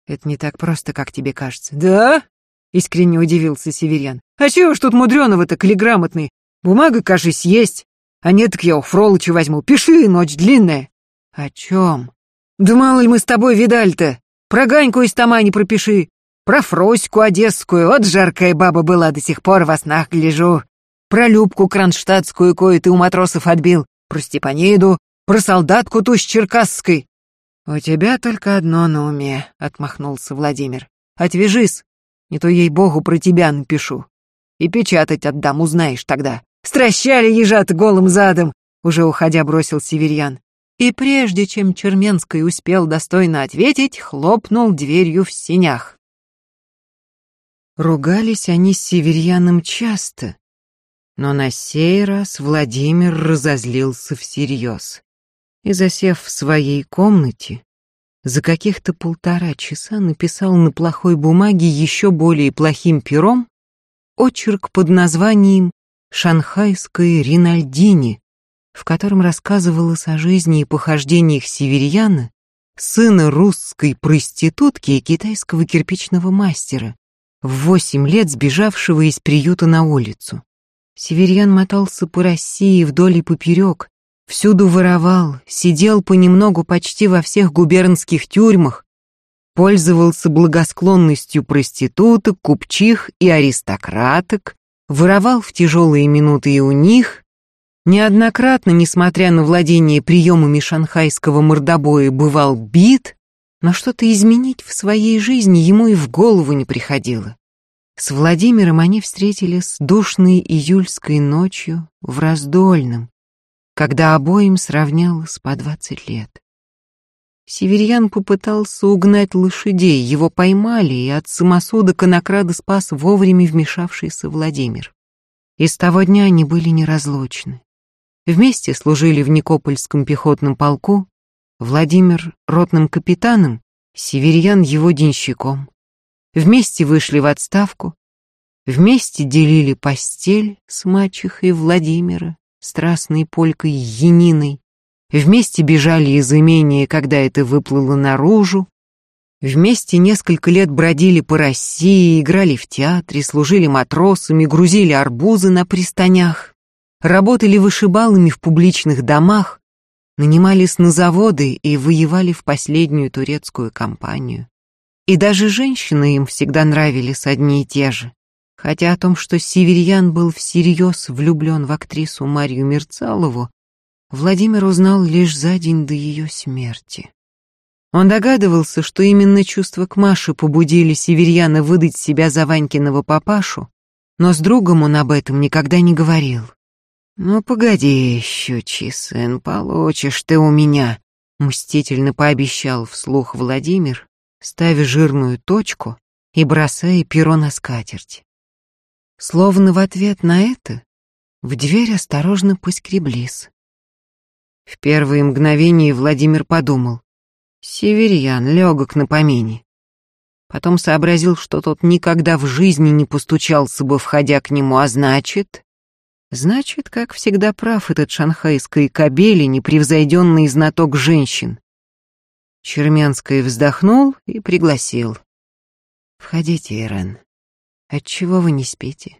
«Это не так просто, как тебе кажется». «Да?» — искренне удивился Северян. «А чего ж тут мудреного-то, каллиграмотный? Бумага, кажись, есть. А нет, так я у Фролыча возьму. Пиши, ночь длинная». «О чем?» «Да мало ли мы с тобой видали-то. Про Ганьку из Тома не пропиши. Про Фроську Одесскую, вот жаркая баба была, до сих пор во снах гляжу. Про Любку Кронштадтскую, кое ты у матросов отбил. Про Степаниду, про солдатку ту с Черкасской. «У тебя только одно на уме», — отмахнулся Владимир. «Отвяжись, не то ей-богу про тебя напишу. И печатать отдам, узнаешь тогда. Стращали ежат голым задом, уже уходя бросил Северьян. И прежде чем Черменский успел достойно ответить, хлопнул дверью в синях. Ругались они с Северьяном часто, но на сей раз Владимир разозлился всерьез. И, засев в своей комнате, за каких-то полтора часа написал на плохой бумаге еще более плохим пером очерк под названием «Шанхайское Ринальдини», в котором рассказывалось о жизни и похождениях северьяна, сына русской проститутки и китайского кирпичного мастера, в восемь лет сбежавшего из приюта на улицу. Северьян мотался по России вдоль и поперек, всюду воровал, сидел понемногу почти во всех губернских тюрьмах, пользовался благосклонностью проституток, купчих и аристократок, воровал в тяжелые минуты и у них, неоднократно, несмотря на владение приемами шанхайского мордобоя, бывал бит, но что-то изменить в своей жизни ему и в голову не приходило. С Владимиром они встретились душной июльской ночью в Раздольном, когда обоим сравнялось по двадцать лет. Северьян попытался угнать лошадей, его поймали, и от самосуда конокрада спас вовремя вмешавшийся Владимир. И с того дня они были неразлучны. Вместе служили в Никопольском пехотном полку, Владимир — ротным капитаном, Северьян — его денщиком. Вместе вышли в отставку, вместе делили постель с мачехой Владимира, страстной полькой Яниной, Вместе бежали из имения, когда это выплыло наружу. Вместе несколько лет бродили по России, играли в театре, служили матросами, грузили арбузы на пристанях, работали вышибалами в публичных домах, нанимались на заводы и воевали в последнюю турецкую кампанию. И даже женщины им всегда нравились одни и те же. Хотя о том, что Северьян был всерьез влюблен в актрису Марию Мерцалову, Владимир узнал лишь за день до ее смерти. Он догадывался, что именно чувства к Маше побудили Северьяна выдать себя за Ванькиного папашу, но с другом он об этом никогда не говорил. «Ну, погоди, щучий сын, получишь ты у меня», — мстительно пообещал вслух Владимир, ставя жирную точку и бросая перо на скатерть. Словно в ответ на это в дверь осторожно поскреблись. В первые мгновения Владимир подумал. Северьян, легок на помине. Потом сообразил, что тот никогда в жизни не постучался бы, входя к нему, а значит... Значит, как всегда прав этот шанхайский кобель и непревзойденный знаток женщин. Черменский вздохнул и пригласил. «Входите, Ирен. Отчего вы не спите?»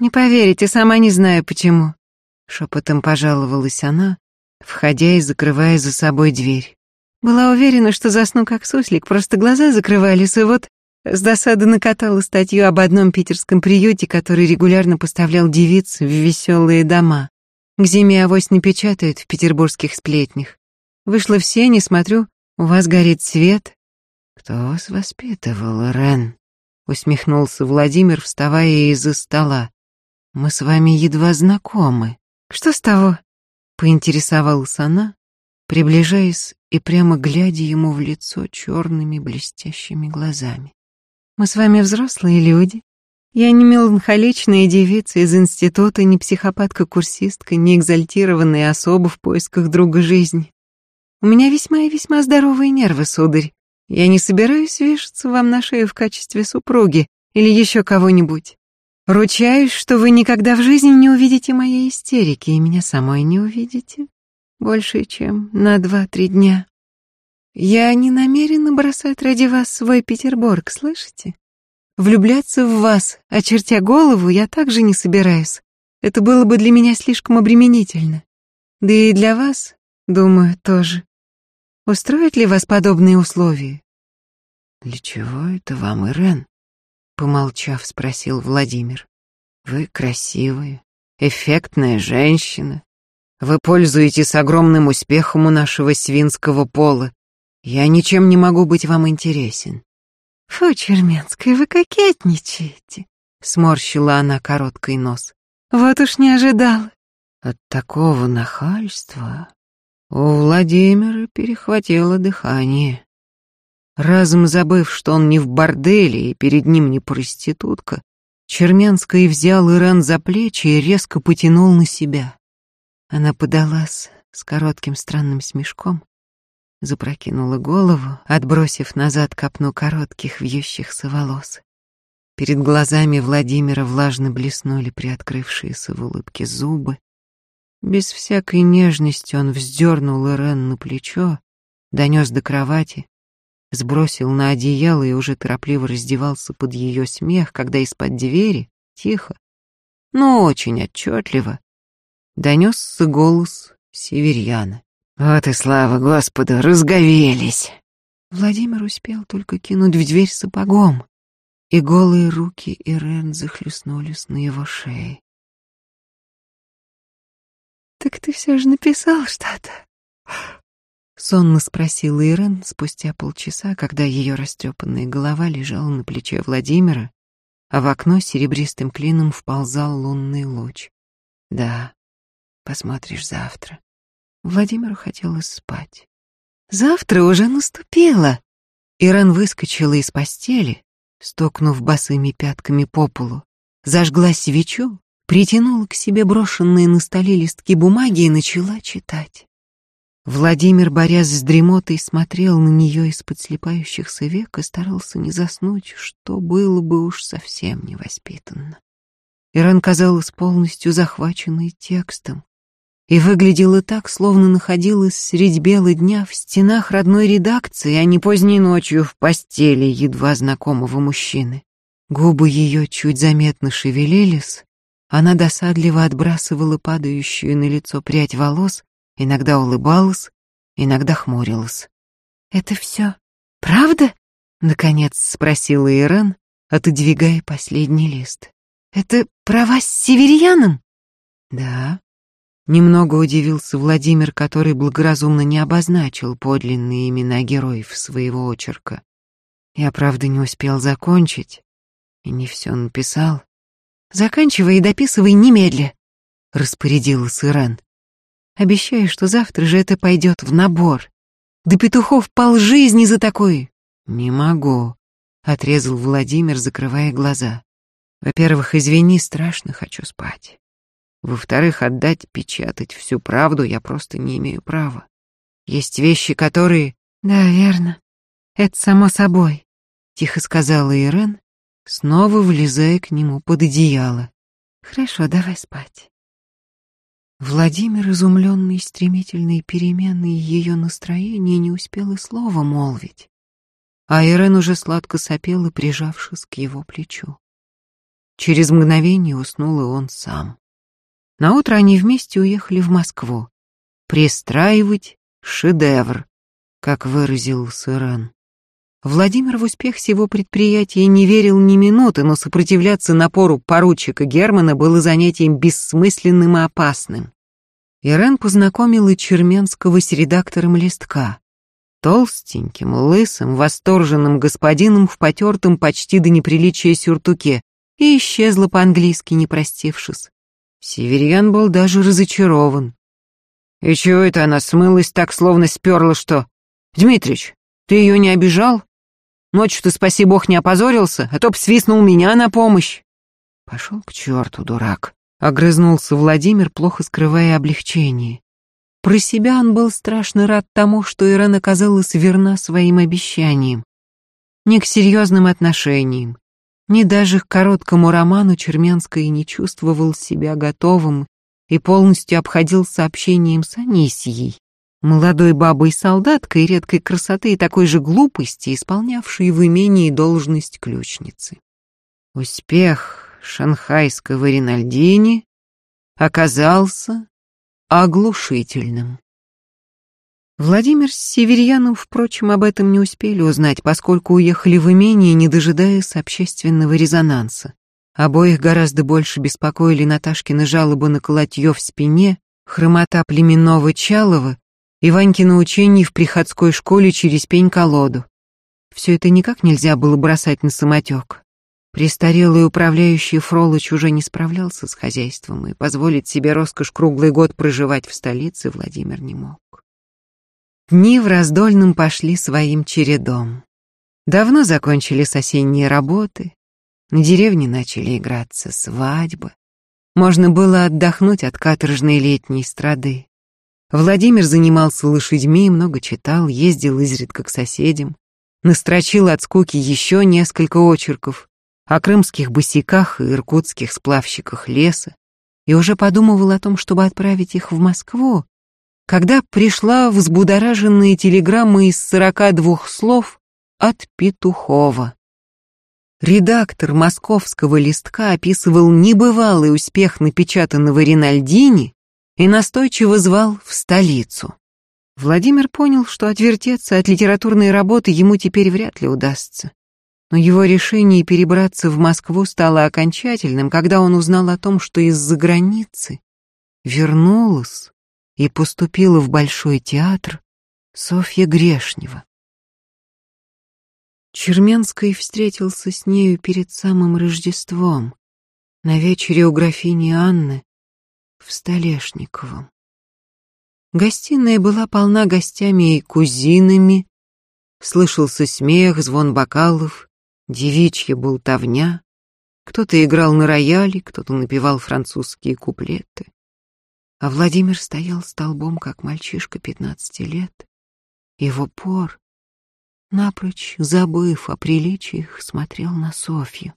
«Не поверите, сама не знаю почему», — шепотом пожаловалась она, входя и закрывая за собой дверь. Была уверена, что засну как суслик, просто глаза закрывались, и вот с досады накатала статью об одном питерском приюте, который регулярно поставлял девиц в веселые дома. К зиме авось напечатают в петербургских сплетнях. Вышла в сене, смотрю, у вас горит свет. Кто вас воспитывал, Рен? Усмехнулся Владимир, вставая из-за стола. Мы с вами едва знакомы. Что с того? Поинтересовалась она, приближаясь и прямо глядя ему в лицо черными блестящими глазами. Мы с вами взрослые люди. Я не меланхоличная девица из института, не психопатка-курсистка, не экзальтированная особа в поисках друга жизни. У меня весьма и весьма здоровые нервы, сударь. Я не собираюсь вешаться вам на шею в качестве супруги или еще кого-нибудь. Ручаюсь, что вы никогда в жизни не увидите моей истерики и меня самой не увидите. Больше, чем на два-три дня. Я не намерена бросать ради вас свой Петербург, слышите? Влюбляться в вас, очертя голову, я также не собираюсь. Это было бы для меня слишком обременительно. Да и для вас, думаю, тоже. Устроят ли вас подобные условия? Для чего это вам, Ирен? Помолчав, спросил Владимир. Вы красивая, эффектная женщина. Вы пользуетесь огромным успехом у нашего свинского пола, я ничем не могу быть вам интересен. Фу, Черменская, вы кокетничаете, сморщила она короткий нос. Вот уж не ожидала. От такого нахальства у Владимира перехватило дыхание. Разом забыв, что он не в борделе и перед ним не проститутка, Черменская взял Иран за плечи и резко потянул на себя. Она подалась с коротким странным смешком, запрокинула голову, отбросив назад копну коротких вьющихся волос. Перед глазами Владимира влажно блеснули приоткрывшиеся в улыбке зубы. Без всякой нежности он вздернул Ирен на плечо, донес до кровати, сбросил на одеяло и уже торопливо раздевался под ее смех, когда из-под двери, тихо, но очень отчетливо, донесся голос северьяна. Вот и слава Господу, разговелись. Владимир успел только кинуть в дверь сапогом, и голые руки Ирен захлестнулись на его шее. «Так ты все же написал что-то?» Сонно спросила Ирен спустя полчаса, когда ее растрепанная голова лежала на плече Владимира, а в окно серебристым клином вползал лунный луч. «Да, посмотришь завтра». Владимиру хотелось спать. Завтра уже наступило. Иран выскочила из постели, стукнув босыми пятками по полу, зажгла свечу, притянула к себе брошенные на столе листки бумаги и начала читать. Владимир, борясь с дремотой, смотрел на нее из-под слепающихся век и старался не заснуть, что было бы уж совсем невоспитанно. Иран казалась полностью захваченной текстом, и выглядела так, словно находилась средь бела дня в стенах родной редакции, а не поздней ночью в постели едва знакомого мужчины. Губы ее чуть заметно шевелились, она досадливо отбрасывала падающую на лицо прядь волос, иногда улыбалась, иногда хмурилась. «Это все правда?» — наконец спросила Ирен, отодвигая последний лист. «Это про вас с северяном?» «Да», Немного удивился Владимир, который благоразумно не обозначил подлинные имена героев своего очерка. Я, правда, не успел закончить и не все написал. «Заканчивай и дописывай немедля», — распорядилась Ирен. «Обещаю, что завтра же это пойдет в набор. Да петухов пол жизни за такой». «Не могу», — отрезал Владимир, закрывая глаза. «Во-первых, извини, страшно хочу спать. Во-вторых, отдать, печатать всю правду я просто не имею права. Есть вещи, которые... Да, верно. Это само собой, тихо сказала Ирен, снова влезая к нему под одеяло. Хорошо, давай спать. Владимир, изумленный стремительной переменой ее настроения, не успел и слова молвить, а Ирен уже сладко сопела, прижавшись к его плечу. Через мгновение уснул и он сам. Наутро они вместе уехали в Москву. Пристраивать шедевр, как выразился Ирен. Владимир в успех всего предприятия не верил ни минуты, но сопротивляться напору поручика Германа было занятием бессмысленным и опасным. Ирен познакомила Черменского с редактором листка. Толстеньким, лысым, восторженным господином в потертом почти до неприличия сюртуке и исчезла по-английски, не простившись. Северьян был даже разочарован. «И чего это она смылась так, словно сперла что? Дмитрич, ты ее не обижал?» Ночью ты, спаси бог, не опозорился, а то б свистнул меня на помощь. Пошел к черту, дурак, огрызнулся Владимир, плохо скрывая облегчение. Про себя он был страшно рад тому, что Ирен оказалась верна своим обещаниям. Ни к серьезным отношениям, ни даже к короткому роману Черменской не чувствовал себя готовым и полностью обходил сообщением с Анисией, молодой бабой-солдаткой редкой красоты и такой же глупости, исполнявшей в имении должность ключницы. Успех шанхайского Ринальдини оказался оглушительным. Владимир с Северьяном, впрочем, об этом не успели узнать, поскольку уехали в имение, не дожидаясь общественного резонанса. Обоих гораздо больше беспокоили Наташкины жалобы на колотье в спине, хромота племенного Чалова и Ванькино учение в приходской школе через пень-колоду. Все это никак нельзя было бросать на самотек. Престарелый управляющий Фролыч уже не справлялся с хозяйством, и позволить себе роскошь круглый год проживать в столице Владимир не мог. Дни в раздольном пошли своим чередом. Давно закончились осенние работы, на деревне начали играться свадьбы. Можно было отдохнуть от каторжной летней страды. Владимир занимался лошадьми, много читал, ездил изредка к соседям, настрочил от скуки еще несколько очерков о крымских босиках и иркутских сплавщиках леса и уже подумывал о том, чтобы отправить их в Москву, когда пришла взбудораженная телеграмма из сорока двух слов от Петухова. Редактор московского листка описывал небывалый успех напечатанного Ринальдини и настойчиво звал в столицу. Владимир понял, что отвертеться от литературной работы ему теперь вряд ли удастся. Но его решение перебраться в Москву стало окончательным, когда он узнал о том, что из-за границы вернулась и поступила в Большой театр Софья Грешнева. Черменский встретился с нею перед самым Рождеством, на вечере у графини Анны, в Столешниковом. Гостиная была полна гостями и кузинами, слышался смех, звон бокалов, девичья болтовня, кто-то играл на рояле, кто-то напевал французские куплеты. А Владимир стоял столбом, как мальчишка пятнадцати лет, и в упор, напрочь забыв о приличиях, смотрел на Софью.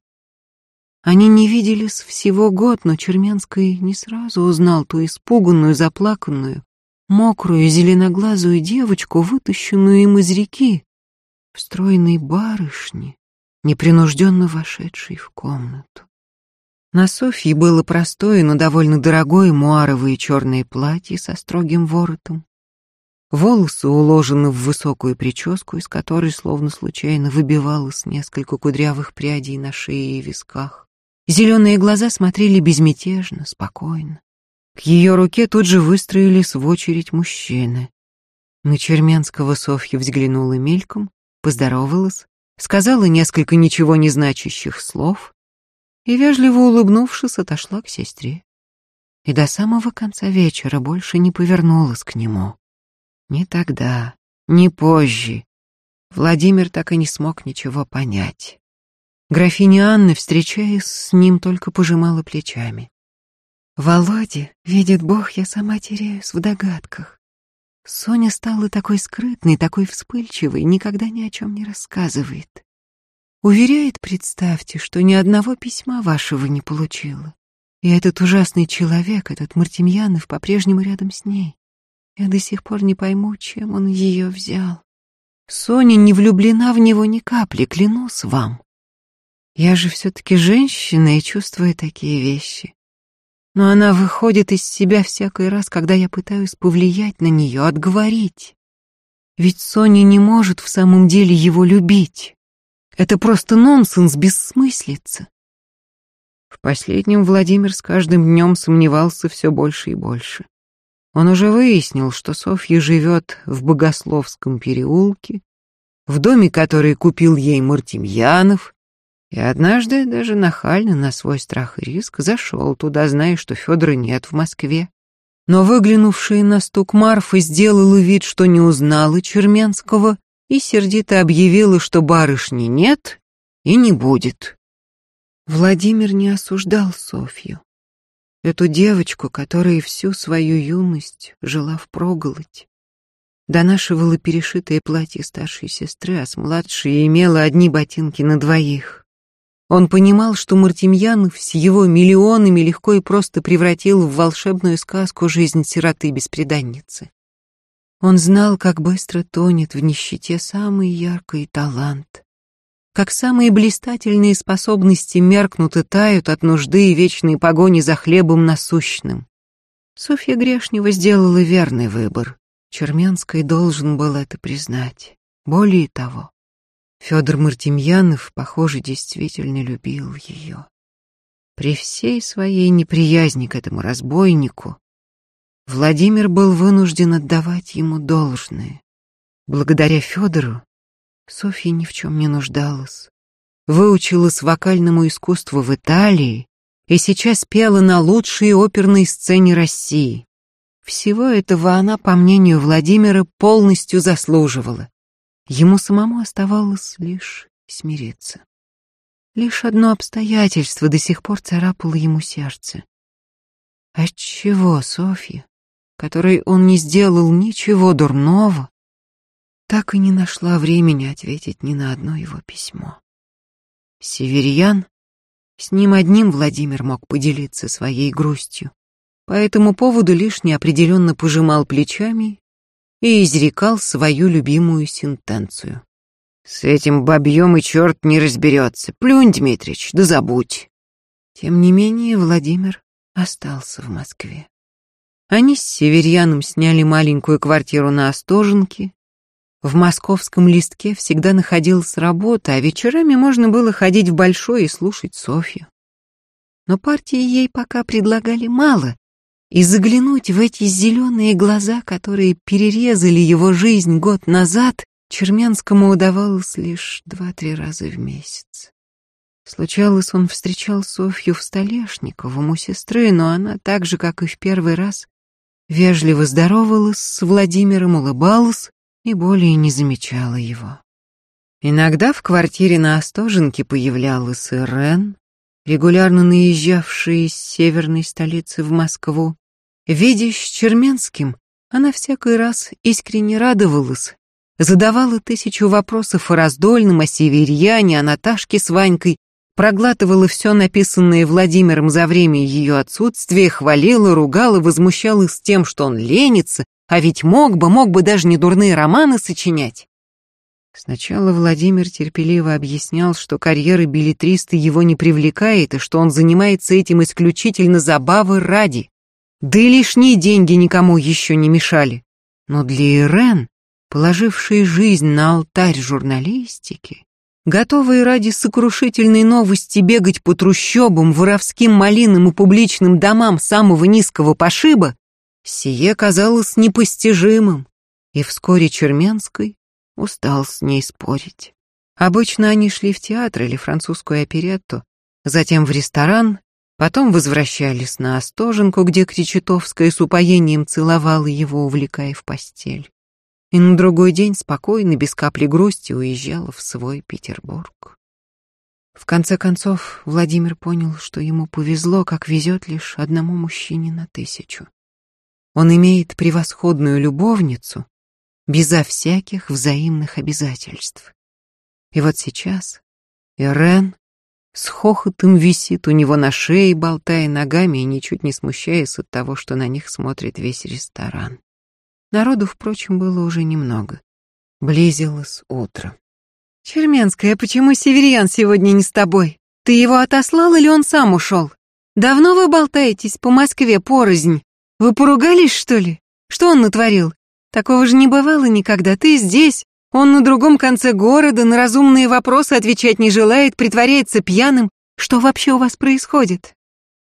Они не виделись всего год, но Черменский не сразу узнал ту испуганную, заплаканную, мокрую, зеленоглазую девочку, вытащенную им из реки, в стройной барышне, непринужденно вошедшей в комнату. На Софье было простое, но довольно дорогое муаровое черное платье со строгим воротом. Волосы уложены в высокую прическу, из которой словно случайно выбивалось несколько кудрявых прядей на шее и висках. Зеленые глаза смотрели безмятежно, спокойно. К ее руке тут же выстроились в очередь мужчины. На Черменского Софья взглянула мельком, поздоровалась, сказала несколько ничего не значащих слов и, вежливо улыбнувшись, отошла к сестре. И до самого конца вечера больше не повернулась к нему. Ни тогда, ни позже. Владимир так и не смог ничего понять. Графиня Анна, встречаясь с ним, только пожимала плечами. «Володя, видит Бог, я сама теряюсь в догадках. Соня стала такой скрытной, такой вспыльчивой, никогда ни о чем не рассказывает. Уверяет, представьте, что ни одного письма вашего не получила. И этот ужасный человек, этот Мартемьянов, по-прежнему рядом с ней. Я до сих пор не пойму, чем он ее взял. Соня не влюблена в него ни капли, клянусь вам. Я же все-таки женщина и чувствую такие вещи. Но она выходит из себя всякий раз, когда я пытаюсь повлиять на нее, отговорить. Ведь Соня не может в самом деле его любить. Это просто нонсенс, бессмыслица. В последнем Владимир с каждым днем сомневался все больше и больше. Он уже выяснил, что Софья живет в Богословском переулке, в доме, который купил ей Мартемьянов, и однажды даже нахально на свой страх и риск зашел туда, зная, что Федора нет в Москве. Но выглянувшая на стук Марфа сделала вид, что не узнала Черменского и сердито объявила, что барышни нет и не будет. Владимир не осуждал Софью. Эту девочку, которая всю свою юность жила в проголодь. Донашивала перешитое платье старшей сестры, а с младшей имела одни ботинки на двоих. Он понимал, что Мартемьянов с его миллионами легко и просто превратил в волшебную сказку жизнь сироты-бесприданницы. Он знал, как быстро тонет в нищете самый яркий талант, как самые блистательные способности меркнут и тают от нужды и вечной погони за хлебом насущным. Софья Грешнева сделала верный выбор. Черменской должен был это признать. Более того, Федор Мартемьянов, похоже, действительно любил ее. При всей своей неприязни к этому разбойнику Владимир был вынужден отдавать ему должное. Благодаря Федору Софья ни в чем не нуждалась. Выучилась вокальному искусству в Италии и сейчас пела на лучшей оперной сцене России. Всего этого она, по мнению Владимира, полностью заслуживала. Ему самому оставалось лишь смириться. Лишь одно обстоятельство до сих пор царапало ему сердце. Отчего Софья, которой он не сделал ничего дурного, так и не нашла времени ответить ни на одно его письмо. Северьян, с ним одним Владимир мог поделиться своей грустью. По этому поводу лишь неопределенно пожимал плечами и изрекал свою любимую сентенцию. «С этим бабьем и черт не разберется. Плюнь, Дмитрич, да забудь». Тем не менее Владимир остался в Москве. Они с Северьяном сняли маленькую квартиру на Остоженке, в московском листке всегда находилась работа, а вечерами можно было ходить в большой и слушать Софью. Но партии ей пока предлагали мало, и заглянуть в эти зеленые глаза, которые перерезали его жизнь год назад, Черменскому удавалось лишь два-три раза в месяц. Случалось, он встречал Софью в Столешниковом у сестры, но она так же, как и в первый раз, вежливо здоровалась с Владимиром, улыбалась и более не замечала его. Иногда в квартире на Остоженке появлялась Ирен, регулярно наезжавшая из северной столицы в Москву. Видя с Черменским, она всякий раз искренне радовалась, задавала тысячу вопросов о Раздольном, о Северьяне, о Наташке с Ванькой, проглатывала все написанное Владимиром за время ее отсутствия, хвалила, ругала, возмущалась тем, что он ленится, а ведь мог бы, мог бы даже не дурные романы сочинять. Сначала Владимир терпеливо объяснял, что карьера билетриста его не привлекает и что он занимается этим исключительно забавы ради. Да и лишние деньги никому еще не мешали. Но для Ирен, положившей жизнь на алтарь журналистики, готовые ради сокрушительной новости бегать по трущобам, воровским малинам и публичным домам самого низкого пошиба, Сие казалось непостижимым, и вскоре Черменской устал с ней спорить. Обычно они шли в театр или французскую оперетту, затем в ресторан, потом возвращались на Остоженку, где Кречетовская с упоением целовала его, увлекая в постель. И на другой день спокойно, без капли грусти, уезжала в свой Петербург. В конце концов, Владимир понял, что ему повезло, как везет лишь одному мужчине на тысячу. Он имеет превосходную любовницу безо всяких взаимных обязательств. И вот сейчас Ирен с хохотом висит у него на шее, болтая ногами и ничуть не смущаясь от того, что на них смотрит весь ресторан. Народу, впрочем, было уже немного. Близилось утро. «Черменская, почему Северьян сегодня не с тобой? Ты его отослал или он сам ушел? Давно вы болтаетесь по Москве порознь? Вы поругались, что ли? Что он натворил? Такого же не бывало никогда. Ты здесь, он на другом конце города, на разумные вопросы отвечать не желает, притворяется пьяным. Что вообще у вас происходит?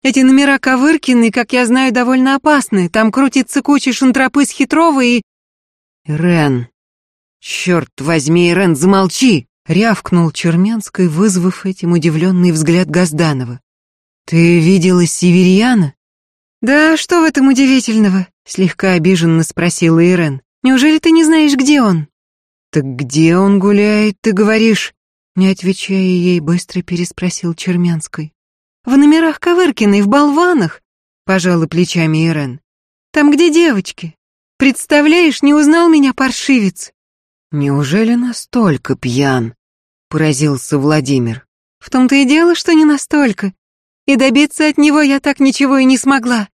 Эти номера Ковыркины, как я знаю, довольно опасны. Там крутится куча шантропы с хитрого и... Рен, черт возьми, Рен, замолчи! Рявкнул Черменской, вызвав этим удивленный взгляд Газданова. «Ты видела Северьяна?» «Да, что в этом удивительного?» — слегка обиженно спросила Ирен. «Неужели ты не знаешь, где он?» «Так где он гуляет, ты говоришь?» Не отвечая ей, быстро переспросил Чермянской. «В номерах Ковыркиной, в болванах!» — пожала плечами Ирен. «Там, где девочки. Представляешь, не узнал меня паршивец!» «Неужели настолько пьян?» — поразился Владимир. «В том-то и дело, что не настолько и добиться от него я так ничего и не смогла.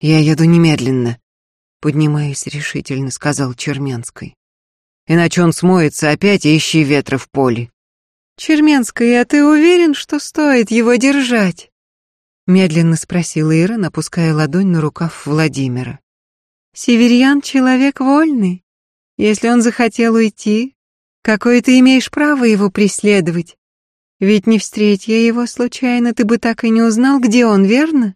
Я еду немедленно, поднимаясь решительно, сказал Черменской. Иначе он смоется опять и ищи ветра в поле. Черменская, а ты уверен, что стоит его держать? Медленно спросила Ира, опуская ладонь на рукав Владимира. Северьян человек вольный. Если он захотел уйти, какое ты имеешь право его преследовать? Ведь не встреть я его случайно, ты бы так и не узнал, где он, верно?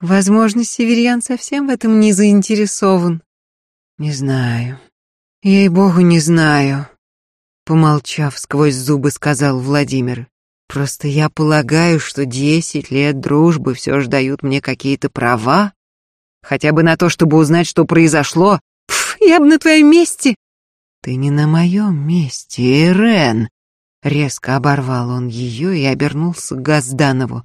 Возможно, Северьян совсем в этом не заинтересован. Не знаю. Ей-богу, не знаю. Помолчав, сквозь зубы сказал Владимир. Просто я полагаю, что десять лет дружбы все же дают мне какие-то права. Хотя бы на то, чтобы узнать, что произошло. Пф, я бы на твоем месте. Ты не на моем месте, Ирен. Резко оборвал он ее и обернулся к Газданову.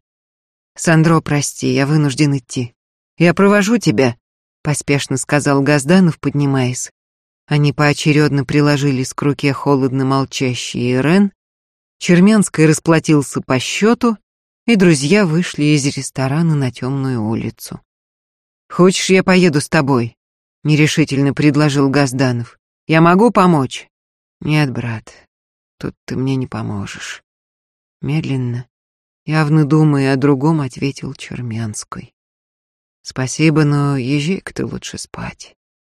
«Сандро, прости, я вынужден идти. Я провожу тебя», — поспешно сказал Газданов, поднимаясь. Они поочередно приложились к руке холодно молчащий Ирен. Черменский расплатился по счету, и друзья вышли из ресторана на темную улицу. «Хочешь, я поеду с тобой?» — нерешительно предложил Газданов. «Я могу помочь?» «Нет, брат, Тут ты мне не поможешь. Медленно, явно думая о другом, ответил Чермянской. Спасибо, но езжай-ка ты лучше спать.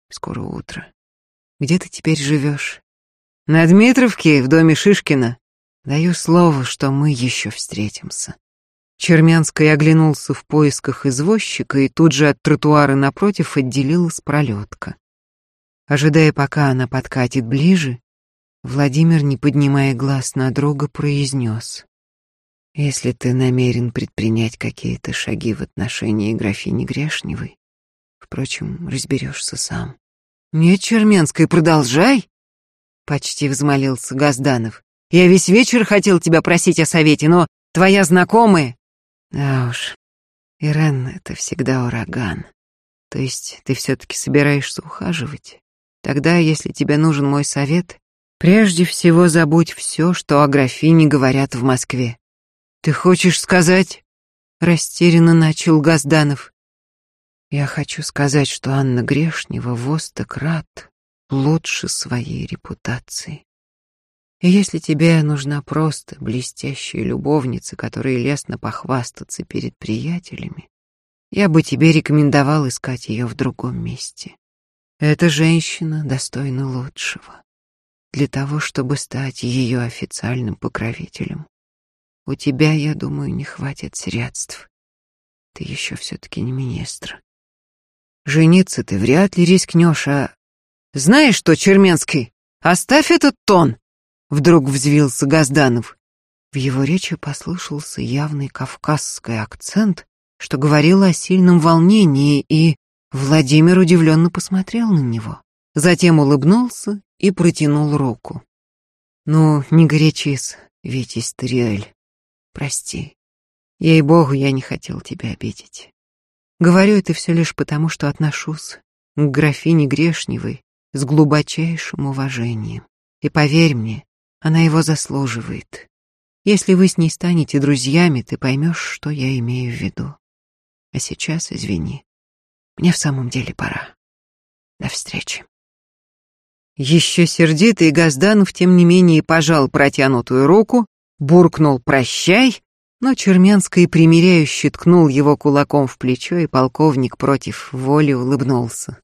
Скоро утро. Где ты теперь живешь? На Дмитровке, в доме Шишкина. Даю слово, что мы еще встретимся. Чермянский оглянулся в поисках извозчика и тут же от тротуара напротив отделилась пролетка. Ожидая, пока она подкатит ближе, Владимир, не поднимая глаз на друга, произнес. «Если ты намерен предпринять какие-то шаги в отношении графини Грешневой, впрочем, разберешься сам». «Нет, Черменской, продолжай!» Почти взмолился Газданов. «Я весь вечер хотел тебя просить о совете, но твоя знакомая...» «Да уж, Ирен — это всегда ураган. То есть ты все-таки собираешься ухаживать? Тогда, если тебе нужен мой совет, Прежде всего забудь все, что о графине говорят в Москве. Ты хочешь сказать? Растерянно начал Газданов. Я хочу сказать, что Анна Грешнева востократ лучше своей репутации. И если тебе нужна просто блестящая любовница, которой лестно похвастаться перед приятелями, я бы тебе рекомендовал искать ее в другом месте. Эта женщина достойна лучшего для того, чтобы стать ее официальным покровителем. У тебя, я думаю, не хватит средств. Ты еще все-таки не министр. Жениться ты вряд ли рискнешь, а... Знаешь что, Черменский, оставь этот тон! Вдруг взвился Газданов. В его речи послышался явный кавказский акцент, что говорило о сильном волнении, и Владимир удивленно посмотрел на него. Затем улыбнулся и протянул руку. «Ну, не горячись, Витязь Тариэль. Прости. Ей-богу, я не хотел тебя обидеть. Говорю это все лишь потому, что отношусь к графине Грешневой с глубочайшим уважением. И поверь мне, она его заслуживает. Если вы с ней станете друзьями, ты поймешь, что я имею в виду. А сейчас, извини, мне в самом деле пора. До встречи. Еще сердитый Газданов, тем не менее, пожал протянутую руку, буркнул «прощай», но Черменский примиряюще ткнул его кулаком в плечо, и полковник против воли улыбнулся.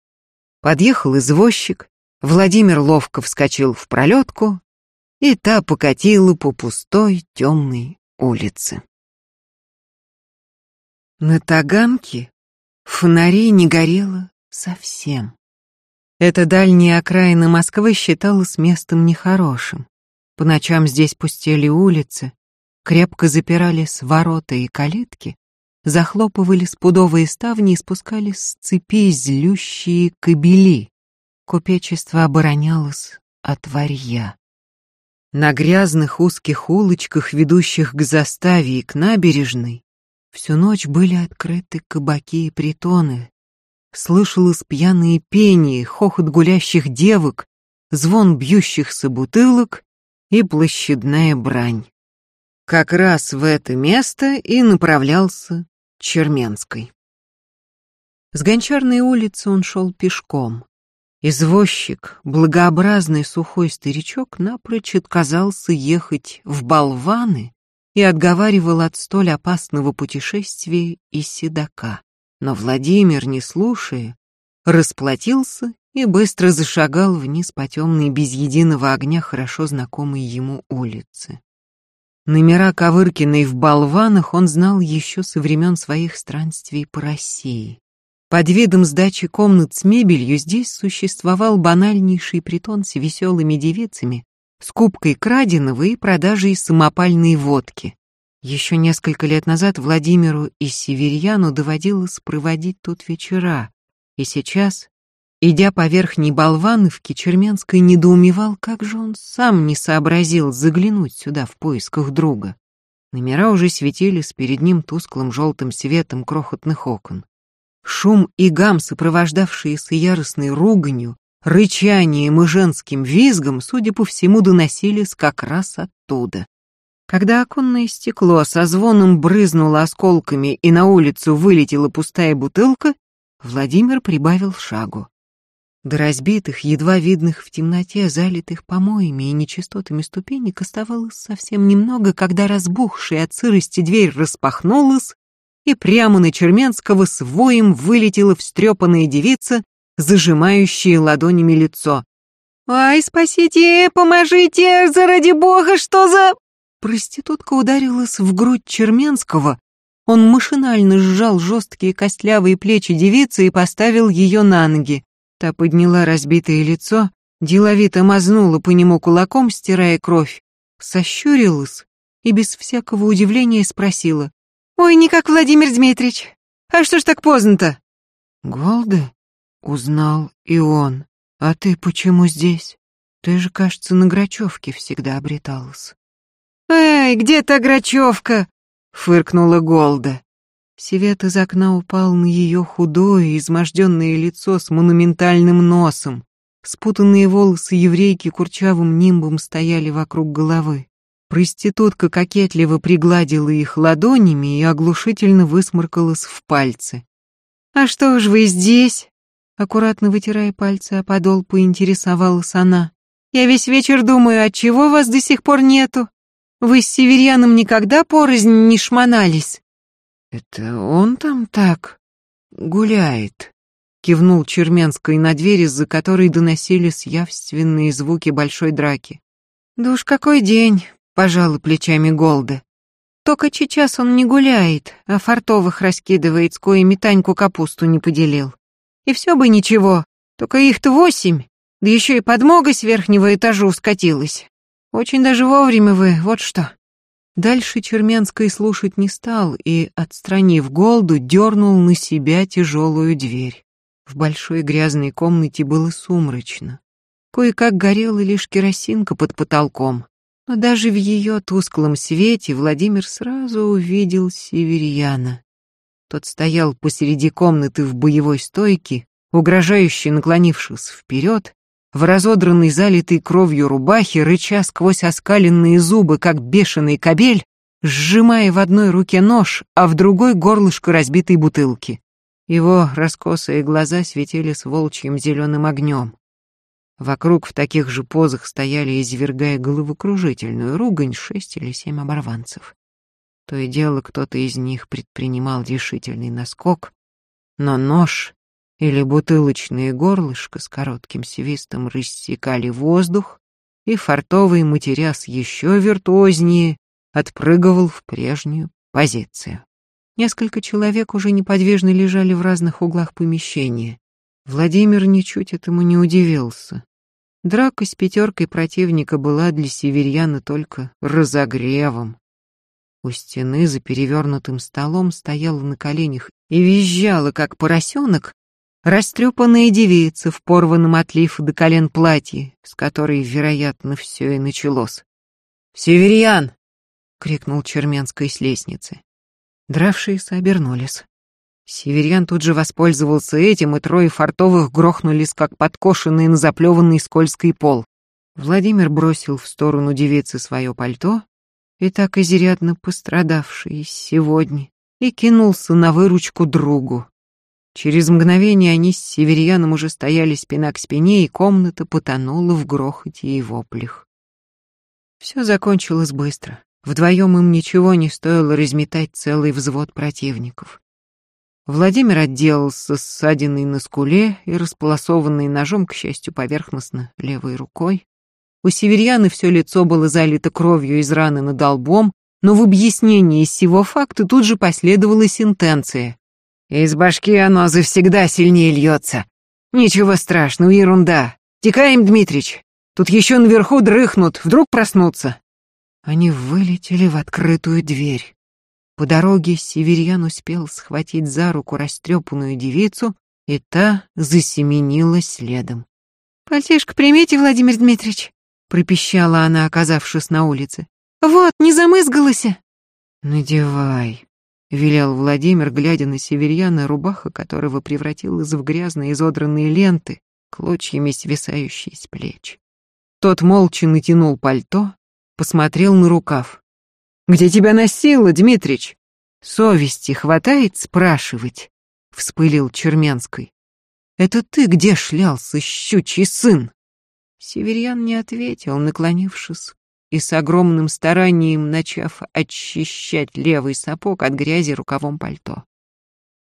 Подъехал извозчик, Владимир ловко вскочил в пролетку, и та покатила по пустой темной улице. На Таганке фонарей не горело совсем. Эта дальняя окраина Москвы считалась местом нехорошим. По ночам здесь пустели улицы, крепко запирались ворота и калитки, захлопывали пудовые ставни и спускали с цепи злющие кобели. Купечество оборонялось от варья. На грязных узких улочках, ведущих к заставе и к набережной, всю ночь были открыты кабаки и притоны, слышалось пьяные пение, хохот гулящих девок, звон бьющихся бутылок и площадная брань. Как раз в это место и направлялся Черменской. С Гончарной улицы он шел пешком. Извозчик, благообразный сухой старичок, напрочь отказался ехать в болваны и отговаривал от столь опасного путешествия и седока. Но Владимир, не слушая, расплатился и быстро зашагал вниз по темной без единого огня хорошо знакомой ему улице. Номера Ковыркиной в болванах он знал еще со времен своих странствий по России. Под видом сдачи комнат с мебелью здесь существовал банальнейший притон с веселыми девицами, скупкой краденого и продажей самопальной водки. Еще несколько лет назад Владимиру и Северьяну доводилось проводить тут вечера, и сейчас, идя по верхней Болвановке, Черменской недоумевал, как же он сам не сообразил заглянуть сюда в поисках друга. Номера уже светились перед ним тусклым желтым светом крохотных окон. Шум и гам, сопровождавшиеся яростной руганью, рычанием и женским визгом, судя по всему, доносились как раз оттуда. Когда оконное стекло со звоном брызнуло осколками и на улицу вылетела пустая бутылка, Владимир прибавил шагу. До разбитых, едва видных в темноте, залитых помоями и нечистотами ступенек оставалось совсем немного, когда разбухшая от сырости дверь распахнулась, и прямо на Черменского с воем вылетела встрепанная девица, зажимающая ладонями лицо. «Ай, спасите, поможите, заради бога, что за...» Проститутка ударилась в грудь Черменского. Он машинально сжал жесткие костлявые плечи девицы и поставил ее на ноги. Та подняла разбитое лицо, деловито мазнула по нему кулаком, стирая кровь, сощурилась и без всякого удивления спросила. «Ой, никак, Владимир Дмитриевич, а что ж так поздно-то?» «Голда?» — узнал и он. «А ты почему здесь? Ты же, кажется, на Грачевке всегда обреталась». «Эй, где та Грачевка?» — фыркнула Голда. Свет из окна упал на ее худое, изможденное лицо с монументальным носом. Спутанные волосы еврейки курчавым нимбом стояли вокруг головы. Проститутка кокетливо пригладила их ладонями и оглушительно высморкалась в пальцы. «А что ж вы здесь?» Аккуратно вытирая пальцы о подол, поинтересовалась она. «Я весь вечер думаю, отчего вас до сих пор нету?» Вы с северяном никогда порознь не шмонались?» «Это он там так гуляет», — кивнул Черменской на двери, за которой доносились явственные звуки большой драки. «Да уж какой день», — пожала плечами Голда. «Только сейчас он не гуляет, а фартовых раскидывает, с коими Таньку капусту не поделил. И все бы ничего, только их-то восемь, да еще и подмога с верхнего этажа скатилась. Очень даже вовремя вы, вот что. Дальше Черменской слушать не стал и, отстранив Голду, дернул на себя тяжелую дверь. В большой грязной комнате было сумрачно. Кое-как горела лишь керосинка под потолком, но даже в ее тусклом свете Владимир сразу увидел северьяна. Тот стоял посреди комнаты в боевой стойке, угрожающе наклонившись вперед, в разодранной, залитой кровью рубахе, рыча сквозь оскаленные зубы, как бешеный кобель, сжимая в одной руке нож, а в другой горлышко разбитой бутылки. Его раскосые глаза светили с волчьим зеленым огнем. Вокруг в таких же позах стояли, извергая головокружительную ругань, шесть или семь оборванцев. То и дело кто-то из них предпринимал решительный наскок, но нож или бутылочное горлышко с коротким свистом рассекали воздух, и фартовый матеряс еще виртуознее отпрыгивал в прежнюю позицию. Несколько человек уже неподвижно лежали в разных углах помещения. Владимир ничуть этому не удивился. Драка с пятеркой противника была для северьяна только разогревом. У стены за перевернутым столом стояла на коленях и визжала, как поросенок, растрепанная девица в порванном от лифа до колен платье, с которой, вероятно, все и началось. «Северьян!» — крикнул Черменской с лестницы. Дравшиеся обернулись. Северьян тут же воспользовался этим, и трое фартовых грохнулись, как подкошенные на заплеванный скользкий пол. Владимир бросил в сторону девицы свое пальто, и так изрядно пострадавший сегодня, и кинулся на выручку другу. Через мгновение они с Северьяном уже стояли спина к спине, и комната потонула в грохоте и воплях. Все закончилось быстро. Вдвоем им ничего не стоило разметать целый взвод противников. Владимир отделался ссадиной на скуле и располосованной ножом, к счастью, поверхностно, левой рукой. У северьяны все лицо было залито кровью из раны над лбом, но в объяснении сего факта тут же последовала сентенция. «Из башки оно завсегда сильнее льется. Ничего страшного, ерунда. Текаем, Дмитрич. Тут еще наверху дрыхнут, вдруг проснутся». Они вылетели в открытую дверь. По дороге Северьян успел схватить за руку растрепанную девицу, и та засеменила следом. «Пальтишко примите, Владимир Дмитриевич», — пропищала она, оказавшись на улице. «Вот, не замызгалась!» «Надевай», — велел Владимир, глядя на Северьяна, рубаха которого превратилась в грязные изодранные ленты, клочьями свисающие с плеч. Тот молча натянул пальто, посмотрел на рукав. «Где тебя носило, Дмитрич?» «Совести хватает спрашивать?» — вспылил Черменской. «Это ты где шлялся, щучий сын?» Северьян не ответил, наклонившись и с огромным старанием начав очищать левый сапог от грязи рукавом пальто.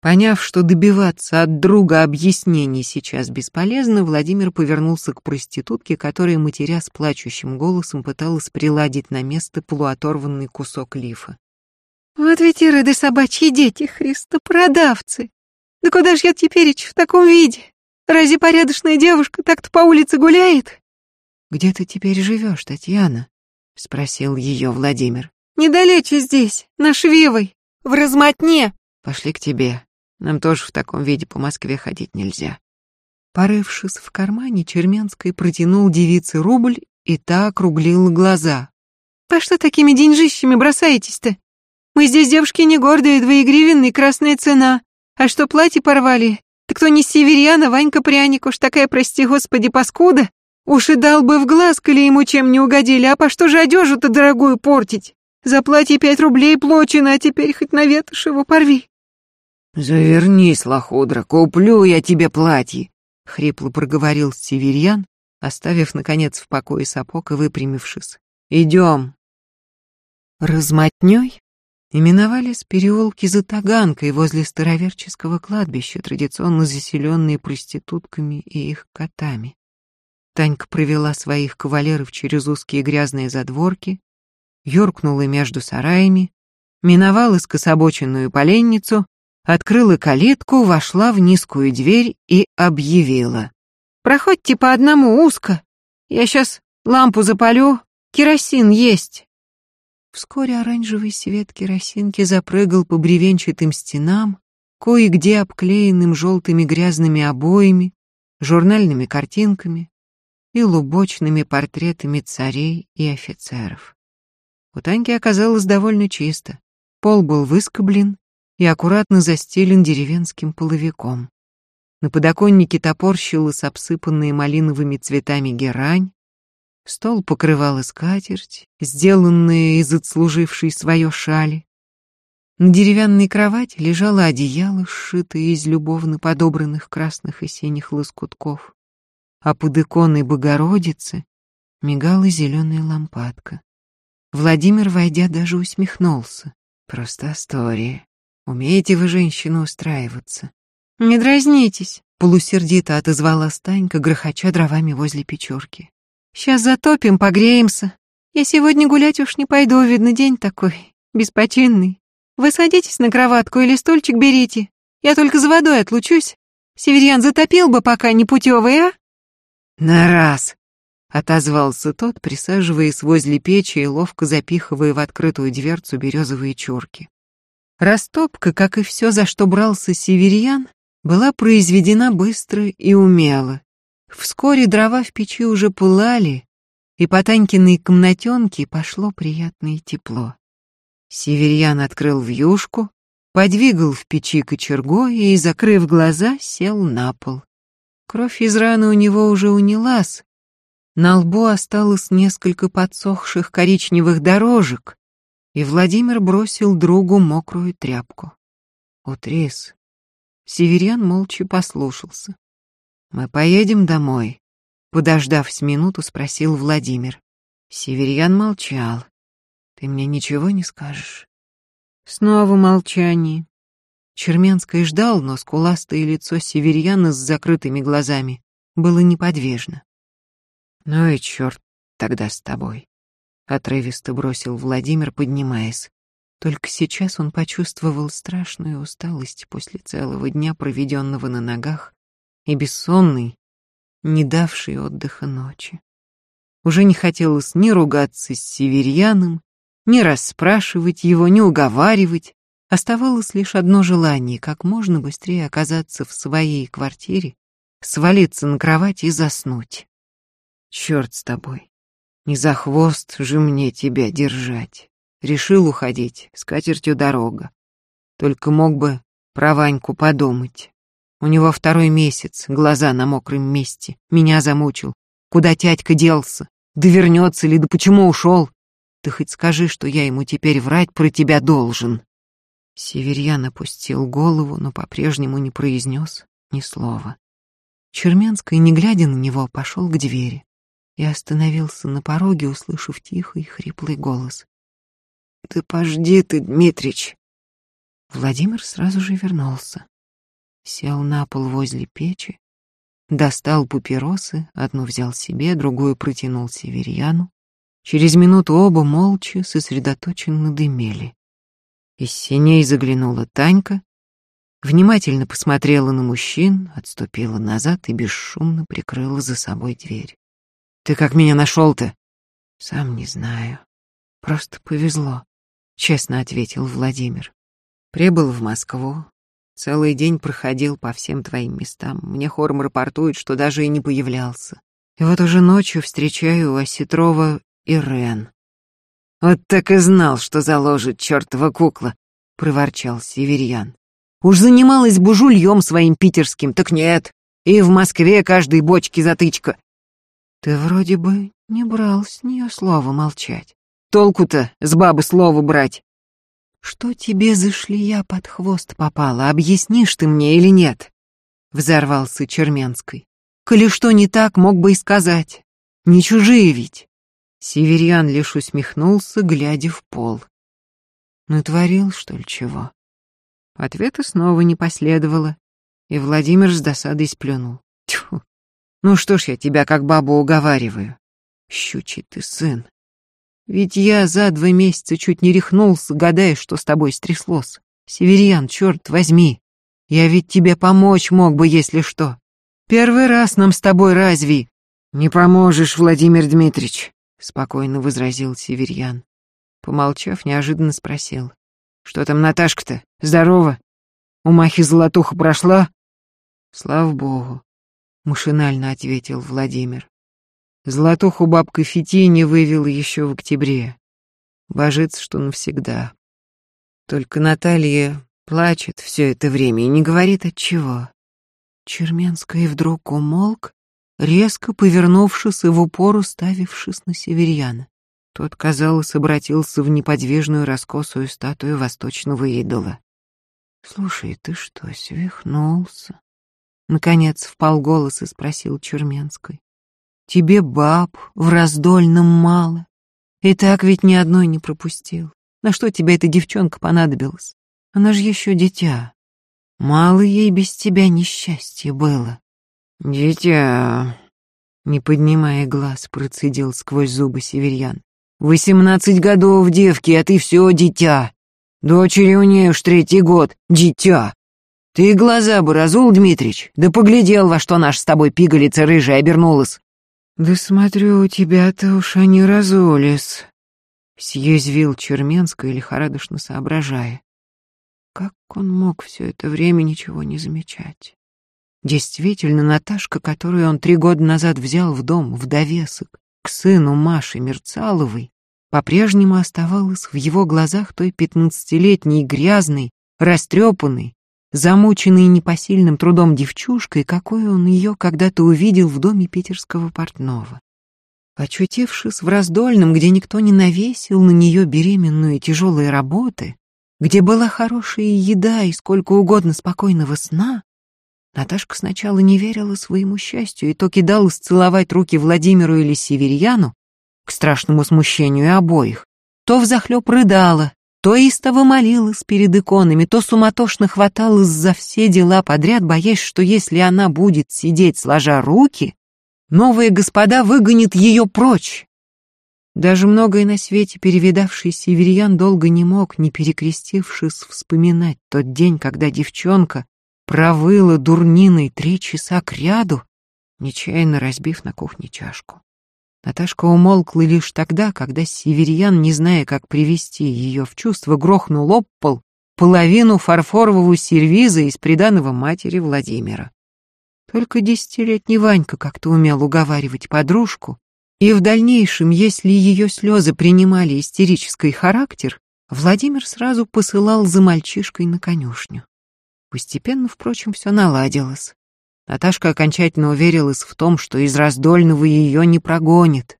Поняв, что добиваться от друга объяснений сейчас бесполезно, Владимир повернулся к проститутке, которая, матеря с плачущим голосом, пыталась приладить на место полуоторванный кусок лифа. «Вот ведь и рыды собачьи дети, христопродавцы! Да куда ж я теперь в таком виде? Разве порядочная девушка так-то по улице гуляет?» «Где ты теперь живешь, Татьяна?» — спросил ее Владимир. «Недалече здесь, на Швивой, в размотне». «Пошли к тебе. Нам тоже в таком виде по Москве ходить нельзя. Порывшись в кармане, Черменской протянул девице рубль, и та округлила глаза. «По что такими деньжищами бросаетесь-то? Мы здесь девушки не гордые, двоегривенные, красная цена. А что платье порвали? Так кто не северяна, Ванька пряник, уж такая, прости господи, паскуда. Уж и дал бы в глаз, коли ему чем не угодили, а по что же одежу-то дорогую портить? За платье пять рублей плочено, а теперь хоть на ветошь его порви. «Завернись, лохудра, куплю я тебе платье», — хрипло проговорил Северьян, оставив, наконец, в покое сапог и выпрямившись. «Идем». Размотнёй именовались переулки за Таганкой возле староверческого кладбища, традиционно заселенные проститутками и их котами. Танька провела своих кавалеров через узкие грязные задворки, юркнула между сараями, миновала скособоченную поленницу открыла калитку, вошла в низкую дверь и объявила. «Проходьте по одному узко. Я сейчас лампу запалю, керосин есть». Вскоре оранжевый свет керосинки запрыгал по бревенчатым стенам, кое-где обклеенным желтыми грязными обоями, журнальными картинками и лубочными портретами царей и офицеров. У Таньки оказалось довольно чисто. Пол был выскоблен, и аккуратно застелен деревенским половиком. На подоконнике топорщилась обсыпанная малиновыми цветами герань, стол покрывала скатерть, сделанная из отслужившей свое шали. На деревянной кровати лежало одеяло, сшитое из любовно подобранных красных и синих лоскутков, а под иконой Богородицы мигала зеленая лампадка. Владимир, войдя, даже усмехнулся. Просто история. Умеете вы, женщины, устраиваться. «Не дразнитесь», — полусердито отозвала Станька, грохоча дровами возле печурки. «Сейчас затопим, погреемся. Я сегодня гулять уж не пойду, видно, день такой, беспочинный. Вы садитесь на кроватку или стульчик берите. Я только за водой отлучусь. Северян затопил бы, пока не путевый, а?» «На раз!» — отозвался тот, присаживаясь возле печи и ловко запихивая в открытую дверцу березовые чурки. Растопка, как и все, за что брался северян, была произведена быстро и умело. Вскоре дрова в печи уже пылали, и по Танькиной комнатенке пошло приятное тепло. Северьян открыл вьюшку, подвигал в печи кочергой и, закрыв глаза, сел на пол. Кровь из раны у него уже унялась, на лбу осталось несколько подсохших коричневых дорожек, и Владимир бросил другу мокрую тряпку. «Утрис, Северян молча послушался. «Мы поедем домой?» Подождав с минуту, спросил Владимир. Северян молчал. «Ты мне ничего не скажешь?» Снова молчание. Черменский ждал, но скуластое лицо Северяна с закрытыми глазами было неподвижно. «Ну и черт тогда с тобой», — отрывисто бросил Владимир, поднимаясь. Только сейчас он почувствовал страшную усталость после целого дня, проведенного на ногах, и бессонный, не давший отдыха ночи. Уже не хотелось ни ругаться с северьяном, ни расспрашивать его, ни уговаривать. Оставалось лишь одно желание — как можно быстрее оказаться в своей квартире, свалиться на кровать и заснуть. Черт с тобой, не за хвост же мне тебя держать. Решил уходить, с катертью дорога. Только мог бы про Ваньку подумать. У него второй месяц, глаза на мокром месте. Меня замучил. Куда тядька делся? Да вернется ли, да почему ушел? Ты хоть скажи, что я ему теперь врать про тебя должен. Северьян опустил голову, но по-прежнему не произнес ни слова. Черменский, не глядя на него, пошел к двери и остановился на пороге, услышав тихий хриплый голос. «Да пожди ты, Дмитрич!» Владимир сразу же вернулся. Сел на пол возле печи, достал папиросы, одну взял себе, другую протянул северьяну. Через минуту оба молча, сосредоточенно дымели. Из синей заглянула Танька, внимательно посмотрела на мужчин, отступила назад и бесшумно прикрыла за собой дверь. «Ты как меня нашел-то?» «Сам не знаю. Просто повезло. — честно ответил Владимир. «Прибыл в Москву. Целый день проходил по всем твоим местам. Мне Хорм рапортует, что даже и не появлялся. И вот уже ночью встречаю у Осетрова Ирен. «Вот так и знал, что заложит чертова кукла», — проворчал Северьян. «Уж занималась бы жульем своим питерским, так нет. И в Москве каждой бочке затычка». «Ты вроде бы не брал с нее слова молчать». Толку-то с бабы слово брать. Что тебе за шлея под хвост попала, объяснишь ты мне или нет? Взорвался Черменской. Коли что не так, мог бы и сказать. Не чужие ведь. Северян лишь усмехнулся, глядя в пол. Натворил, что ли, чего? Ответа снова не последовало, и Владимир с досадой сплюнул. Тьфу. Ну что ж я тебя как бабу уговариваю? Щучий ты сын. Ведь я за два месяца чуть не рехнулся, гадая, что с тобой стряслось. Северьян, черт возьми, я ведь тебе помочь мог бы, если что. Первый раз нам с тобой разве? Не поможешь, Владимир Дмитрич, спокойно возразил Северьян. Помолчав, неожиданно спросил. Что там Наташка-то? Здорово? У Махи золотуха прошла? Слава богу, машинально ответил Владимир. Золотуху бабка Фитине вывела еще в октябре. Божится, что навсегда. Только Наталья плачет все это время и не говорит от чего. Черменский вдруг умолк, резко повернувшись и в упор уставившись на северяна. Тот, казалось, обратился в неподвижную раскосую статую восточного идола. «Слушай, ты что, свихнулся?» Наконец вполголоса спросил Черменской. «Тебе баб в раздольном мало. И так ведь ни одной не пропустил. На что тебе эта девчонка понадобилась? Она же еще дитя. Мало ей без тебя несчастья было». «Дитя...» Не поднимая глаз, процедил сквозь зубы северян. «Восемнадцать годов девки, а ты все дитя. Дочери у нее уж третий год, дитя. Ты глаза бы разул, Дмитрич, да поглядел, во что наш с тобой пигалица рыжая обернулась». «Да смотрю, у тебя-то уж они разулись», — съязвил Черменская, лихорадочно соображая. Как он мог все это время ничего не замечать? Действительно, Наташка, которую он три года назад взял в дом в довесок к сыну Маши Мерцаловой, по-прежнему оставалась в его глазах той пятнадцатилетней грязной, растрепанной, замученной непосильным трудом девчушкой, какой он ее когда-то увидел в доме питерского портного. Очутившись в раздольном, где никто не навесил на нее беременную и тяжелые работы, где была хорошая еда и сколько угодно спокойного сна, Наташка сначала не верила своему счастью и то кидалась целовать руки Владимиру или Северьяну, к страшному смущению обоих, то взахлеб рыдала, то истово молилась перед иконами, то суматошно хваталась за все дела подряд, боясь, что если она будет сидеть сложа руки, новые господа выгонят ее прочь. Даже многое на свете перевидавший северян долго не мог, не перекрестившись, вспоминать тот день, когда девчонка, провыла дурниной три часа кряду, нечаянно разбив на кухне чашку. Наташка умолкла лишь тогда, когда северян, не зная, как привести ее в чувство, грохнул об пол половину фарфорового сервиза из приданого матери Владимира. Только десятилетний Ванька как-то умел уговаривать подружку, и в дальнейшем, если ее слезы принимали истерический характер, Владимир сразу посылал за мальчишкой на конюшню. Постепенно, впрочем, все наладилось. Наташка окончательно уверилась в том, что из раздольного ее не прогонит.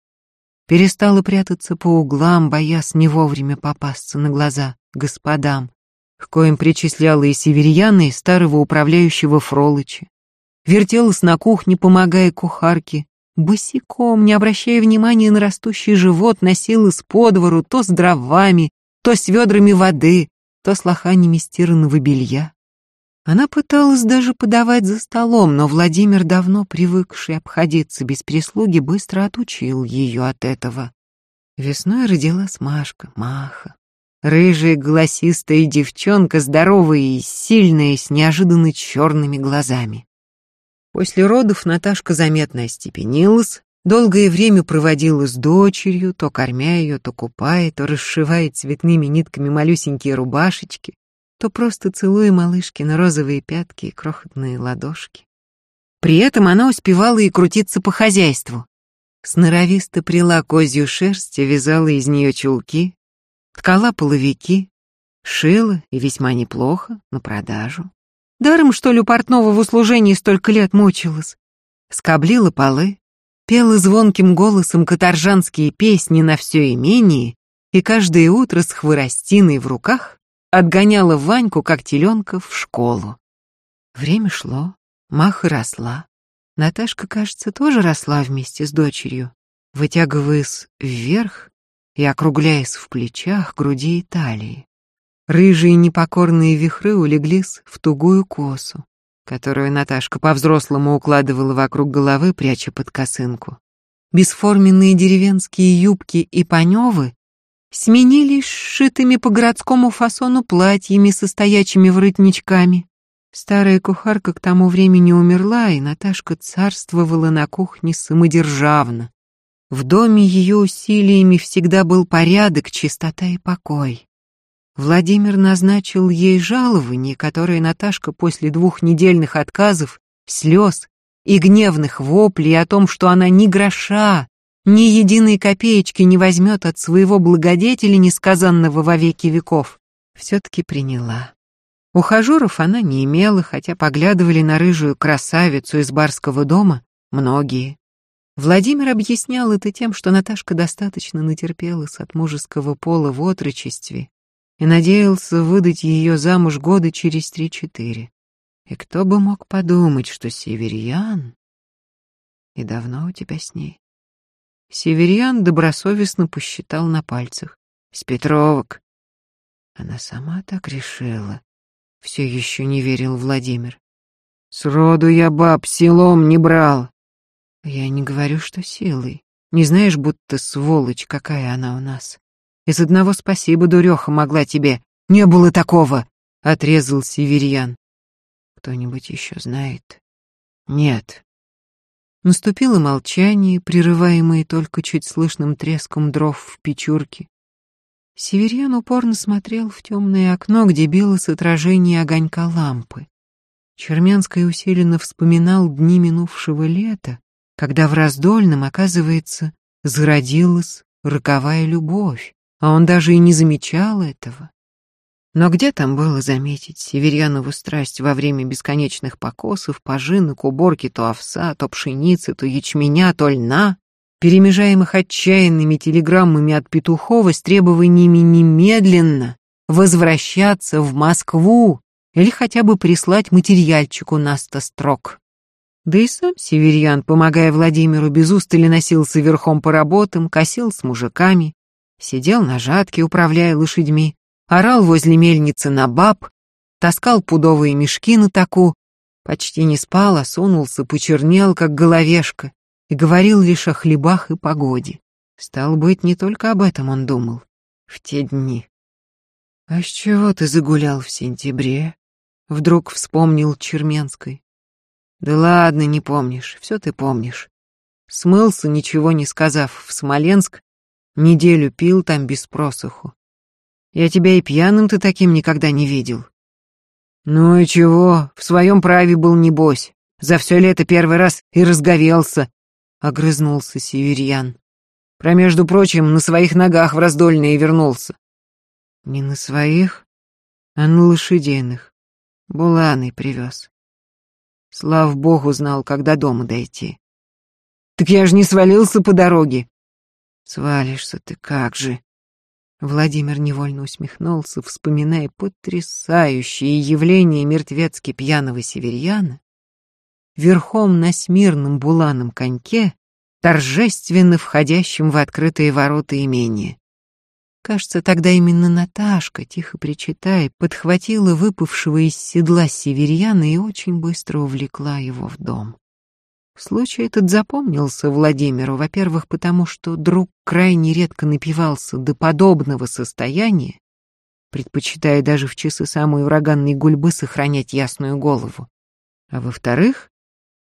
Перестала прятаться по углам, боясь не вовремя попасться на глаза господам, к коим причисляла и северьяна, и старого управляющего Фролыча. Вертелась на кухне, помогая кухарке, босиком, не обращая внимания на растущий живот, носилась по двору то с дровами, то с ведрами воды, то с лоханями стиранного белья. Она пыталась даже подавать за столом, но Владимир, давно привыкший обходиться без прислуги, быстро отучил ее от этого. Весной родилась Машка, Маха. Рыжая голосистая девчонка, здоровая и сильная, с неожиданно черными глазами. После родов Наташка заметно остепенилась, долгое время проводила с дочерью, то кормя ее, то купая, то расшивая цветными нитками малюсенькие рубашечки, то просто целуя малышки на розовые пятки и крохотные ладошки. При этом она успевала и крутиться по хозяйству. Сноровисто прила козью шерсть и вязала из нее чулки, ткала половики, шила и весьма неплохо на продажу. Даром, что ли, у портного в услужении столько лет мучилась. Скоблила полы, пела звонким голосом каторжанские песни на все имение и каждое утро с хворостиной в руках отгоняла Ваньку, как теленка, в школу. Время шло, Маха росла. Наташка, кажется, тоже росла вместе с дочерью, вытягиваясь вверх и округляясь в плечах, груди и талии. Рыжие непокорные вихры улеглись в тугую косу, которую Наташка по-взрослому укладывала вокруг головы, пряча под косынку. Бесформенные деревенские юбки и паневы сменились сшитыми по городскому фасону платьями со стоячими воротничками. Старая кухарка к тому времени умерла, и Наташка царствовала на кухне самодержавно. В доме ее усилиями всегда был порядок, чистота и покой. Владимир назначил ей жалование, которое Наташка после двухнедельных отказов, слез и гневных воплей о том, что она ни гроша ни единой копеечки не возьмет от своего благодетеля, несказанного во веки веков, все-таки приняла. Ухажеров она не имела, хотя поглядывали на рыжую красавицу из барского дома многие. Владимир объяснял это тем, что Наташка достаточно натерпелась от мужеского пола в отрочестве и надеялся выдать ее замуж года через три-четыре. И кто бы мог подумать, что Северьян... И давно у тебя с ней? Северьян добросовестно посчитал на пальцах. С Петровок. Она сама так решила. Все еще не верил Владимир. Сроду я баб селом не брал. Я не говорю, что силой. Не знаешь, будто сволочь, какая она у нас. Из одного спасибо, дуреха, могла тебе. Не было такого, — отрезал Северьян. Кто-нибудь еще знает? Нет. Наступило молчание, прерываемое только чуть слышным треском дров в печурке. Северьян упорно смотрел в темное окно, где билось отражение огонька лампы. Чермянский усиленно вспоминал дни минувшего лета, когда в раздольном, оказывается, зародилась роковая любовь, а он даже и не замечал этого. Но где там было заметить северянову страсть во время бесконечных покосов, пожинок, уборки то овса, то пшеницы, то ячменя, то льна, перемежаемых отчаянными телеграммами от Петухова с требованиями немедленно возвращаться в Москву или хотя бы прислать материальчику на сто строк. Да и сам Северьян, помогая Владимиру, без устали носился верхом по работам, косил с мужиками, сидел на жатке, управляя лошадьми, орал возле мельницы на баб, таскал пудовые мешки на таку, почти не спал, а сунулся, почернел, как головешка, и говорил лишь о хлебах и погоде. Стал быть, не только об этом он думал в те дни. «А с чего ты загулял в сентябре?» — вдруг вспомнил Черменской. Да ладно, не помнишь, все ты помнишь. Смылся, ничего не сказав, в Смоленск, неделю пил там без просуху. Я тебя и пьяным ты таким никогда не видел. Ну и чего, в своем праве был небось. За все лето первый раз и разговелся, — огрызнулся Северьян. Про, между прочим, на своих ногах в раздольные вернулся. Не на своих, а на лошадиных. Буланый привез. Слав богу, знал, когда дома дойти. Так я же не свалился по дороге. Свалишься ты как же. Владимир невольно усмехнулся, вспоминая потрясающее явление мертвецки пьяного северьяна, верхом на смирном буланом коньке, торжественно входящим в открытые ворота имения. Кажется, тогда именно Наташка, тихо причитая, подхватила выпавшего из седла северьяна и очень быстро увлекла его в дом. Случай этот запомнился Владимиру, во-первых, потому что друг крайне редко напивался до подобного состояния, предпочитая даже в часы самой ураганной гульбы сохранять ясную голову. А во-вторых,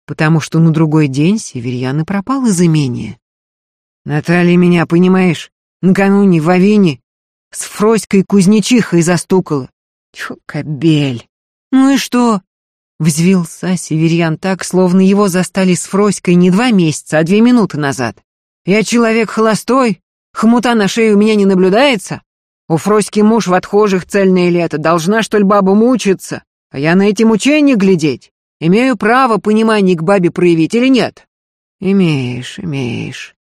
потому что на другой день Северьян и пропал из имения. «Наталья меня, понимаешь, Накануне в Авине с Фроськой кузнечихой застукала. Тьфу, кобель. Ну и что? Взвился Северьян так, словно его застали с Фроськой не два месяца, а две минуты назад. Я человек холостой, хмута на шее у меня не наблюдается. У Фроськи муж в отхожих цельное лето, должна, что ли, баба мучиться? А я на эти мучения глядеть. Имею право понимание к бабе проявить или нет? Имеешь, имеешь,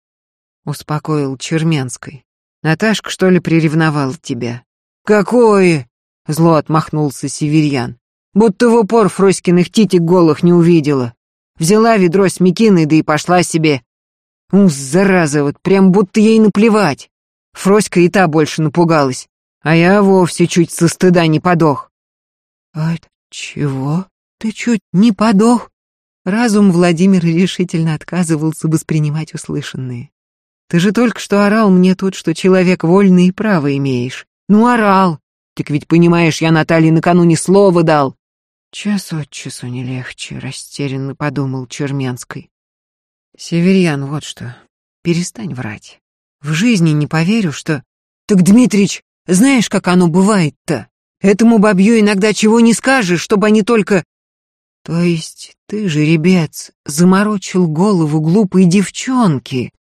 успокоил Черменской. Наташка, что ли, приревновала тебя? Какое? Зло отмахнулся Северьян. Будто в упор Фроськиных титик голых не увидела. Взяла ведро с мекиной, да и пошла себе. У, зараза, вот прям будто ей наплевать. Фроська и та больше напугалась, а я вовсе чуть со стыда не подох. А чего? Ты чуть не подох? Разум Владимира решительно отказывался воспринимать услышанное. Ты же только что орал мне тут, что человек вольный и право имеешь. Ну, орал. Так ведь, понимаешь, я Наталье накануне слово дал. Час от часу не легче, растерянно подумал Черменской. Северьян, вот что, перестань врать. В жизни не поверю, что... Так, Дмитрич, знаешь, как оно бывает-то? Этому бабью иногда чего не скажешь, чтобы они только... То есть ты, жеребец, заморочил голову глупой девчонки,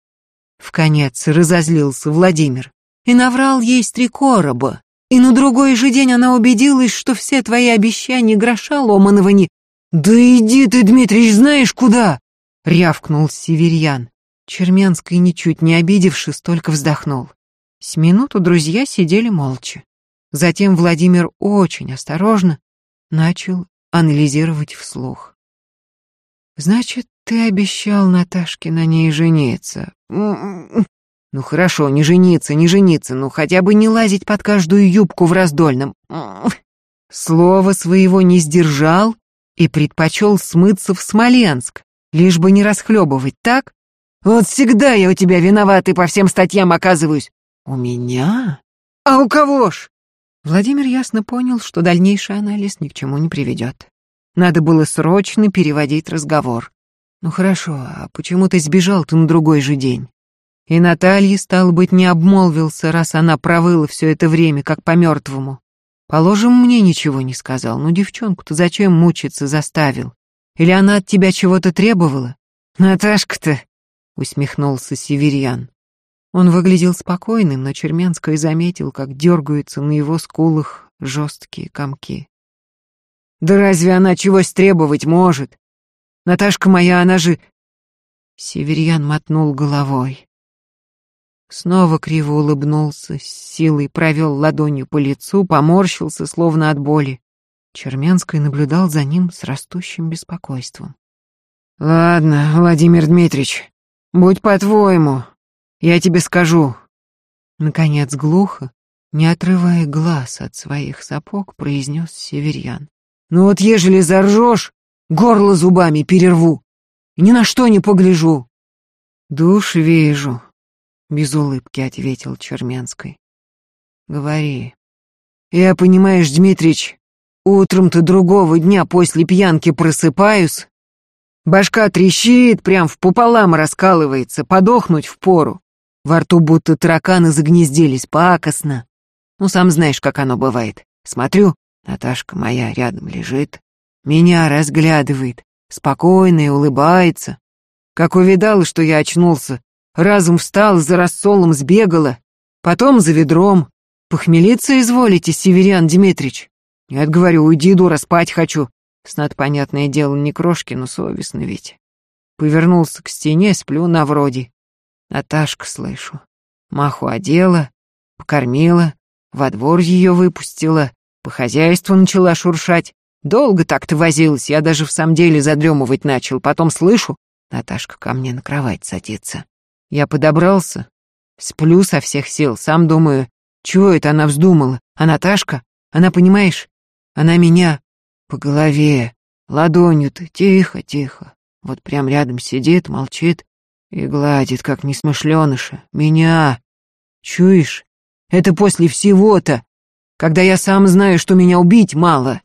в конец разозлился Владимир и наврал ей три короба. И на другой же день она убедилась, что все твои обещания гроша ломаного не... «Да иди ты, Дмитрий, знаешь куда!» — рявкнул Северьян. Черменский, ничуть не обидевшись, только вздохнул. С минуту друзья сидели молча. Затем Владимир очень осторожно начал анализировать вслух. «Значит, ты обещал Наташке на ней жениться. Ну хорошо, не жениться, не жениться, ну хотя бы не лазить под каждую юбку в раздольном. Слово своего не сдержал и предпочел смыться в Смоленск, лишь бы не расхлебывать, так? Вот всегда я у тебя виноват и по всем статьям оказываюсь. У меня? А у кого ж? Владимир ясно понял, что дальнейший анализ ни к чему не приведет. Надо было срочно переводить разговор. Ну хорошо, а почему ты сбежал-то на другой же день? И Наталье, стал быть, не обмолвился, раз она провыла все это время, как по мертвому. Положим, мне ничего не сказал, но девчонку-то зачем мучиться заставил? Или она от тебя чего-то требовала? Наташка-то, усмехнулся Северьян. Он выглядел спокойным, но Черменский заметил, как дергаются на его скулах жесткие комки. «Да разве она чего-то требовать может? Наташка моя, она же...» Северьян мотнул головой. Снова криво улыбнулся, с силой провел ладонью по лицу, поморщился, словно от боли. Черменский наблюдал за ним с растущим беспокойством. «Ладно, Владимир Дмитриевич, будь по-твоему, я тебе скажу». Наконец глухо, не отрывая глаз от своих сапог, произнес Северьян. «Ну вот ежели заржешь, горло зубами перерву, ни на что не погляжу». «Душ вижу», без улыбки ответил Черменской. Говори. Я, понимаешь, Дмитрич, утром-то другого дня после пьянки просыпаюсь, башка трещит, прям в пополам раскалывается, подохнуть в пору. Во рту будто тараканы загнездились, пакостно. Ну, сам знаешь, как оно бывает. Смотрю, Наташка моя рядом лежит, меня разглядывает, спокойно и улыбается. Как увидала, что я очнулся, Разум встал, за рассолом сбегала, потом за ведром. Похмелиться изволите, Северян Дмитрич? Нет, говорю, уйди, дура, спать хочу. Снад, понятное дело, не крошки, но совестно ведь. Повернулся к стене, сплю на вроде. Наташка, слышу. Маху одела, покормила, во двор ее выпустила, по хозяйству начала шуршать. Долго так-то возилась, я даже в самом деле задремывать начал. Потом слышу, Наташка ко мне на кровать садится. Я подобрался, сплю со всех сил, сам думаю, чего это она вздумала? А Наташка, она, понимаешь, она меня по голове, ладонью-то, тихо-тихо, вот прям рядом сидит, молчит и гладит, как несмышленыша, меня. Чуешь? Это после всего-то, когда я сам знаю, что меня убить мало.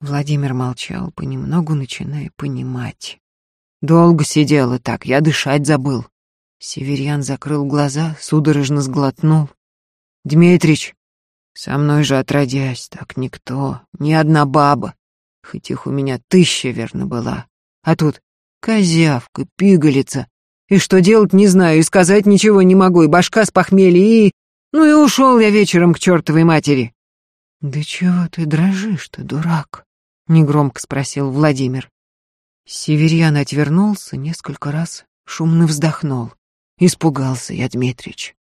Владимир молчал, понемногу начиная понимать. Долго сидела так, я дышать забыл. Северян закрыл глаза, судорожно сглотнул. «Дмитрич, со мной же отродясь, так никто, ни одна баба, хоть их у меня тысяча, верно, была. А тут козявка, пигалица. И что делать, не знаю, и сказать ничего не могу, и башка с похмелья, и... Ну и ушел я вечером к чертовой матери». «Да чего ты дрожишь-то, дурак?» — негромко спросил Владимир. Северьян отвернулся несколько раз, шумно вздохнул. Испугался я, Дмитрич.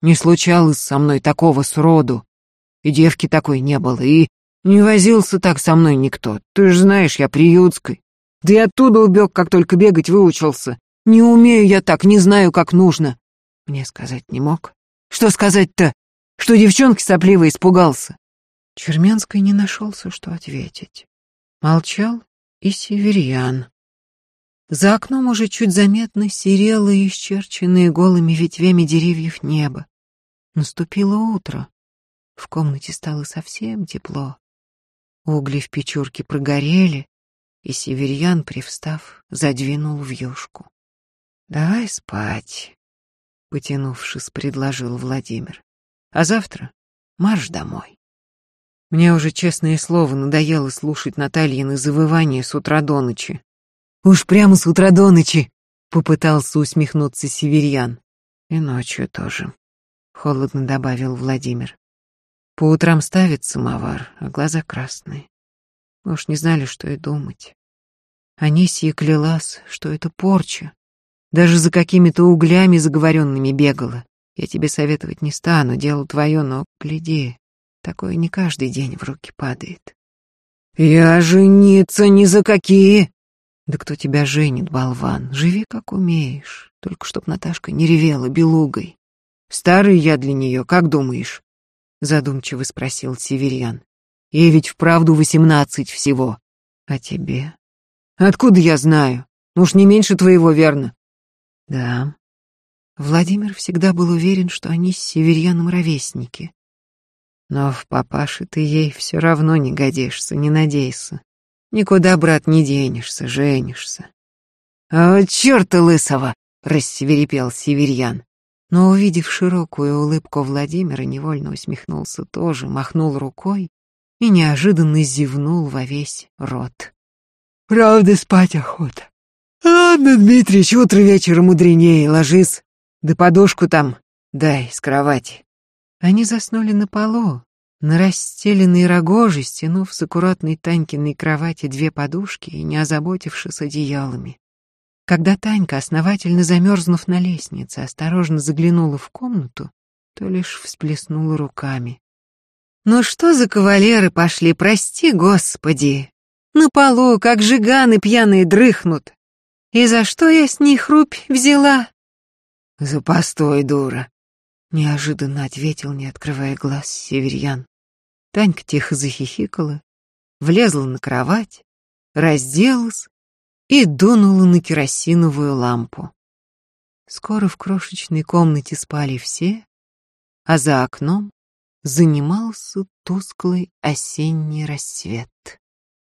Не случалось со мной такого сроду. И девки такой не было, и не возился так со мной никто. Ты ж знаешь, я приютской. Да и оттуда убег, как только бегать выучился. Не умею я так, не знаю, как нужно. Мне сказать не мог. Что сказать-то? Что девчонки сопливо испугался? Черменский не нашелся, что ответить. Молчал и Северьян. За окном уже чуть заметно серело исчерченное голыми ветвями деревьев небо. Наступило утро. В комнате стало совсем тепло. Угли в печурке прогорели, и северьян, привстав, задвинул вьюшку. «Давай спать», — потянувшись, предложил Владимир. «А завтра марш домой». Мне уже, честное слово, надоело слушать Натальины завывания с утра до ночи. Уж прямо с утра до ночи, попытался усмехнуться Северьян. И ночью тоже, холодно добавил Владимир. По утрам ставит самовар, а глаза красные. Мы уж не знали, что и думать. Анисия клялась, что это порча. Даже за какими-то углями заговоренными бегала. Я тебе советовать не стану, дело твое, но гляди, такое не каждый день в руки падает. Я жениться ни за какие. Да кто тебя женит, болван? Живи как умеешь, только чтоб Наташка не ревела белугой. Старый я для нее, как думаешь? Задумчиво спросил Северьян. Ей ведь вправду восемнадцать всего. А тебе? Откуда я знаю? Ну уж не меньше твоего, верно? Да. Владимир всегда был уверен, что они с Северьяном ровесники. Но в папаше ты ей все равно не годишься, не надейся. Никуда, брат, не денешься, женишься. «А черта лысого!» — рассеверепел Северьян. Но, увидев широкую улыбку Владимира, невольно усмехнулся тоже, махнул рукой и неожиданно зевнул во весь рот. «Правда, спать охота. Ладно, Дмитрич, утро вечера мудренее, ложись. Да подушку там дай с кровати». Они заснули на полу, на расстеленной рогоже, стянув с аккуратной Танькиной кровати две подушки и не озаботившись одеялами. Когда Танька, основательно замерзнув на лестнице, осторожно заглянула в комнату, то лишь всплеснула руками. «Ну что за кавалеры пошли, прости, Господи! На полу, как жиганы пьяные, дрыхнут! И за что я с них рубь взяла?» «За постой, дура!» Неожиданно ответил, не открывая глаз, северьян. Танька тихо захихикала, влезла на кровать, разделась и дунула на керосиновую лампу. Скоро в крошечной комнате спали все, а за окном занимался тусклый осенний рассвет.